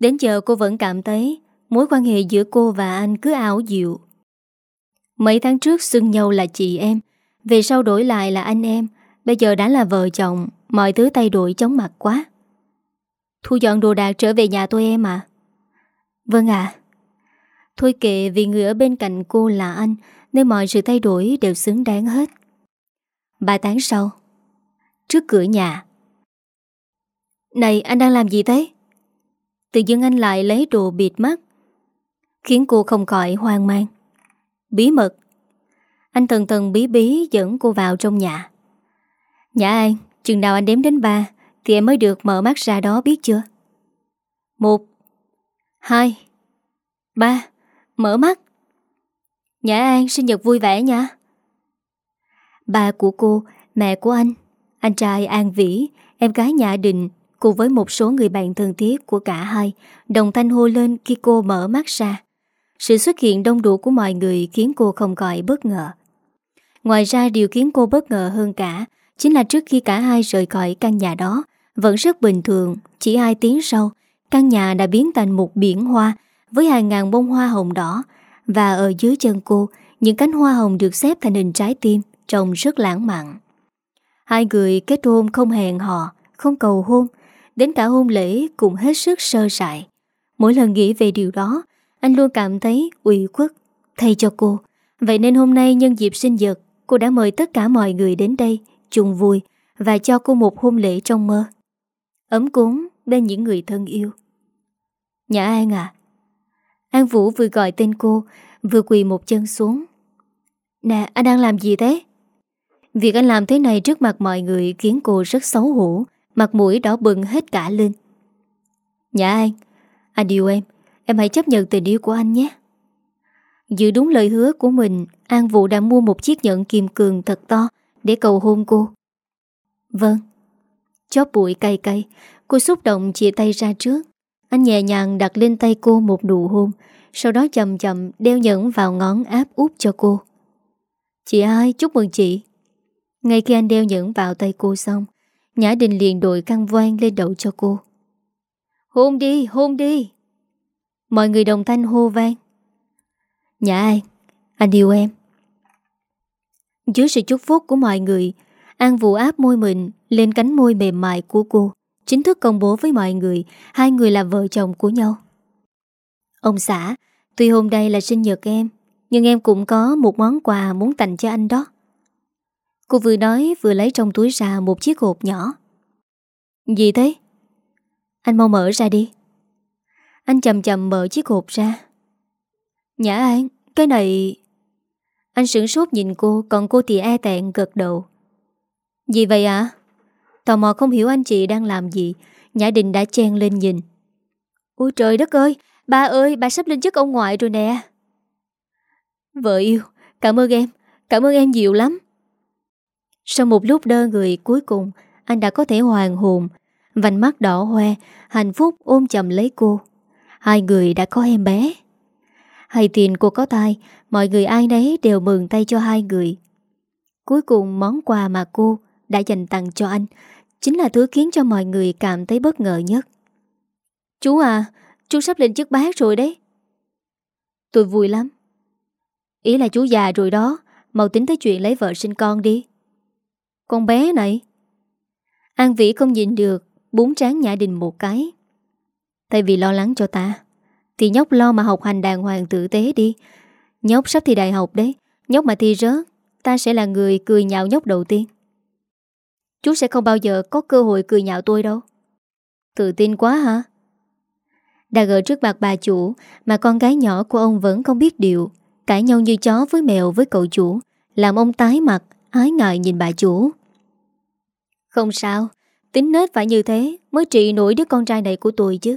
Đến giờ cô vẫn cảm thấy Mối quan hệ giữa cô và anh cứ ảo diệu. Mấy tháng trước xưng nhau là chị em, Về sau đổi lại là anh em, Bây giờ đã là vợ chồng, Mọi thứ thay đổi chóng mặt quá. Thu dọn đồ đạc trở về nhà tôi em à? Vâng ạ. Thôi kệ vì người ở bên cạnh cô là anh Nên mọi sự thay đổi đều xứng đáng hết. Ba tháng sau, Trước cửa nhà. Này, anh đang làm gì thế? Tự dưng anh lại lấy đồ bịt mắt, Khiến cô không khỏi hoang mang. Bí mật. Anh thần thần bí bí dẫn cô vào trong nhà. Nhã An, Chừng nào anh đếm đến ba, Thì em mới được mở mắt ra đó biết chưa? Một, Hai, Ba. Mở mắt. Nhã An, sinh nhật vui vẻ nha Ba của cô, Mẹ của anh Anh trai An Vĩ, Em gái Nhã Định, Cùng với một số người bạn thân thiết của cả hai, Đồng thanh hô lên khi cô mở mắt ra. Sự xuất hiện đông đủ của mọi người Khiến cô không gọi bất ngờ. Ngoài ra, điều khiến cô bất ngờ hơn cả Chính là trước khi cả hai rời khỏi căn nhà đó, Vẫn rất bình thường, Chỉ hai tiếng sau, Căn nhà đã biến thành một biển hoa với hàng ngàn bông hoa hồng đỏ Và ở dưới chân cô, Những cánh hoa hồng được xếp thành hình trái tim, Trông rất lãng mạn Hai người kết hôn không hẹn hò, Không cầu hôn Đến cả hôn lễ cũng hết sức sơ sài Mỗi lần nghĩ về điều đó, Anh luôn cảm thấy ủy khuất Thay cho cô, Vậy nên hôm nay nhân dịp sinh nhật, Cô đã mời tất cả mọi người đến đây, chung vui và cho cô một hôn lễ trong mơ. Ấm cúng bên những người thân yêu. Nhã An à? An Vũ vừa gọi tên cô, vừa quỳ một chân xuống. Nè, anh đang làm gì thế? Việc anh làm thế này trước mặt mọi người khiến cô rất xấu hổ, mặt mũi đỏ bừng hết cả lên. Dạ Nhã An, anh yêu em, em hãy chấp nhận tình yêu của anh nhé. Giữ đúng lời hứa của mình, An Vũ đã mua một chiếc nhẫn kim cương thật to để cầu hôn cô Vâng Chóp bụi cay cay Cô xúc động chia tay ra trước anh nhẹ nhàng đặt lên tay cô một nụ hôn Sau đó chậm chậm đeo nhẫn vào ngón áp úp cho cô. Chị ai? Chúc mừng chị. Ngay khi anh đeo nhẫn vào tay cô xong Nhã Đình liền đội căng voan lên đậu cho cô. Hôn đi, hôn đi. Mọi người đồng thanh hô vang. Nhã An Anh yêu em. Dưới sự chúc phúc của mọi người An Vũ áp môi mình lên cánh môi mềm mại của cô. Chính thức công bố với mọi người, Hai người là vợ chồng của nhau Ông xã, Tuy hôm nay là sinh nhật em, Nhưng em cũng có một món quà muốn tặng cho anh đó Cô vừa nói vừa lấy trong túi ra một chiếc hộp nhỏ Gì thế? Anh mau mở ra đi Anh chậm chậm mở chiếc hộp ra Nhã An, Cái này anh sửng sốt nhìn cô, Còn cô thì e tẹn gật đầu Gì vậy ạ? À? Tò mò không hiểu anh chị đang làm gì. Nhã Đình đã chen lên nhìn. Ôi trời đất ơi, Ba ơi bà sắp lên chức ông ngoại rồi nè. Vợ yêu, Cảm ơn em, Cảm ơn em nhiều lắm. Sau một lúc đơ người cuối cùng, Anh đã có thể hoàn hồn. Vành mắt đỏ hoe, Hạnh phúc ôm chầm lấy cô. Hai người đã có em bé. Hay tiền cô có tai, Mọi người ai nấy đều mừng tay cho hai người. Cuối cùng món quà mà cô đã dành tặng cho anh Chính là thứ khiến cho mọi người cảm thấy bất ngờ nhất. Chú à Chú sắp lên chức bác rồi đấy. Tôi vui lắm. Ý là chú già rồi đó, Mau tính tới chuyện lấy vợ sinh con đi. Con bé này. An Vĩ không nhìn được Bún tráng Nhã Đình một cái. Thay vì lo lắng cho ta, thì nhóc lo mà học hành đàng hoàng tử tế đi. Nhóc sắp thi đại học đấy, Nhóc mà thi rớt, Ta sẽ là người cười nhạo nhóc đầu tiên. Chú sẽ không bao giờ có cơ hội cười nhạo tôi đâu. Tự tin quá hả? Đã ở trước mặt bà chủ Mà con gái nhỏ của ông vẫn không biết điều Cãi nhau như chó với mèo với cậu chủ Làm ông tái mặt Ái ngại nhìn bà chủ. Không sao Tính nết phải như thế Mới trị nổi đứa con trai này của tôi chứ.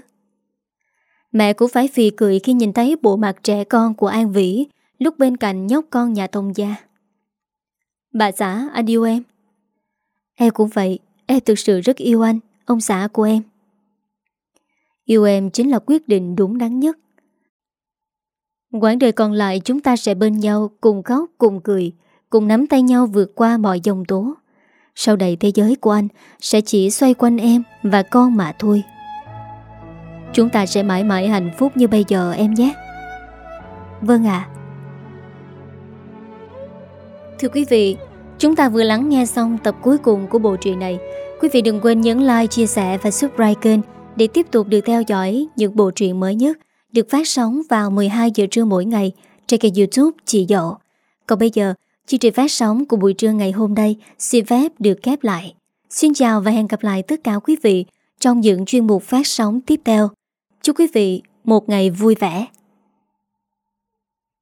Mẹ cũng phải phì cười khi nhìn thấy bộ mặt trẻ con của An Vĩ lúc bên cạnh nhóc con nhà thông gia. Bà xã, anh yêu em. Em cũng vậy, em thực sự rất yêu anh, ông xã của em. Yêu em chính là quyết định đúng đắn nhất. Quãng đời còn lại chúng ta sẽ bên nhau cùng khóc, cùng cười, cùng nắm tay nhau vượt qua mọi dòng tố. Sau đây thế giới của anh sẽ chỉ xoay quanh em và con mà thôi. Chúng ta sẽ mãi mãi hạnh phúc như bây giờ em nhé Vâng ạ Thưa quý vị Chúng ta vừa lắng nghe xong tập cuối cùng của bộ truyện này Quý vị đừng quên nhấn like, chia sẻ và subscribe kênh Để tiếp tục được theo dõi những bộ truyện mới nhất được phát sóng vào 12 giờ trưa mỗi ngày trên kênh youtube Chị Dậu. Còn bây giờ, chương trình phát sóng của buổi trưa ngày hôm nay xin phép được khép lại. Xin chào và hẹn gặp lại tất cả quý vị trong những chuyên mục phát sóng tiếp theo. Chúc quý vị một ngày vui vẻ.